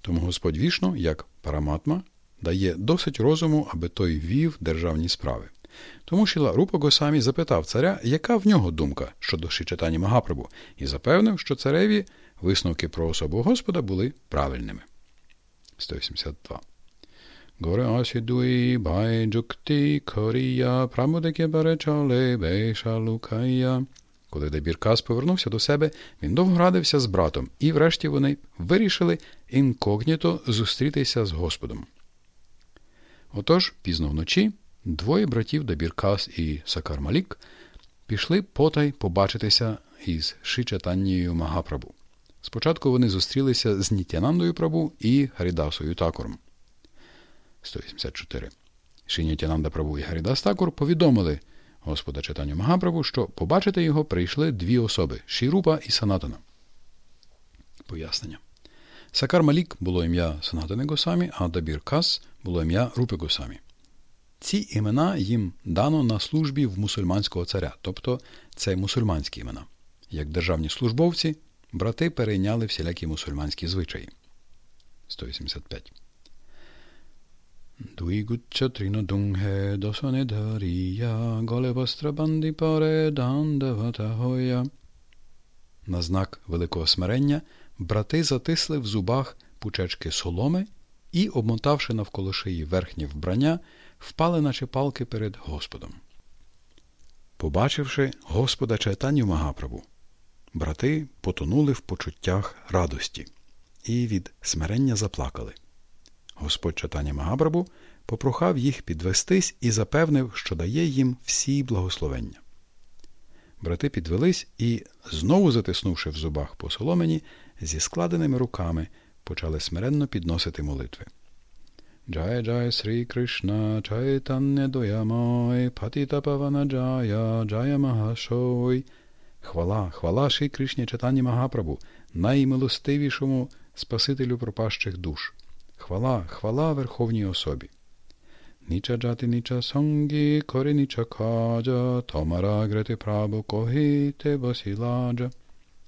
Тому Господь Вішну, як параматма, дає досить розуму, аби той вів державні справи. Тому Шіла Рупа Госамі запитав царя, яка в нього думка щодо Шичатані Магапрабу, і запевнив, що цареві висновки про особу Господа були правильними. 182 Осідуї бай джукти корія, прамудеке баречале бейша лукая. Коли Дебіркас повернувся до себе, він довго радився з братом, і врешті вони вирішили інкогніто зустрітися з Господом. Отож, пізно вночі, двоє братів Дебіркас і Сакар Малік пішли потай побачитися із Шичатаннією Магапрабу. Спочатку вони зустрілися з Нітянандою Прабу і Гарідасою Такором. 184. Шинітянанда Прабу і Гарідас Такур повідомили Господа читанню Магапрабу, що побачити його прийшли дві особи Шірупа і Санатана. Пояснення. Сакар Малік було ім'я Санатани Госамі, а Дабір Кас було ім'я Рупи Госамі. Ці імена їм дано на службі в мусульманського царя, тобто це мусульманські імена. Як державні службовці, брати перейняли всілякі мусульманські звичаї. 185 Дуйгучча тринодунгhe досоне дарія, голе вастрабанди паре дандаватагоя. На знак великого смирення брати затисли в зубах пучечки соломи і, обмотавши навколо шиї верхнє вбрання, впали наче палки перед Господом. Побачивши Господа Чайтаню Магаправу, брати потонули в почуттях радості і від смирення заплакали. Господь читання Магабрабу попрохав їх підвестись і запевнив, що дає їм всі благословення. Брати підвелись і, знову затиснувши в зубах по соломені, зі складеними руками почали смиренно підносити молитви. Джая Джая Срі Кришна, Чайтанне Доямой, Патіта Павана Джая, Джая Магашой. Хвала, хвала Шрі Кришні читанні Магапрабу, наймилостивішому Спасителю пропащих душ. Хвала, хвала Верховній особі. Ніча джати ніча сонгі, кори ніча каджа, томара грети прабу когіте басіладжа.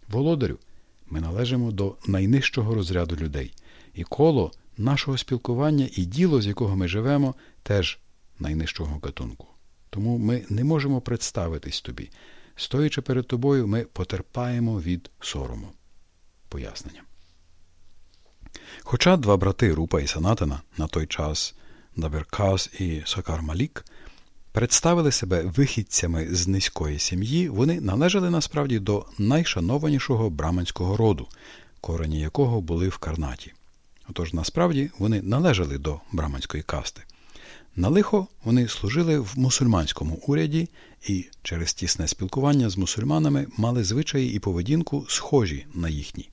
Володарю, ми належимо до найнижчого розряду людей, і коло нашого спілкування і діло, з якого ми живемо, теж найнижчого гатунку. Тому ми не можемо представитись тобі. Стоячи перед тобою, ми потерпаємо від сорому. Пояснення. Хоча два брати Рупа і Санатана на той час Даберкас і Сокар Малік представили себе вихідцями з низької сім'ї, вони належали насправді до найшанованішого браманського роду, корені якого були в Карнаті. Отож, насправді вони належали до браманської касти. На лихо вони служили в мусульманському уряді і через тісне спілкування з мусульманами мали звичаї і поведінку схожі на їхні.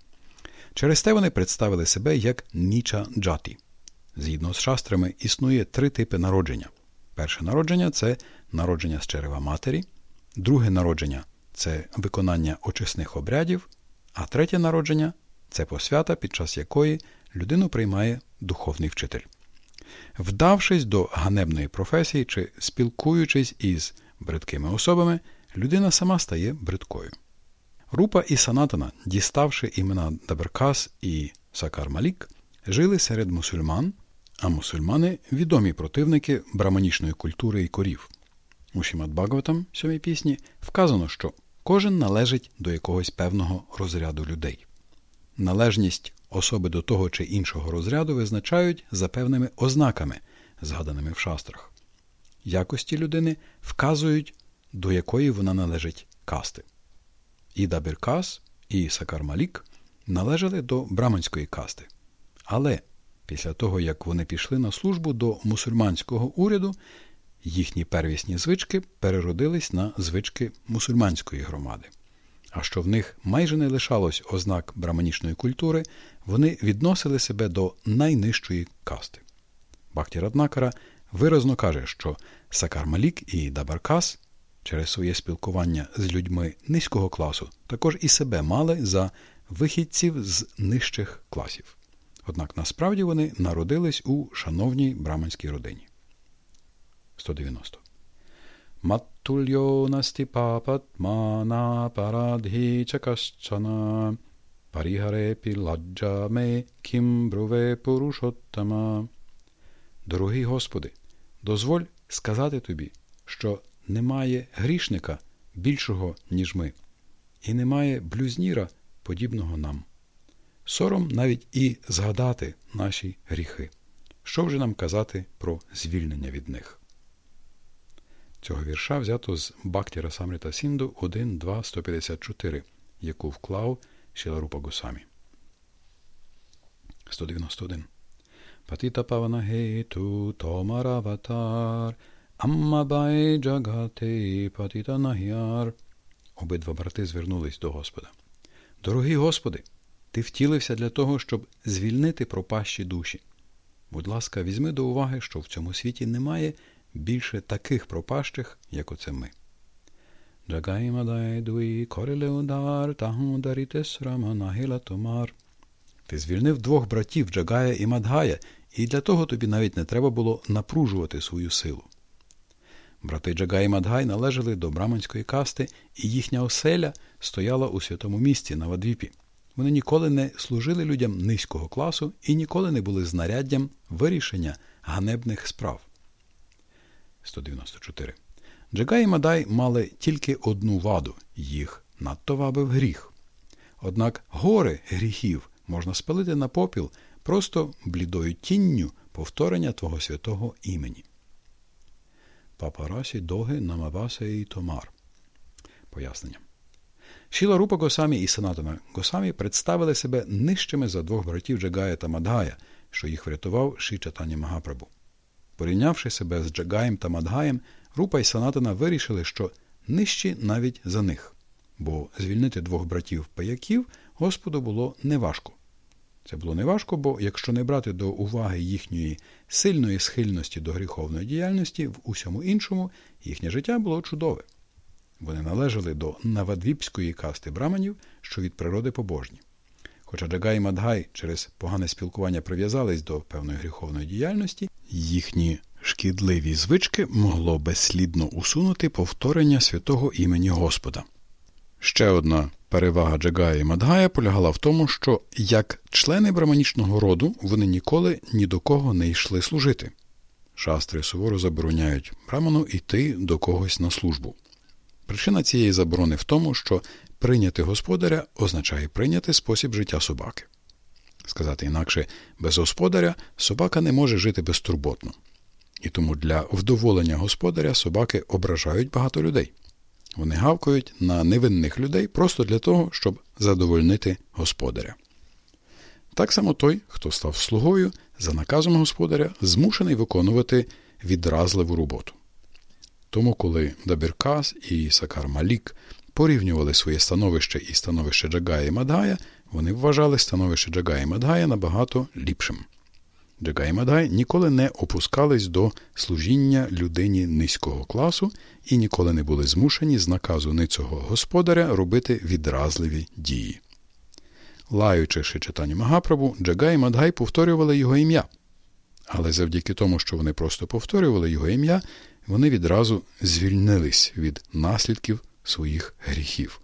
Через те вони представили себе як ніча джаті. Згідно з шастрами, існує три типи народження. Перше народження це народження з черева матері, друге народження це виконання очисних обрядів, а третє народження Це посвята, під час якої людину приймає духовний вчитель. Вдавшись до ганебної професії чи спілкуючись із бридкими особами, людина сама стає бридкою. Рупа і Санатана, діставши імена Даберкас і Сакар Малік, жили серед мусульман, а мусульмани відомі противники браманічної культури і корів. У Шімат Багаватам, сьомій пісні, вказано, що кожен належить до якогось певного розряду людей. Належність особи до того чи іншого розряду визначають за певними ознаками, згаданими в шастрах. Якості людини вказують, до якої вона належить касти. І Дабіркас, і Сакар Малік належали до браманської касти. Але після того, як вони пішли на службу до мусульманського уряду, їхні первісні звички переродились на звички мусульманської громади. А що в них майже не лишалось ознак браманічної культури, вони відносили себе до найнижчої касти. Бахті Раднакара виразно каже, що Сакар Малік і Дабаркас через своє спілкування з людьми низького класу також і себе мали за вихідців з нижчих класів. Однак насправді вони народились у шановній браманській родині. 190. Маттульо насті папат мана парадхі чакашчана парігаре піладжа ме кім порушоттама. Дорогий Господи, дозволь сказати тобі, що немає грішника більшого, ніж ми, і немає блюзніра, подібного нам. Сором навіть і згадати наші гріхи. Що вже нам казати про звільнення від них? Цього вірша взято з Бактіра Самріта Сінду 1.2.154, яку вклав Шіларупа Гусамі. 191. Патіта Павана Гейту Томараватар Аммабай Джагате Патіта Нагіар. Обидва брати звернулись до Господа. Дорогий Господи, ти втілився для того, щоб звільнити пропащі душі. Будь ласка, візьми до уваги, що в цьому світі немає більше таких пропащих, як оце ми. Ти звільнив двох братів Джагая і Мадгая, і для того тобі навіть не треба було напружувати свою силу. Брати Джагай і Мадгай належали до браманської касти, і їхня оселя стояла у святому місті на Вадвіпі. Вони ніколи не служили людям низького класу і ніколи не були знаряддям вирішення ганебних справ. 194. Джагай і Мадай мали тільки одну ваду їх надто вабив гріх. Однак гори гріхів можна спалити на попіл просто блідою тінню повторення твого святого імені. Папарасі доги намаваса і томар. Пояснення. Шіла Рупа Госамі і Санатана Госамі представили себе нижчими за двох братів Джагая та Мадгая, що їх врятував Ші Чатані Магапрабу. Порівнявши себе з Джагаєм та Мадгаєм, Рупа і Санатана вирішили, що нижчі навіть за них, бо звільнити двох братів паяків Господу було неважко. Це було неважко, бо якщо не брати до уваги їхньої сильної схильності до гріховної діяльності, в усьому іншому їхнє життя було чудове. Вони належали до навадвіпської касти браманів, що від природи побожні. Хоча Джагай і Мадгай через погане спілкування прив'язались до певної гріховної діяльності, їхні шкідливі звички могло безслідно усунути повторення святого імені Господа. Ще одна перевага Джагая і Мадгая полягала в тому, що як члени браманічного роду вони ніколи ні до кого не йшли служити. Шастри суворо забороняють браману йти до когось на службу. Причина цієї заборони в тому, що прийняти господаря означає прийняти спосіб життя собаки. Сказати інакше, без господаря собака не може жити безтурботно. І тому для вдоволення господаря собаки ображають багато людей. Вони гавкають на невинних людей просто для того, щоб задовольнити господаря. Так само той, хто став слугою, за наказом господаря, змушений виконувати відразливу роботу. Тому, коли Дабіркас і Сакар Малік порівнювали своє становище і становище Джагая і Мадгая, вони вважали становище Джагая і Мадгая набагато ліпшим. Джагай Мадгай ніколи не опускались до служіння людині низького класу і ніколи не були змушені з наказу ницього господаря робити відразливі дії. лаючи читання Магапрабу, Джага і Мадгай повторювали його ім'я. Але завдяки тому, що вони просто повторювали його ім'я, вони відразу звільнились від наслідків своїх гріхів.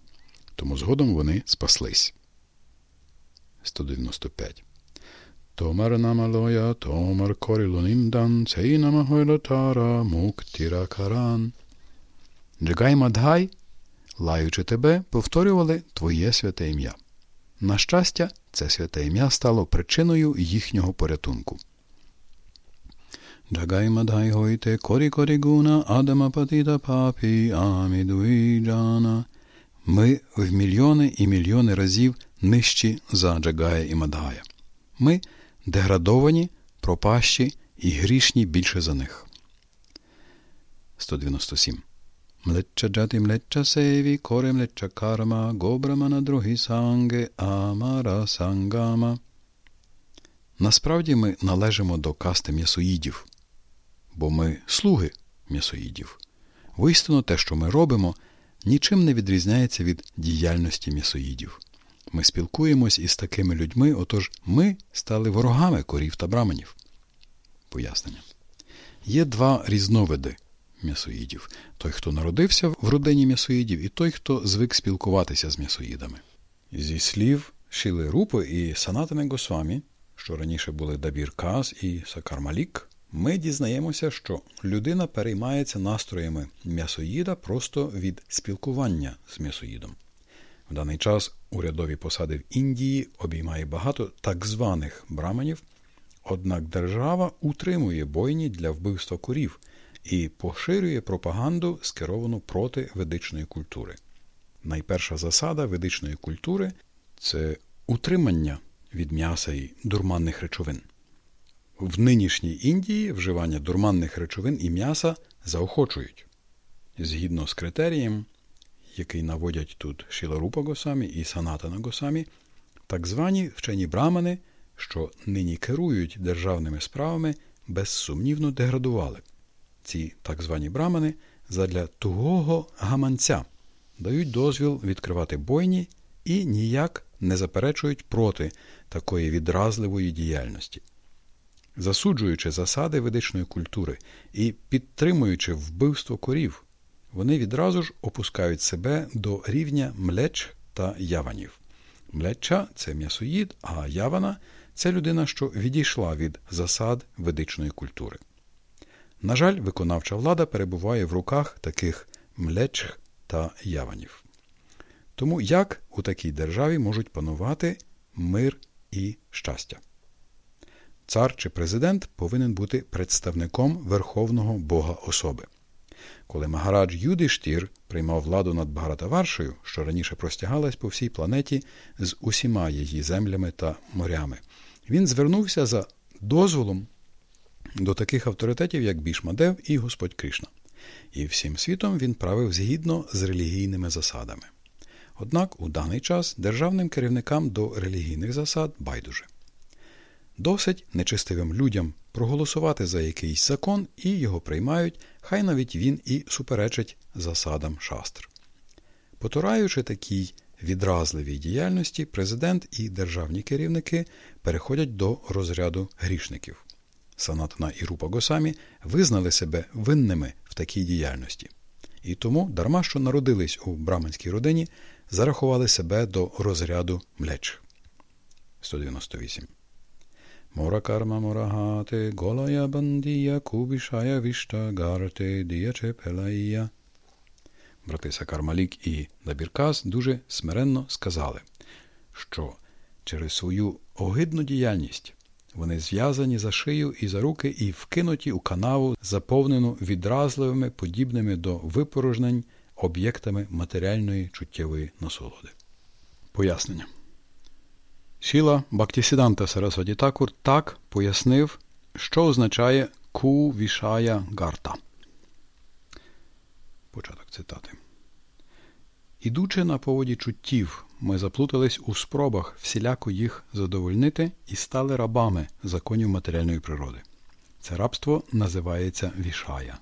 Тому згодом вони спаслись. 195. Намалоя, томар корілуніндан, цей намагойлотара, муктіра каран. Джигай Мадгай, лаючи тебе, повторювали Твоє святе ім'я. На щастя, це святе ім'я стало причиною їхнього порятунку. Джагай Мадгай гойте корі корі гуна, адама патіта папі, амідуїджана. Ми в мільйони і мільйони разів нижчі за Джагая і Мадгая. Ми деградовані, пропащі і грішні більше за них. 197. Млечча джати млечча севі, коре млечча карма, гобрама на другі санги, амара сангама. Насправді ми належимо до касти м'ясоїдів, бо ми слуги м'ясоїдів. Воістину те, що ми робимо, нічим не відрізняється від діяльності м'ясоїдів. Ми спілкуємось із такими людьми, отож ми стали ворогами корів та браманів. Пояснення. Є два різновиди м'ясоїдів: той, хто народився в родині м'ясоїдів, і той, хто звик спілкуватися з м'ясоїдами. Зі слів Шіли Рупи і Санатами Госвамі, що раніше були Дабір Каз і Сакармалік, ми дізнаємося, що людина переймається настроями м'ясоїда просто від спілкування з м'ясоїдом. В даний час урядові посади в Індії обіймає багато так званих браманів, однак держава утримує бойні для вбивства корів і поширює пропаганду, скеровану проти ведичної культури. Найперша засада ведичної культури це утримання від м'яса і дурманних речовин. В нинішній Індії вживання дурманних речовин і м'яса заохочують. Згідно з критерієм, який наводять тут Шіларупа Госамі і Санатана Госамі, так звані вчені брамани, що нині керують державними справами, безсумнівно деградували. Ці так звані брамани задля тугого гаманця дають дозвіл відкривати бойні і ніяк не заперечують проти такої відразливої діяльності. Засуджуючи засади ведичної культури і підтримуючи вбивство корів, вони відразу ж опускають себе до рівня млеч та яванів. Млеча це м'ясоїд, а явана це людина, що відійшла від засад ведичної культури. На жаль, виконавча влада перебуває в руках таких млеч та яванів. Тому як у такій державі можуть панувати мир і щастя? Цар чи президент повинен бути представником Верховного Бога особи. Коли Магарадж Юдиштір приймав владу над Багратаваршею, що раніше простягалась по всій планеті з усіма її землями та морями, він звернувся за дозволом до таких авторитетів, як Бішмадев і Господь Кришна. І всім світом він правив згідно з релігійними засадами. Однак у даний час державним керівникам до релігійних засад байдуже. Досить нечистивим людям проголосувати за якийсь закон і його приймають, хай навіть він і суперечить засадам шастр. Потураючи такій відразливій діяльності, президент і державні керівники переходять до розряду грішників. Санатна і Рупа Госамі визнали себе винними в такій діяльності. І тому, дарма що народились у браманській родині, зарахували себе до розряду млеч. 198 Карма морагате, голая бандія, кубішая вішта гарте, діяче пелаїя. Брати Сакармалік і Дабіркас дуже смиренно сказали, що через свою огидну діяльність вони зв'язані за шию і за руки і вкинуті у канаву, заповнену відразливими, подібними до випорожнень об'єктами матеріальної чуттєвої насолоди. Пояснення. Шіла Бактісіданта Сарасваді Такур так пояснив, що означає ку вішая гарта. Початок цитати. Ідучи на поводі чуттів, ми заплутались у спробах всіляко їх задовольнити і стали рабами законів матеріальної природи. Це рабство називається вішая.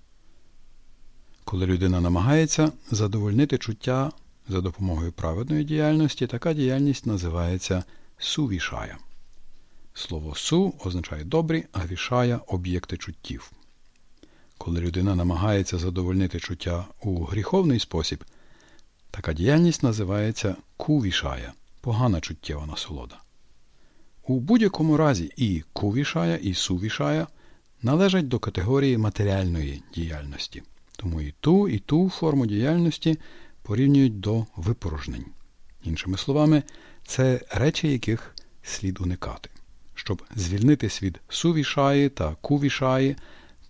Коли людина намагається задовольнити чуття за допомогою праведної діяльності, така діяльність називається сувішая. Слово су означає добрі, а вішая об'єкти чуттів. Коли людина намагається задовольнити чуття у гріховний спосіб, така діяльність називається кувішая погана чуттєва насолода. У будь-якому разі і кувішая, і сувішая належать до категорії матеріальної діяльності, тому і ту, і ту форму діяльності порівнюють до випорожнень. Іншими словами, це речі, яких слід уникати. Щоб звільнитись від сувішаї та кувішаї,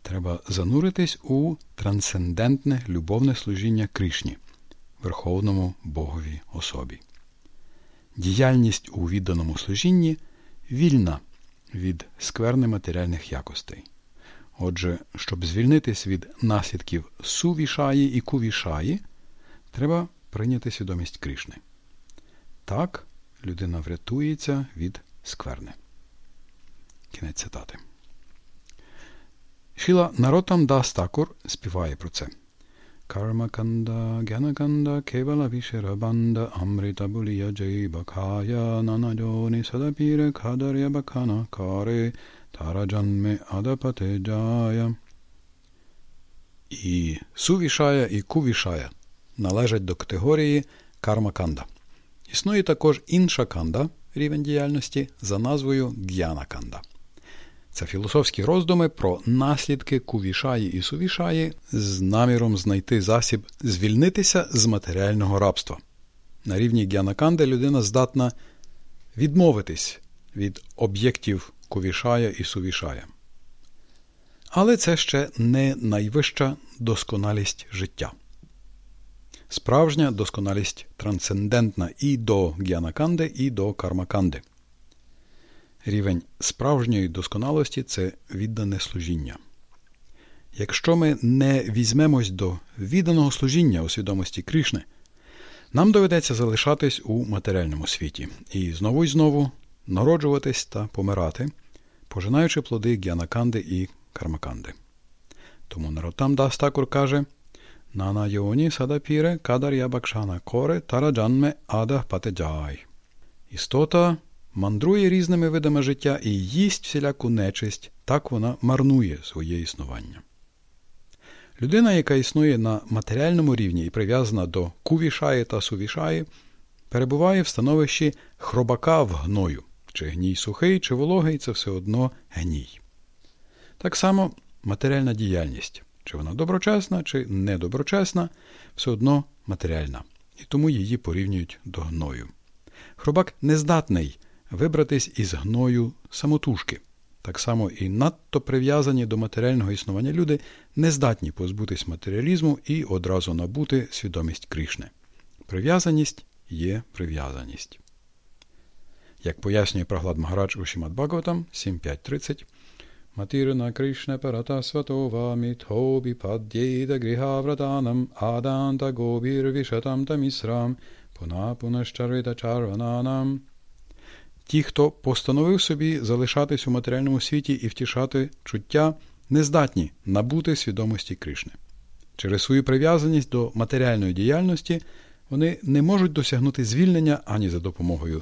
треба зануритись у трансцендентне любовне служіння Кришні, Верховному Богові особі. Діяльність у відданому служінні вільна від скверни матеріальних якостей. Отже, щоб звільнитись від наслідків сувішаї і кувішаї, треба прийняти свідомість Кришни. Так людина врятується від скверни. Кінець цитати. Шіла Наротам Дас Такур співає про це. Karmakanda, Gyanakanda, Kevala Visharabanda, Amrita Buliya Jai Bakaya, Nanajoni Sadapire Kadarya Bakana Kare, Tarajanme Adapate Jaya. І сувішая, і кувішая належать до категорії кармаканда. Існує також інша канда, рівень діяльності, за назвою г'янаканда. Це філософські роздуми про наслідки кувішаї і сувішаї з наміром знайти засіб звільнитися з матеріального рабства. На рівні г'янаканди людина здатна відмовитись від об'єктів кувішая і сувішая. Але це ще не найвища досконалість життя. Справжня досконалість трансцендентна і до г'янаканди, і до кармаканди. Рівень справжньої досконалості це віддане служіння. Якщо ми не візьмемось до відданого служіння у свідомості Кришни, нам доведеться залишатись у матеріальному світі і знову і знову народжуватись та помирати, пожинаючи плоди г'янаканди і кармаканди. Тому Наротам Дастакур каже Нана йоні садапіре кадар ябакшана коре тараджанме ада патеджай. Істота мандрує різними видами життя і їсть всіляку нечисть, так вона марнує своє існування. Людина, яка існує на матеріальному рівні і прив'язана до кувішаї та сувішаї, перебуває в становищі хробака в гною. Чи гній сухий, чи вологий це все одно гній. Так само матеріальна діяльність, чи вона доброчесна, чи недоброчесна, все одно матеріальна, і тому її порівнюють до гною. Хробак нездатний вибратись із гною самотужки. Так само і надто прив'язані до матеріального існування люди не здатні позбутись матеріалізму і одразу набути свідомість Кришни. Прив'язаність є прив'язаність. Як пояснює Праглад Магарадж у Шімад Бхагаватам 7.5.30, Парата Сватова Мітхобі Падєда Гріхавратанам Аданта Гобір Вішатам Тамісрам Пуна Пунашчарита Чарвананам Ті, хто постановив собі залишатись у матеріальному світі і втішати чуття, не здатні набути свідомості Кришни. Через свою прив'язаність до матеріальної діяльності вони не можуть досягнути звільнення ані за допомогою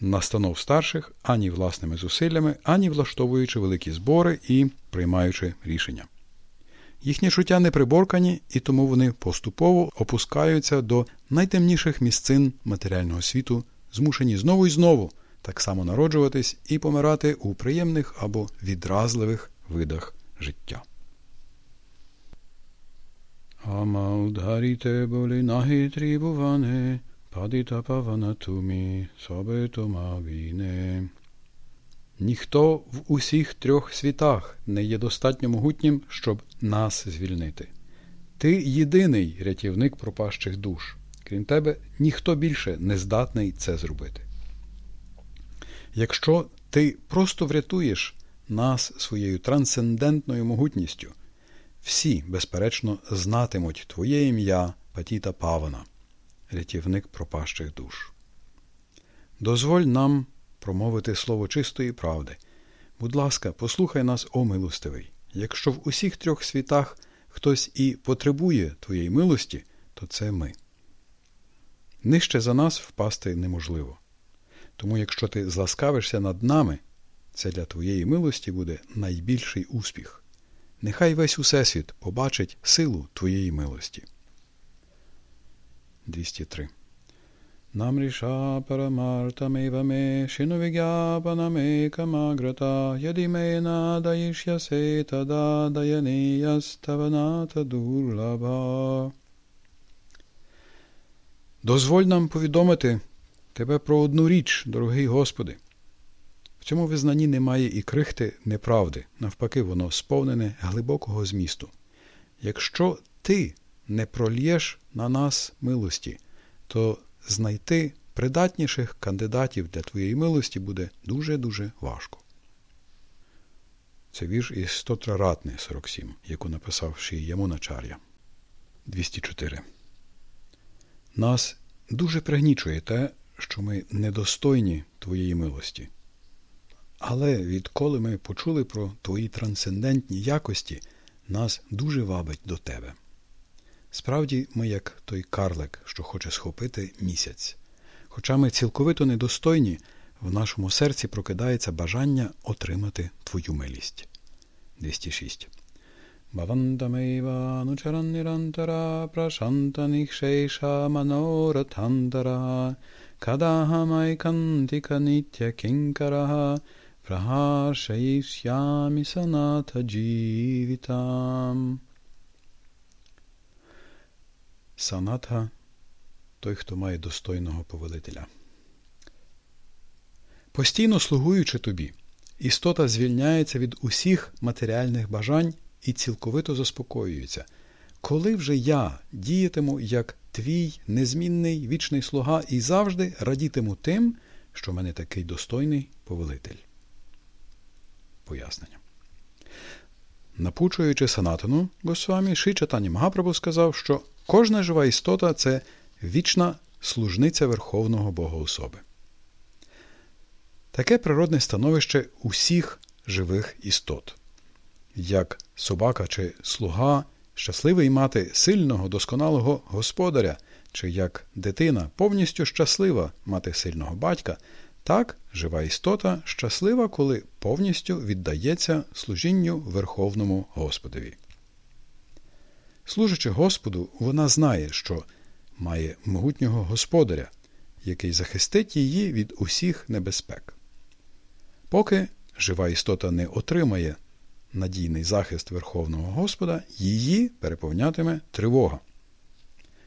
настанов старших, ані власними зусиллями, ані влаштовуючи великі збори і приймаючи рішення. Їхні чуття не приборкані, і тому вони поступово опускаються до найтемніших місцин матеріального світу, змушені знову і знову так само народжуватись і помирати у приємних або відразливих видах життя. Амалдаріте болі нагі трібуване, падіта павана тумі, собе. Ніхто в усіх трьох світах не є достатньо могутнім, щоб нас звільнити. Ти єдиний рятівник пропащих душ. Крім тебе, ніхто більше не здатний це зробити. Якщо ти просто врятуєш нас своєю трансцендентною могутністю, всі, безперечно, знатимуть Твоє ім'я Патіта Павана, рятівник пропащих душ. Дозволь нам промовити слово чистої правди. Будь ласка, послухай нас, о милостивий. Якщо в усіх трьох світах хтось і потребує Твоєї милості, то це ми. Нижче за нас впасти неможливо. Тому, якщо ти зласкавишся над нами, це для твоєї милості буде найбільший успіх. Нехай весь Усесвіт побачить силу твоєї милості. 203 Намріша парамартамева ме шиновігяпанамекамаграта ядіме надаїшясе тада даянеяставаната дурлаба. Дозволь нам повідомити Тебе про одну річ, дорогий Господи. В цьому визнанні немає і крихти неправди, навпаки, воно сповнене глибокого змісту. Якщо ти не прольєш на нас милості, то знайти придатніших кандидатів для твоєї милості буде дуже-дуже важко. Це вірш із Стотраратни 47, яку написав Ші Ямуначар'я. 204. Нас дуже пригнічує те, що ми недостойні Твоєї милості. Але відколи ми почули про Твої трансцендентні якості, нас дуже вабить до Тебе. Справді, ми як той карлик, що хоче схопити місяць. Хоча ми цілковито недостойні, в нашому серці прокидається бажання отримати Твою милість. 206. Бавандамейванучараннірантара прашантанікшейша маноратантара кадахамайкантика нітя кінкараха прахашаїшямі саната джівітам. Санатха той, хто має достойного повелителя. Постійно слугуючи тобі, істота звільняється від усіх матеріальних бажань і цілковито заспокоюється. Коли вже я діятиму як твій незмінний вічний слуга і завжди радітиму тим, що в мене такий достойний повелитель. Пояснення. Напучуючи санатану Госвамі, Ши Чатані Магапрабу сказав, що кожна жива істота це вічна служниця Верховного Бога особи. Таке природне становище усіх живих істот. Як собака чи слуга щасливий мати сильного, досконалого господаря, чи як дитина повністю щаслива мати сильного батька, так жива істота щаслива, коли повністю віддається служінню Верховному Господові. Служачи Господу, вона знає, що має могутнього господаря, який захистить її від усіх небезпек. Поки жива істота не отримає надійний захист Верховного Господа, її переповнятиме тривога.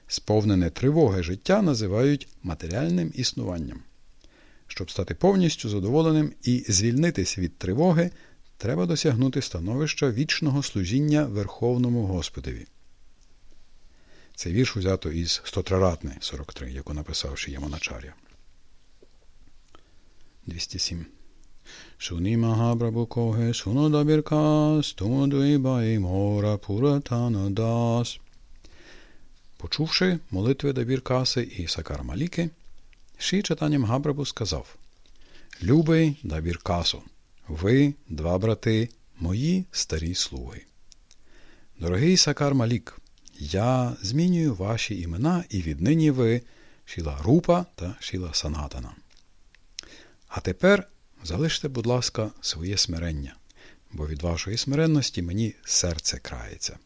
Сповнене тривоги життя називають матеріальним існуванням. Щоб стати повністю задоволеним і звільнитись від тривоги, треба досягнути становища вічного служіння Верховному Господові. Цей вірш узято із Стотраратни 43, яку написав Шиямоначаря. 207. Шуні Махапрабху коге суно дабіркас, тому дуїбай мора пуратана дас. Почувши молитви Дабіркаси і Сакар Маліки, Ші Чатані Махапрабху сказав Любий Дабіркасу, ви, два брати, мої старі слуги. Дорогий Сакар Малік, я змінюю ваші імена і віднині ви Шіла Рупа та Шіла Санатана. А тепер залиште, будь ласка, своє смирення, бо від вашої смиренності мені серце крається.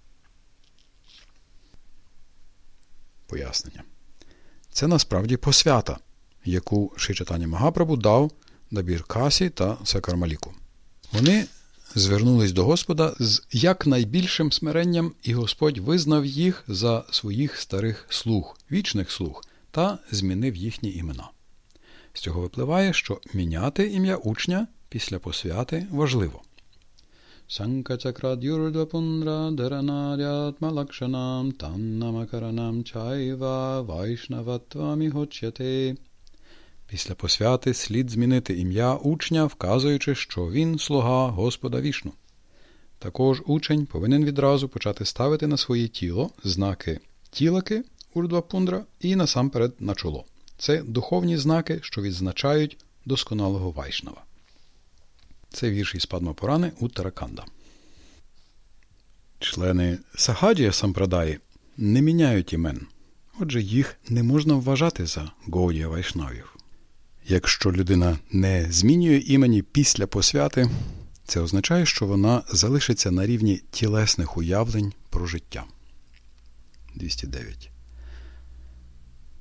Пояснення. Це насправді посвята, яку Шичатані Магапрабу дав Дабір Касі та Сакармаліку. Вони звернулись до Господа з якнайбільшим смиренням, і Господь визнав їх за своїх старих слуг, вічних слуг, та змінив їхні імена. З цього випливає, що міняти ім'я учня після посвяти важливо. Санкачакрадюрдапундрадharanарятмалакшанам таннамакаранам чайва вайшнаватвамігочяте. Після посвяти слід змінити ім'я учня, вказуючи, що він слуга Господа вішну. Також учень повинен відразу почати ставити на своє тіло знаки тілаки урдвапундра і насамперед на чоло. Це духовні знаки, що відзначають досконалого вайшнава. Це вірш із Падмапурани Уттараканда. Члени Сахаджія Сампрадаї не міняють імен, отже, їх не можна вважати за Гоудія Вайшнавів. Якщо людина не змінює імені після посвяти, це означає, що вона залишиться на рівні тілесних уявлень про життя. 209.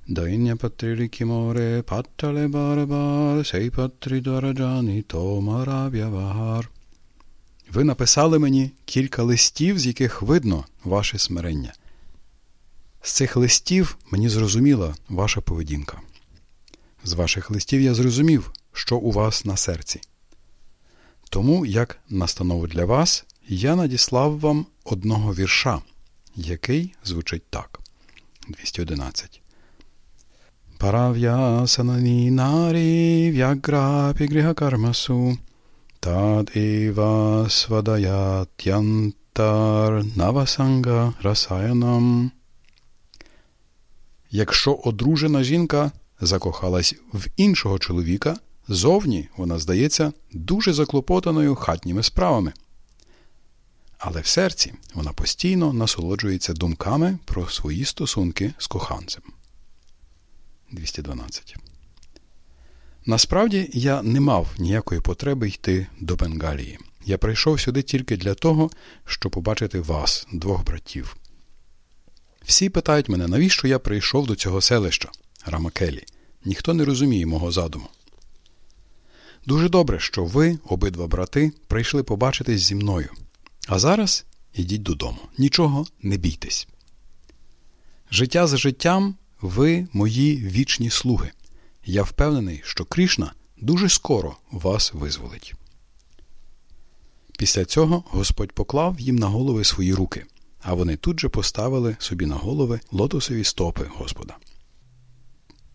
Дайня патрілі кіморе, паттале барабар, сей патрі дараджані, томарав'явагар. Ви написали мені кілька листів, з яких видно ваше смирення. З цих листів мені зрозуміла ваша поведінка. З ваших листів я зрозумів, що у вас на серці. Тому, як настанову для вас, я надіслав вам одного вірша, який звучить так. 211. Парав'ясанані нарі в'яграпі гріхакармасу Tad eva svadaятянтар навасанга расаянам. Якщо одружена жінка закохалась в іншого чоловіка, зовні вона здається дуже заклопотаною хатніми справами. Але в серці вона постійно насолоджується думками про свої стосунки з коханцем. 212 Насправді я не мав ніякої потреби йти до Бенгалії. Я прийшов сюди тільки для того, щоб побачити вас, двох братів. Всі питають мене, навіщо я прийшов до цього селища Рамакелі. Ніхто не розуміє мого задуму. Дуже добре, що ви, обидва брати, прийшли побачитись зі мною. А зараз ідіть додому. Нічого не бійтесь. Життя за життям ви мої вічні слуги. Я впевнений, що Крішна дуже скоро вас визволить. Після цього Господь поклав їм на голови свої руки, а вони тут же поставили собі на голови лотосові стопи Господа.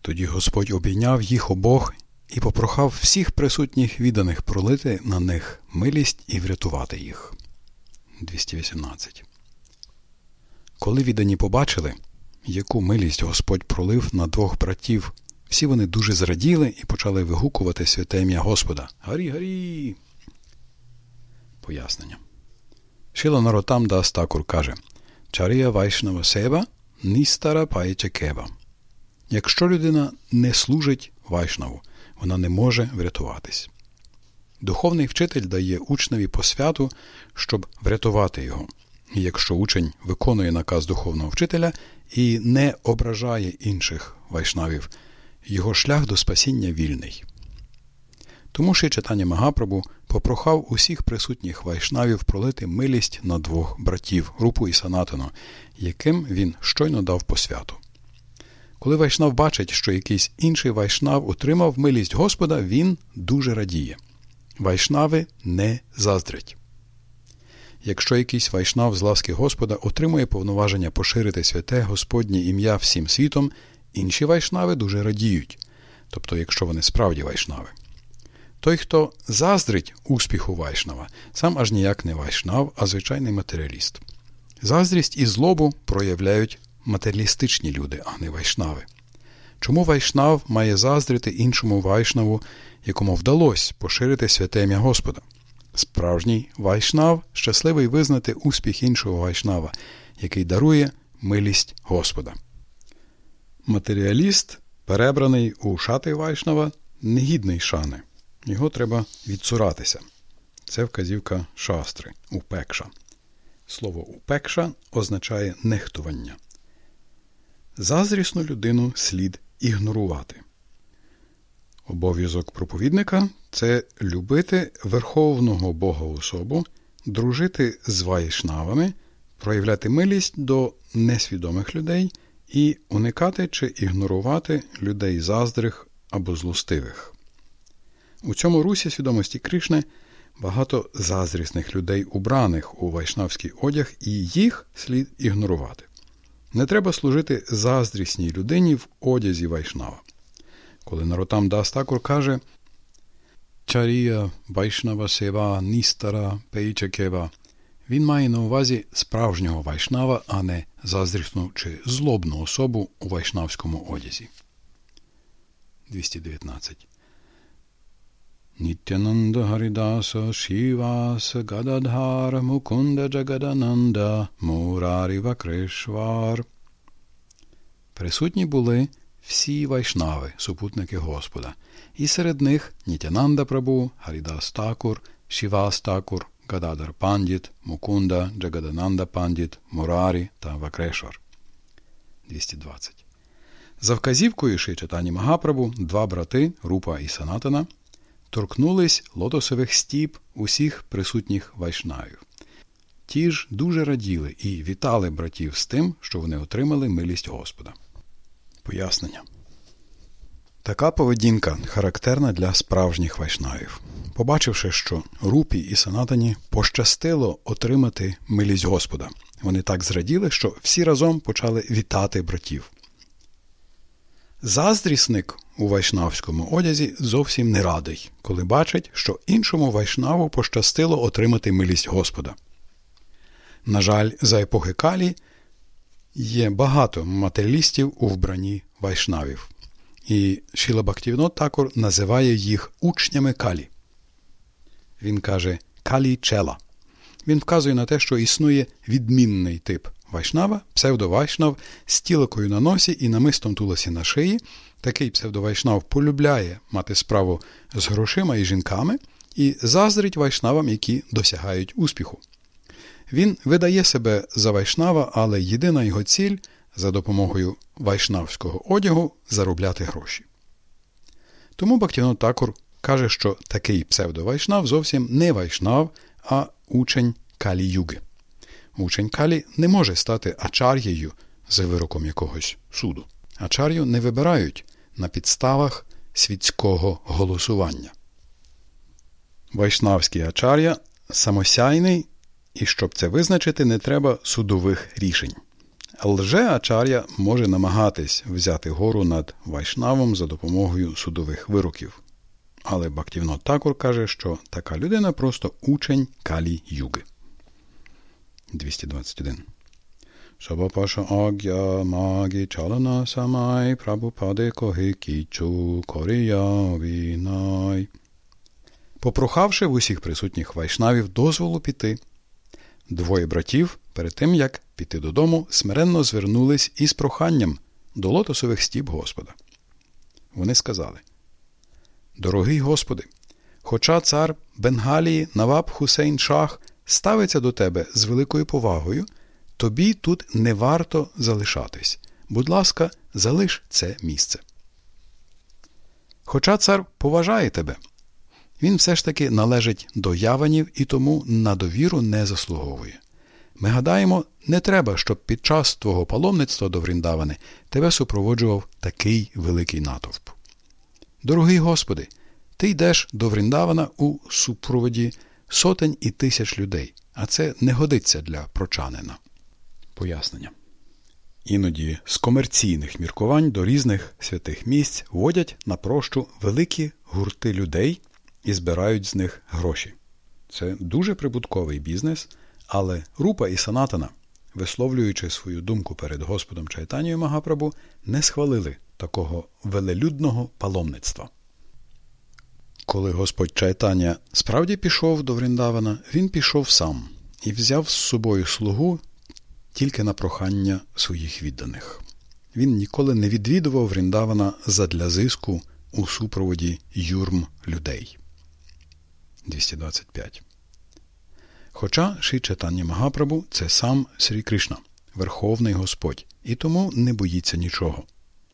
Тоді Господь обійняв їх обох і попрохав всіх присутніх відданих пролити на них милість і врятувати їх. 218. Коли віддані побачили, яку милість Господь пролив на двох братів всі вони дуже зраділи і почали вигукувати святе ім'я Господа. Гарі, гарі. Пояснення. Шила Наротам Дас Такур каже Чарія Вайшнава Себа Ністара Кеба. Якщо людина не служить Вайшнаву, вона не може врятуватись. Духовний вчитель дає учневі посвяту, щоб врятувати його. Якщо учень виконує наказ духовного вчителя і не ображає інших вайшнавів, його шлях до спасіння вільний. Тому ще читання Магапрабу попрохав усіх присутніх вайшнавів пролити милість на двох братів, групу і санатану, яким він щойно дав посвяту. Коли вайшнав бачить, що якийсь інший вайшнав отримав милість Господа, він дуже радіє. Вайшнави не заздрять. Якщо якийсь вайшнав з ласки Господа отримує повноваження поширити святе Господнє ім'я всім світом, Інші вайшнави дуже радіють, тобто, якщо вони справді вайшнави. Той, хто заздрить успіху вайшнава, сам аж ніяк не вайшнав, а звичайний матеріаліст. Заздрість і злобу проявляють матеріалістичні люди, а не вайшнави. Чому вайшнав має заздрити іншому вайшнаву, якому вдалося поширити святе ім'я Господа? Справжній вайшнав щасливий визнати успіх іншого вайшнава, який дарує милість Господа. Матеріаліст, перебраний у шати Вайшнава, негідний шани. Його треба відцуратися. Це вказівка шастри, упекша. Слово упекша означає нехтування. Зазрісну людину слід ігнорувати. Обов'язок проповідника це любити верховного Бога особу, дружити з вайшнавами, проявляти милість до несвідомих людей і уникати чи ігнорувати людей заздрих або злостивих. У цьому русі свідомості Кришни багато заздрісних людей, убраних у вайшнавський одяг, і їх слід ігнорувати. Не треба служити заздрісній людині в одязі вайшнава. Коли Наротам Дастакур каже Чарія Вайшнава Сева Ністара Пейчакева він має на увазі справжнього вайшнава, а не заздрісну чи злобну особу у вайшнавському одязі. 219. Нітянанда Гарідаса Шіваса Гададхара Мукунда Джагадананда Мурарі Вакришвар. Присутні були всі вайшнави, супутники Господа, і серед них Нітянанда Прабу, Гарідас Такур, Шівас Такур, Гададар Пандіт, Мукунда, Джагадананда Пандіт, Мурарі та Вакрешвар. 220. За вказівкою Ши Читані Магапрабу два брати Рупа і Санатана торкнулись лотосових стіп усіх присутніх вайшнавів. Ті ж дуже раділи і вітали братів з тим, що вони отримали милість Господа. Пояснення. Така поведінка характерна для справжніх вайшнавів. Побачивши, що Рупі і Санатані пощастило отримати милість Господа, вони так зраділи, що всі разом почали вітати братів. Заздрісник у вайшнавському одязі зовсім не радий, коли бачить, що іншому вайшнаву пощастило отримати милість Господа. На жаль, за епохи Калі є багато матеріалістів у вбранні вайшнавів, і Шіла Бактівнот також називає їх учнями Калі. Він каже Калі Чела. Він вказує на те, що існує відмінний тип вайшнава, псевдовайшнав з тілокою на носі і намистом туласі на шиї. Такий псевдовайшнав полюбляє мати справу з грошима і жінками і заздрить вайшнавам, які досягають успіху. Він видає себе за вайшнава, але єдина його ціль за допомогою вайшнавського одягу заробляти гроші. Тому Бактіно Такур каже, що такий псевдовайшнав зовсім не вайшнав, а учень Калі Юги. Учень Калі не може стати ачар'єю за вироком якогось суду. Ачар'ю не вибирають на підставах світського голосування. Вайшнавський ачар'я самосяйний, і щоб це визначити, не треба судових рішень. Лже ачар'я може намагатись взяти гору над вайшнавом за допомогою судових вироків. Але Бактівно Такур каже, що така людина просто учень калі юги. 221. Шабапаша агя магі чалана самай прабупаде коги кічу корія вінай. Попрохавши в усіх присутніх вайшнавів дозволу піти, двоє братів перед тим, як піти додому, смиренно звернулись із проханням до лотосових стіп Господа. Вони сказали Дорогий Господи, хоча цар Бенгалії Наваб Хусейн Шах ставиться до тебе з великою повагою, тобі тут не варто залишатись. Будь ласка, залиш це місце. Хоча цар поважає тебе, він все ж таки належить до яванів і тому на довіру не заслуговує. Ми гадаємо, не треба, щоб під час твого паломництва до Вріндавани тебе супроводжував такий великий натовп. Дорогий Господи, ти йдеш до Вріндавана у супроводі сотень і тисяч людей, а це не годиться для прочанина. Пояснення. Іноді з комерційних міркувань до різних святих місць водять на прощу великі гурти людей і збирають з них гроші. Це дуже прибутковий бізнес, але Рупа і Санатана, висловлюючи свою думку перед Господом Чайтанією Магапрабу, не схвалили такого велелюдного паломництва. Коли Господь Чайтаня справді пішов до Вріндавана, він пішов сам і взяв з собою слугу тільки на прохання своїх відданих. Він ніколи не відвідував Вріндавана задля зиску у супроводі юрм людей. 225. Хоча Ши Чайтання Магапрабу це сам Срі Кришна, Верховний Господь, і тому не боїться нічого.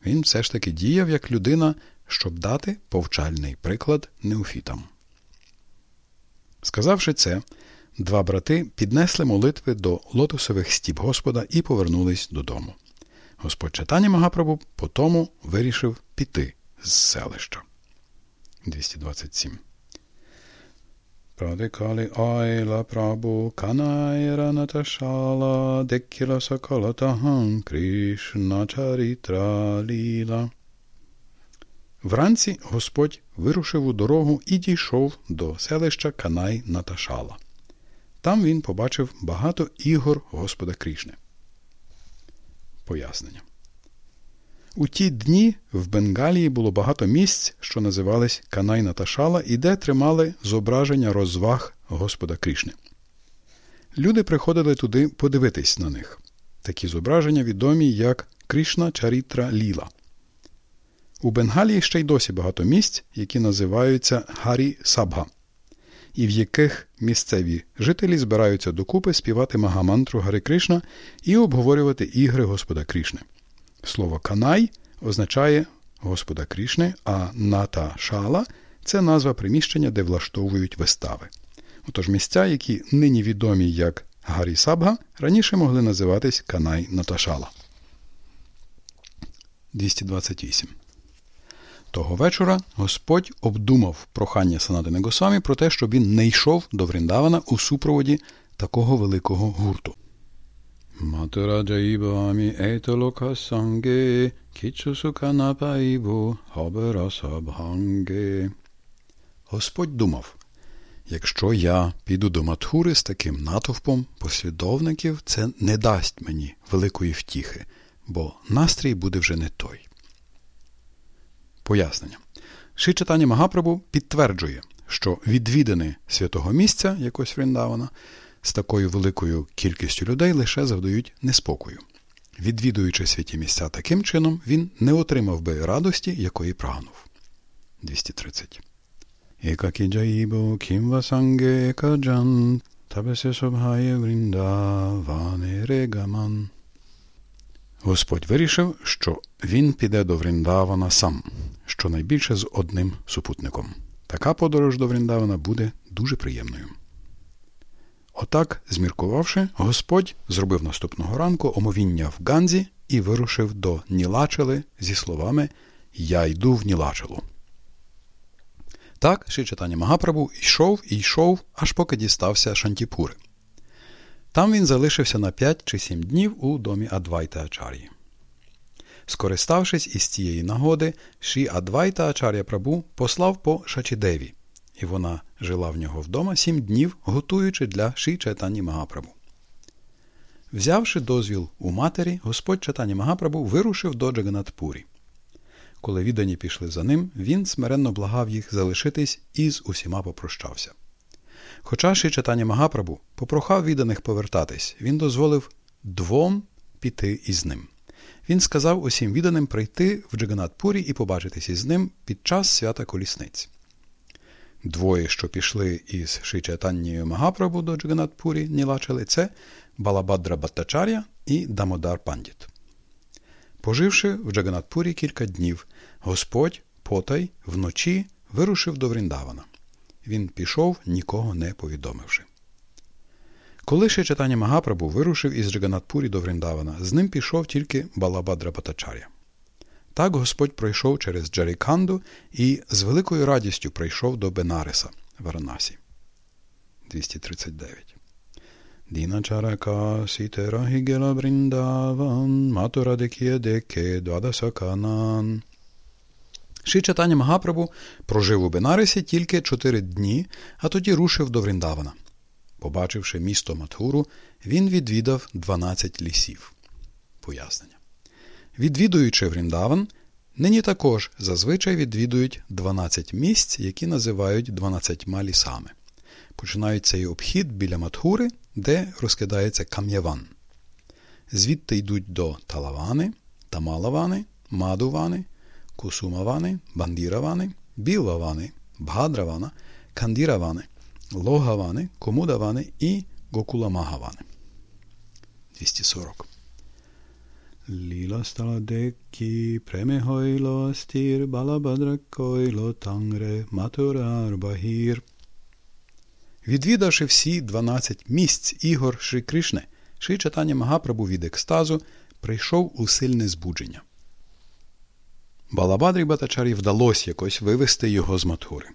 Він все ж таки діяв як людина, щоб дати повчальний приклад неофітам. Сказавши це, два брати піднесли молитви до лотосових стіп Господа і повернулись додому. Господь читання Магапрабу потому вирішив піти з селища. 227 Прадикали айла прабу канайра наташала декіла сакалатахам Кришна чарітра ліла. Вранці Господь вирушив у дорогу і дійшов до селища Канай Наташала. Там він побачив багато ігор Господа Крішни. Пояснення. У ті дні в Бенгалії було багато місць, що називались Канай Наташала, і де тримали зображення розваг Господа Крішни. Люди приходили туди подивитись на них. Такі зображення відомі як Кришна Чарітра Ліла. У Бенгалії ще й досі багато місць, які називаються Гарі Сабга, і в яких місцеві жителі збираються докупи співати Магамантру Гари Кришна і обговорювати ігри Господа Крішни. Слово Канай означає Господа Крішни, а ната шала це назва приміщення, де влаштовують вистави. Отож місця, які нині відомі як Гарі Сабга, раніше могли називатись Канай Наташала. 228. Того вечора Господь обдумав прохання Санатини Госамі про те, щоб він не йшов до Вріндавана у супроводі такого великого гурту. Матураджаїбамі етолока санге, кічусуканапаїбу, хаберасабганге. Господь думав, якщо я піду до Матхури з таким натовпом послідовників, це не дасть мені великої втіхи, бо настрій буде вже не той. Пояснення. Ши Магапрабу підтверджує, що відвідини святого місця якось Вріндавана з такою великою кількістю людей лише завдають неспокою. Відвідуючи святі місця таким чином, він не отримав би радості, якої прагнув. 230. Екакіджаїбо кімвасанге екаджан табесе собгає вріндаване регаман. Господь вирішив, що він піде до Вріндавана сам, щонайбільше з одним супутником. Така подорож до Вріндавана буде дуже приємною. Отак, зміркувавши, Господь зробив наступного ранку омовіння в Ганзі і вирушив до Нілачели зі словами Я йду в Нілачелу. Так, Ши читання Магапрабу йшов і йшов, аж поки дістався Шантіпури. Там він залишився на 5 чи 7 днів у домі Адвайта Ачар'ї. Скориставшись із цієї нагоди, Ші Адвайта Ачар'я Прабу послав по Шачідеві, і вона жила в нього вдома сім днів, готуючи для Ші Чайтані Магапрабу. Взявши дозвіл у матері, Господь Чайтані Магапрабу вирушив до Джаганатпурі. Коли віддані пішли за ним, він смиренно благав їх залишитись і з усіма попрощався. Хоча ще читання Магапрабу попрохав відданих повертатись, він дозволив двом піти із ним. Він сказав усім відданим прийти в Джаганатпурі і побачитись із ним під час свята колісниць. Двоє, що пішли із Шичатаннією Магапрабу до Джаганатпурі, Нілачали, це Балабадра Баттачар'я і Дамодар Пандіт. Поживши в Джаганатпурі кілька днів, Господь потай вночі вирушив до Вріндавана. Він пішов, нікого не повідомивши. Коли ще читання Магапрабу вирушив із Джаганатпурі до Вріндавана, з ним пішов тільки Балабадра Патачаря. Так Господь пройшов через Джаріканду і з великою радістю прийшов до Бенареса Варанасі. 239 Діначарака сітера гігела Бріндаван, матура декіє. Ши читання Магапрабу прожив у Бенаресі тільки чотири дні, а тоді рушив до Вріндавана. Побачивши місто Матхуру, він відвідав 12 лісів. Пояснення. Відвідуючи Вріндаван, нині також зазвичай відвідують 12 місць, які називають 12 лісами. Починають цей обхід біля Матхури, де розкидається кам'яван. Звідти йдуть до Талавани, Тамалавани, Мадувани, Кусумавани, Бандіравани, Білавани, Бхадравана, Кандіравани, Логавани, Комудавани і Гокуламагавани. 240. Ліла стала декі, премегойло стір, балабадракойло тангре, матурар багір. Відвідавши всі 12 місць ігор Шри Кришни, Шри читання Магапрабу від екстазу прийшов у сильне збудження. Балабадрі Батачарі вдалося якось вивести його з Матхури.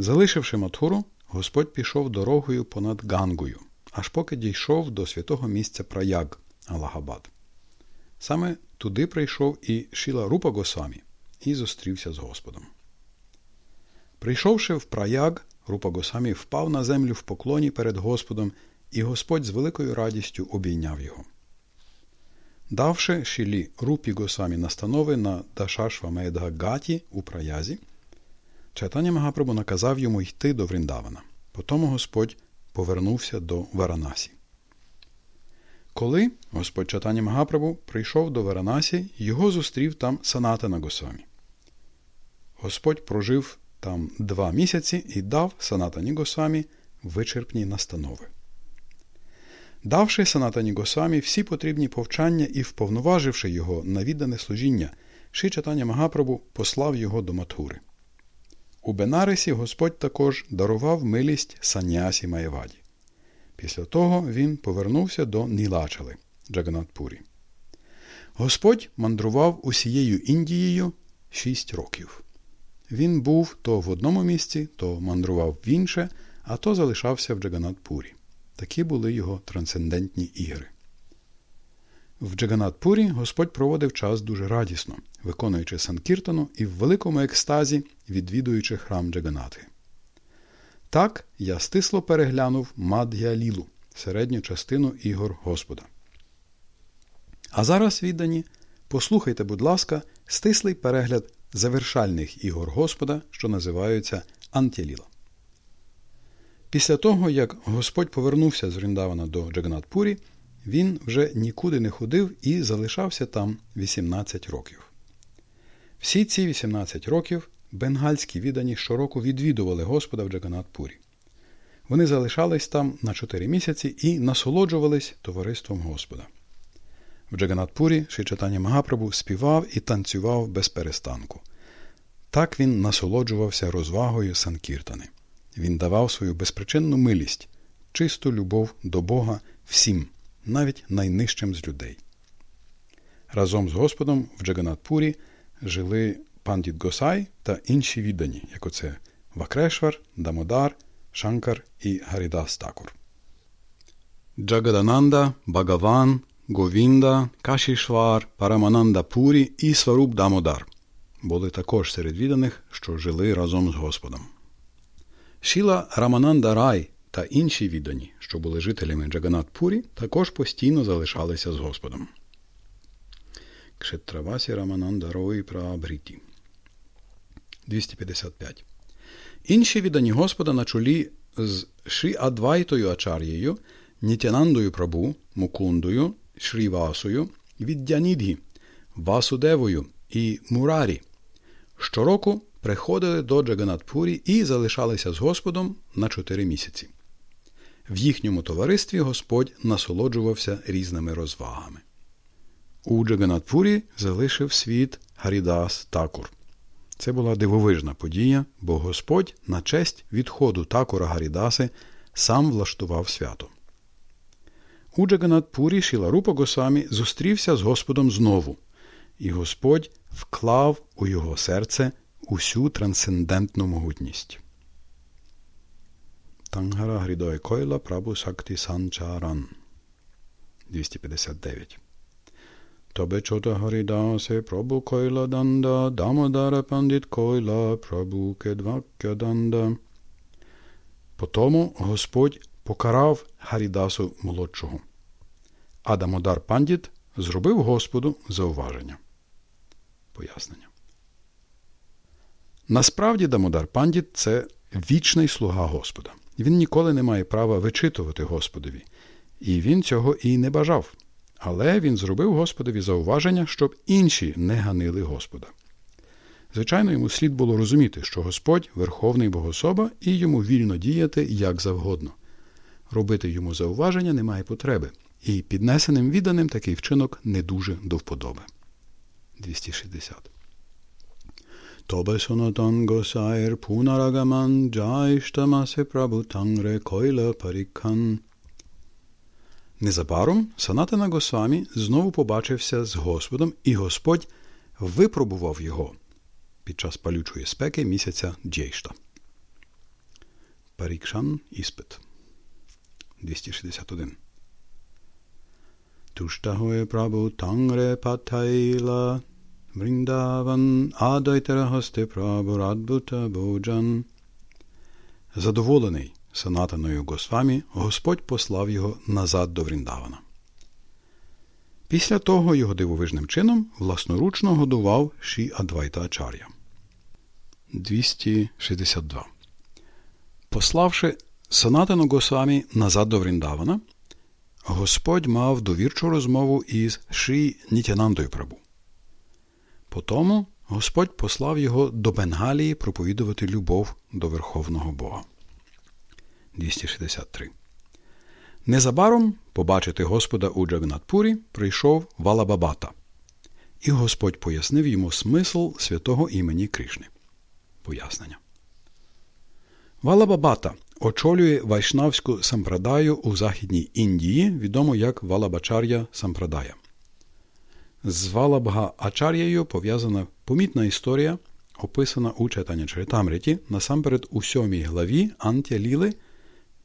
Залишивши Матхуру, Господь пішов дорогою понад Гангою, аж поки дійшов до святого місця Праяг Алагабад. Саме туди прийшов і Шіла Рупа Госамі і зустрівся з Господом. Прийшовши в Праяг, Рупа Госамі впав на землю в поклоні перед Господом, і Господь з великою радістю обійняв його. Давши Шілі Рупі Госамі настанови на Дашашвамедга-гаті у Праязі, Чайтаня Магапрабу наказав йому йти до Вріндавана. Потому Господь повернувся до Варанасі. Коли Господь Чайтанья Магапрабу прийшов до Варанасі, його зустрів там Санатана Госвамі. Господь прожив там два місяці і дав Санатані Госвамі вичерпні настанови. Давши Санатані Госвамі всі потрібні повчання і вповноваживши його на віддане служіння, Ши Чатаня Магапрабу послав його до Матхури. У Бенарисі Господь також дарував милість Санясі Маєваді. Після того він повернувся до Нілачали Джаганатпурі. Господь мандрував усією Індією шість років. Він був то в одному місці, то мандрував в інше, а то залишався в Джаганатпурі. Такі були його трансцендентні ігри. В Джаганатпурі Господь проводив час дуже радісно, виконуючи санкіртану і в великому екстазі відвідуючи храм Джаганатхи. Так я стисло переглянув Мад'я-лілу, середню частину ігор Господа. А зараз, віддані, послухайте, будь ласка, стислий перегляд завершальних ігор Господа, що називаються Антіліла. Після того, як Господь повернувся з Ріндавана до Джаганатпурі, він вже нікуди не ходив і залишався там 18 років. Всі ці 18 років бенгальські віддані щороку відвідували Господа в Джаганатпурі. Вони залишались там на 4 місяці і насолоджувались товариством Господа. В Джаганатпурі Шичатані Магапрабу співав і танцював без перестанку. Так він насолоджувався розвагою Санкіртани. Він давав свою безпричинну милість, чисту любов до Бога всім, навіть найнижчим з людей. Разом з Господом в Джаганатпурі жили Пандіт Госай та інші віддані, як оце Вакрешвар, Дамодар, Шанкар і Гарідас Такур. Джагадананда, Багаван, Говінда, Кашішвар, Парамананда Пурі і Сваруб Дамодар були також серед відданих, що жили разом з Господом. Шіла Рамананда Рай та інші віддані, що були жителями Джаганат-Пурі, також постійно залишалися з Господом. Кшетравасі Рамананда Рой Прабріті 255. Інші віддані Господа на чолі з Ші Адвайтою Ачар'єю, Нітянандою Прабу, Мукундою, Шрівасою, Віддянідгі, Васудевою і Мурарі. Щороку приходили до Джаганатпурі і залишалися з Господом на чотири місяці. В їхньому товаристві Господь насолоджувався різними розвагами. У Джаганатпурі залишив світ Гарідас Такур. Це була дивовижна подія, бо Господь на честь відходу Такура Гарідаси сам влаштував свято. У Джаганатпурі Шіларупа Госамі зустрівся з Господом знову, і Господь вклав у його серце усю трансцендентну могутність. Тангара Грідой Койла Прабу Сакти Санчаран 259 Тобе чота Гарідасе Прабу Койла Данда Дамодара Пандит Койла Прабу Кедвакя Данда Потому Господь покарав Гарідасу молодшого. А Дамодар Пандіт зробив Господу зауваження. Пояснення. Насправді Дамодар Пандіт це вічний слуга Господа. Він ніколи не має права вичитувати Господові, і він цього і не бажав. Але він зробив Господові зауваження, щоб інші не ганили Господа. Звичайно, йому слід було розуміти, що Господь верховний богособа і йому вільно діяти як завгодно. Робити йому зауваження немає потреби, і піднесеним відданим такий вчинок не дуже до вподоби. 260 Tobe Sonatan Gosair Punaragaman Jaishtamase Prabhu Tangre Койла Парикан. Незабаром Санатана Госвамі знову побачився з Господом, і Господь випробував його під час палючої спеки місяця Джейшта. Парікшан іспит 261. Туштахоє Прабу Тангре Патайла Вріндаван Адайтарахасте Прабурадбута Боджан. Задоволений Санатаною Госвамі, Господь послав його назад до Вріндавана. Після того його дивовижним чином власноручно годував Ші Адвайта Ачар'я. 262. Пославши Санатану Госвамі назад до Вріндавана, Господь мав довірчу розмову із Ші Нітянандою Прабу. Потому Господь послав його до Бенгалії проповідувати любов до Верховного Бога. 263. Незабаром побачити Господа у Джагнатпурі прийшов Валабабата, і Господь пояснив йому смисл святого імені Кришни. Пояснення. Валабабата очолює Вайшнавську сампрадаю у Західній Індії, відомо як Валабачар'я Сампрадая. З Валабга Ачар'єю пов'язана помітна історія, описана у Четаня Чаритамриті, насамперед у сьомій главі Антя Ліли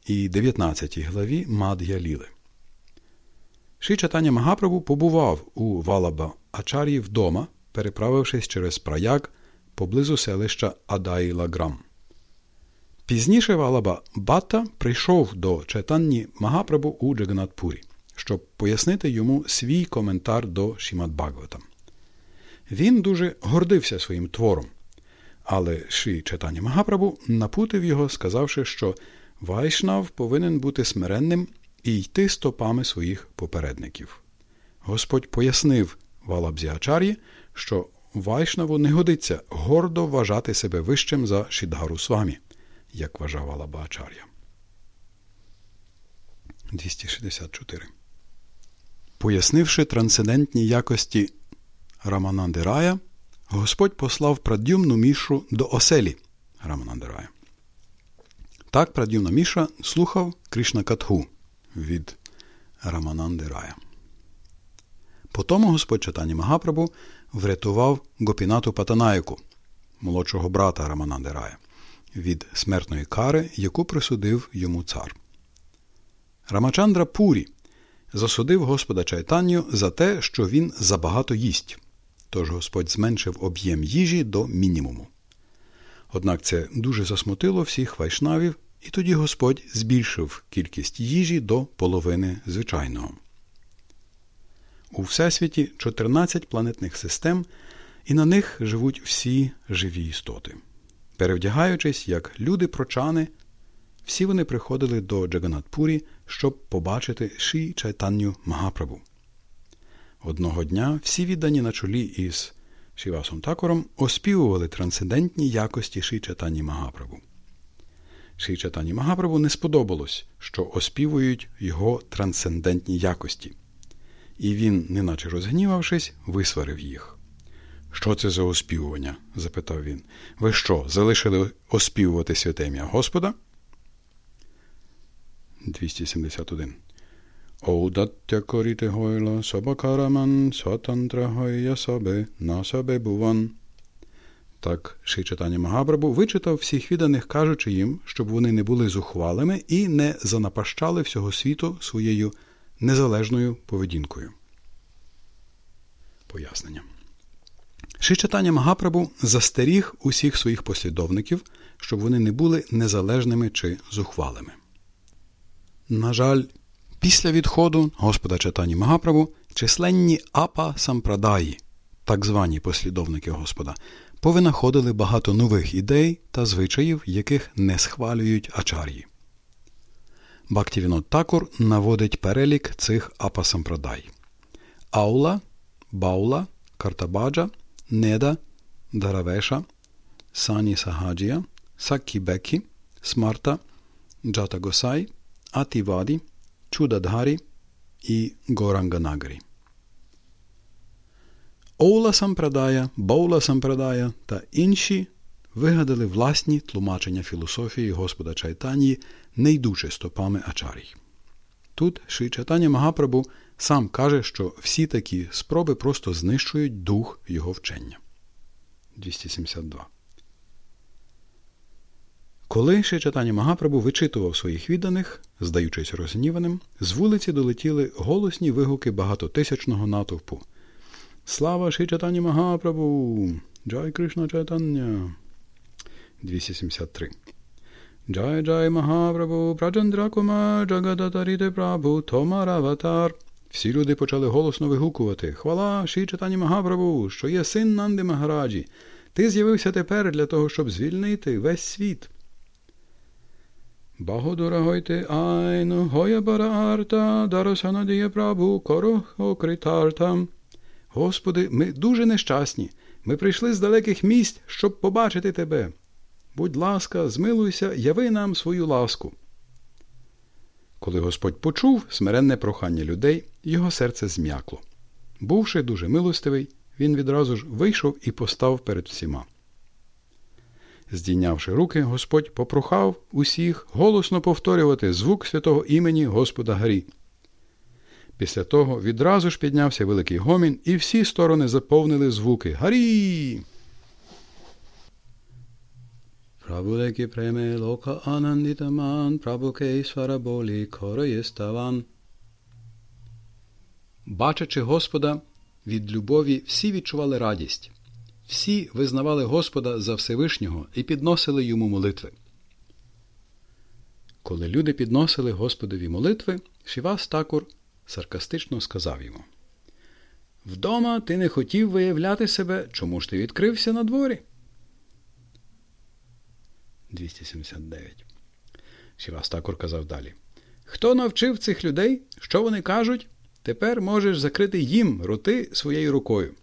і 19 главі Мад'я Ліли. Ши Чатаня Магапрабу побував у Валаба Ачар'ї вдома, переправившись через праяк поблизу селища Адаїлаграм. Пізніше Валаба Бата прийшов до Четанні Магапрабу у Джаганатпурі, щоб пояснити йому свій коментар до Шімат. Він дуже гордився своїм твором, але Ші Четані Магапрабу напутив його, сказавши, що Вайшнав повинен бути смиренним і йти стопами своїх попередників. Господь пояснив Валабзі Ачар'ї, що Вайшнаву не годиться гордо вважати себе вищим за Шідгару Свамі – як вважав Алабаачар'я. 264. Пояснивши трансцендентні якості Раманандирая, Господь послав прадюмну мішу до оселі Раманандирая. Так прадюмна міша слухав Кришна Катху від Раманандирая. Потому Господь читання Магапрабу врятував Гопінату Патанайку, молодшого брата Раманандирая від смертної кари, яку присудив йому цар. Рамачандра Пурі засудив Господа Чайтанню за те, що він забагато їсть, тож Господь зменшив об'єм їжі до мінімуму. Однак це дуже засмутило всіх вайшнавів, і тоді Господь збільшив кількість їжі до половини звичайного. У Всесвіті 14 планетних систем, і на них живуть всі живі істоти. Перевдягаючись, як люди прочани, всі вони приходили до Джаганатпурі, щоб побачити Ші Чайтанню Магапрабу. Одного дня всі віддані на чолі із Шівасом Такором оспівували трансцендентні якості Ші Чайтанні Магапрабу. Ші Чайтанні Магапрабу не сподобалось, що оспівують його трансцендентні якості, і він, неначе розгнівавшись, висварив їх. Що це за оспівування? запитав він. Ви що, залишили оспівувати святе ім'я Господа? 271. Оудаття коріте гойла собакараман сватантра гойя сабе на сабе буван. Так Шичатаня Магабрабу вичитав всіх відданих, кажучи їм, щоб вони не були зухвалими і не занапащали всього світу своєю незалежною поведінкою. Пояснення. Шичатання Магапрабу застеріг усіх своїх послідовників, щоб вони не були незалежними чи зухвалими. На жаль, після відходу Господа Чатані Магапрабу численні апа сампрадаї, так звані послідовники Господа, повинаходили багато нових ідей та звичаїв, яких не схвалюють ачар'ї. Бактівінот Такур наводить перелік цих апа сампрадай. Аула, Баула, Картабаджа – Неда, Даравеша, Сані Сагаджія, Саккі Бекі, Смарта, Джата Атіваді, Чудадгарі і Горанганагарі. Оула Сампрадая, Боула Сампрадая та інші вигадали власні тлумачення філософії Господа Чайтанії, не йдучи стопами Ачарій. Тут Ши Чайтаня Магапрабу – сам каже, що всі такі спроби просто знищують дух його вчення. 272. Коли Шичатані Магапрабу вичитував своїх відданих, здаючись розгніваним, з вулиці долетіли голосні вигуки багатотисячного натовпу. Слава Шичатані Магапрабу! Джай Кришна Чайтання! 273. Джай Джай Магапрабу, Праджандра Кумар, Джагадатаріте Прабу, Томар Аватар. Всі люди почали голосно вигукувати Хвала Ші Чатані Магапрабу, що є син Нанди Магараджі. Ти з'явився тепер для того, щоб звільнити весь світ. Багодорогойте айн, гоя бара арта, дарасанадія прабу, корох окритарта. Господи, ми дуже нещасні. Ми прийшли з далеких місць, щоб побачити тебе. Будь ласка, змилуйся, яви нам свою ласку. Коли Господь почув смиренне прохання людей, його серце зм'якло. Бувши дуже милостивий, він відразу ж вийшов і постав перед всіма. Здійнявши руки, Господь попрохав усіх голосно повторювати звук святого імені Господа Гарі. Після того відразу ж піднявся великий гомін, і всі сторони заповнили звуки Гарі. Прабулекі преме лока анандітаман, прабуке свараболі короєставан. Бачачи Господа, від любові всі відчували радість. Всі визнавали Господа за Всевишнього і підносили йому молитви. Коли люди підносили Господові молитви, Шівас Такур саркастично сказав йому Вдома ти не хотів виявляти себе, чому ж ти відкрився на дворі? 279. Шівас Такур казав далі Хто навчив цих людей, що вони кажуть? Тепер можеш закрити їм роти своєю рукою.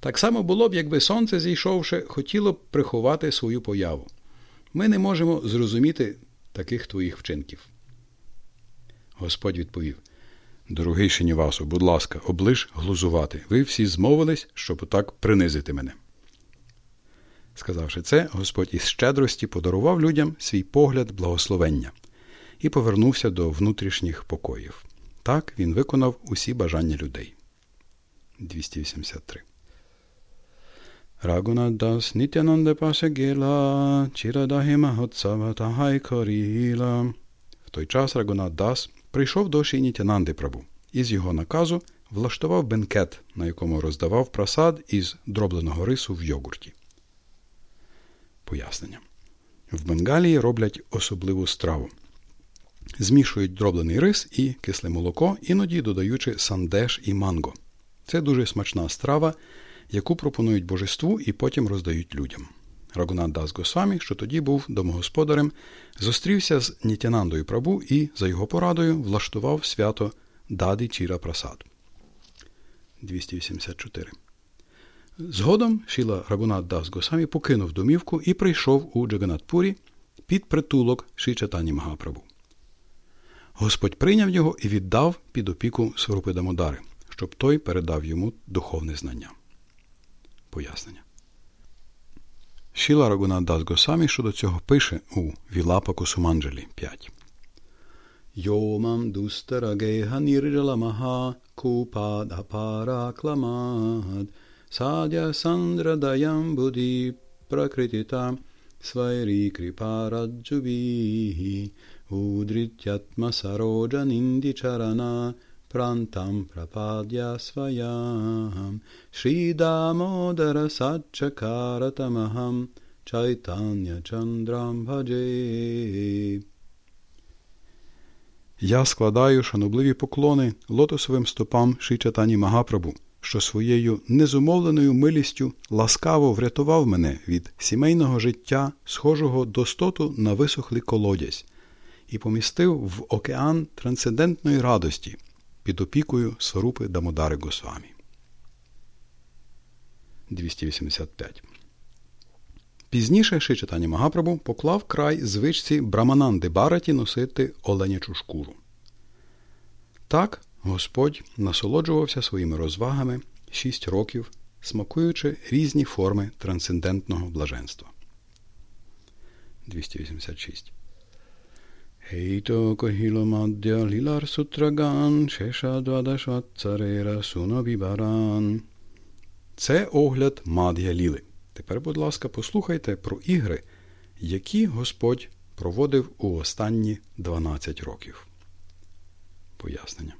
Так само було б, якби сонце, зійшовши, хотіло б приховати свою появу. Ми не можемо зрозуміти таких твоїх вчинків. Господь відповів Дорогий Шинівасу, будь ласка, оближ глузувати. Ви всі змовились, щоб отак принизити мене. Сказавши це, Господь із щедрості подарував людям свій погляд благословення і повернувся до внутрішніх покоїв. Так він виконав усі бажання людей. 283 Рагунадас Нітянанде Пасагіла, Чірадагі Махотсава Коріла. В той час Рагунадас прийшов до Шінітянанди Прабу і з його наказу влаштував бенкет, на якому роздавав просад із дробленого рису в йогурті. Пояснення. В Бенгалії роблять особливу страву. Змішують дроблений рис і кисле молоко, іноді додаючи сандеш і манго. Це дуже смачна страва, яку пропонують божеству і потім роздають людям. Рагунат Дас Госвамі, що тоді був домогосподарем, зустрівся з Нітянандою Прабу і, за його порадою, влаштував свято Дади Чіра Прасад. 284. Згодом Шіла Рагунат Дас Госамі покинув домівку і прийшов у Джаганатпурі під притулок Шичатані Магапрабу. Господь прийняв його і віддав під опіку Сварупи Дамодари, щоб той передав йому духовне знання. Пояснення. Шіла Рагунат Дас Госамі щодо цього пише у Вілапа Кусуманджелі 5. Йомам дустарагеха нірджаламаха купадапаракламад садя сандрадаям буді пракритіта свайрі кріпараджубіхі удриттятма сароджа ніндічарана prantam prapadya svayam Shridamodara satchakaratamaham Chaitanya Chandram bhaje. Я складаю шанобливі поклони лотосовим стопам Шичатані Магапрабу, що своєю незумовленою милістю ласкаво врятував мене від сімейного життя, схожого до стоту на висохлий колодязь, і помістив в океан трансцендентної радості, під опікою Сварупи Дамодари Госвамі. 285. Пізніше Шичатані Магапрабу поклав край звичці Брамананди Бараті носити оленячу шкуру. Так Господь насолоджувався своїми розвагами шість років, смакуючи різні форми трансцендентного блаженства. 286 Heito kohilo madhya lilar sutragan шеша двадашватцарера сунобібаран. Це огляд Мад'я Ліли. Тепер, будь ласка, послухайте про ігри, які Господь проводив у останні 12 років. Пояснення.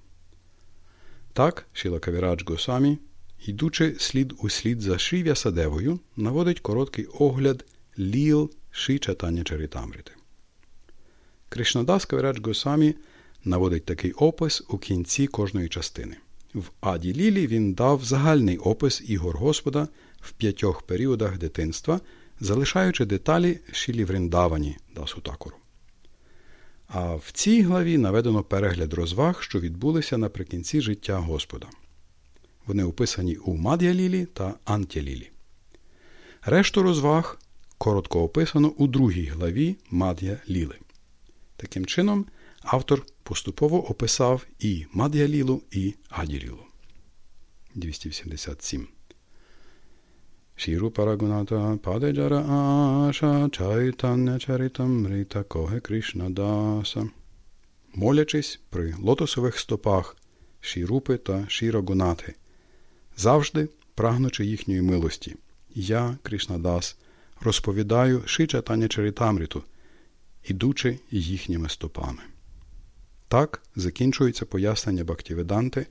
Так, Шіла Кавірадж Госамі, йдучи слід у слід за Шив'я Садевою, наводить короткий огляд ліл Ши Чатання Чарітамрити. Кришнадас Кавірадж Госамі наводить такий опис у кінці кожної частини. В Аді Лілі він дав загальний опис ігор Господа в п'ятьох періодах дитинства, залишаючи деталі Шілі Вріндавані Дасу Такору. А в цій главі наведено перегляд розваг, що відбулися наприкінці життя Господа. Вони описані у Мад'я-лілі та Антя-лілі. Решту розваг коротко описано у другій главі Мад'я-ліли. Таким чином, автор поступово описав і Мад'я-лілу, і Аділілу. 287 Шіру Парагуната Падеджара Аша Чайтання Чаритамрита Коге Кришна Даса. Молячись при лотосових стопах Шірупи та Шірагунати, завжди прагнучи їхньої милості. Я, Кришнадас, розповідаю Шичатання Чаритамриту, ідучи їхніми стопами. Так закінчується пояснення Бхактіведанти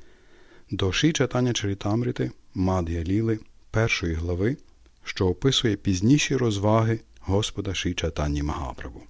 до Шичатання Чаритамрити Мад'я Ліли першої глави, що описує пізніші розваги Господа Шичатані Магапрабу.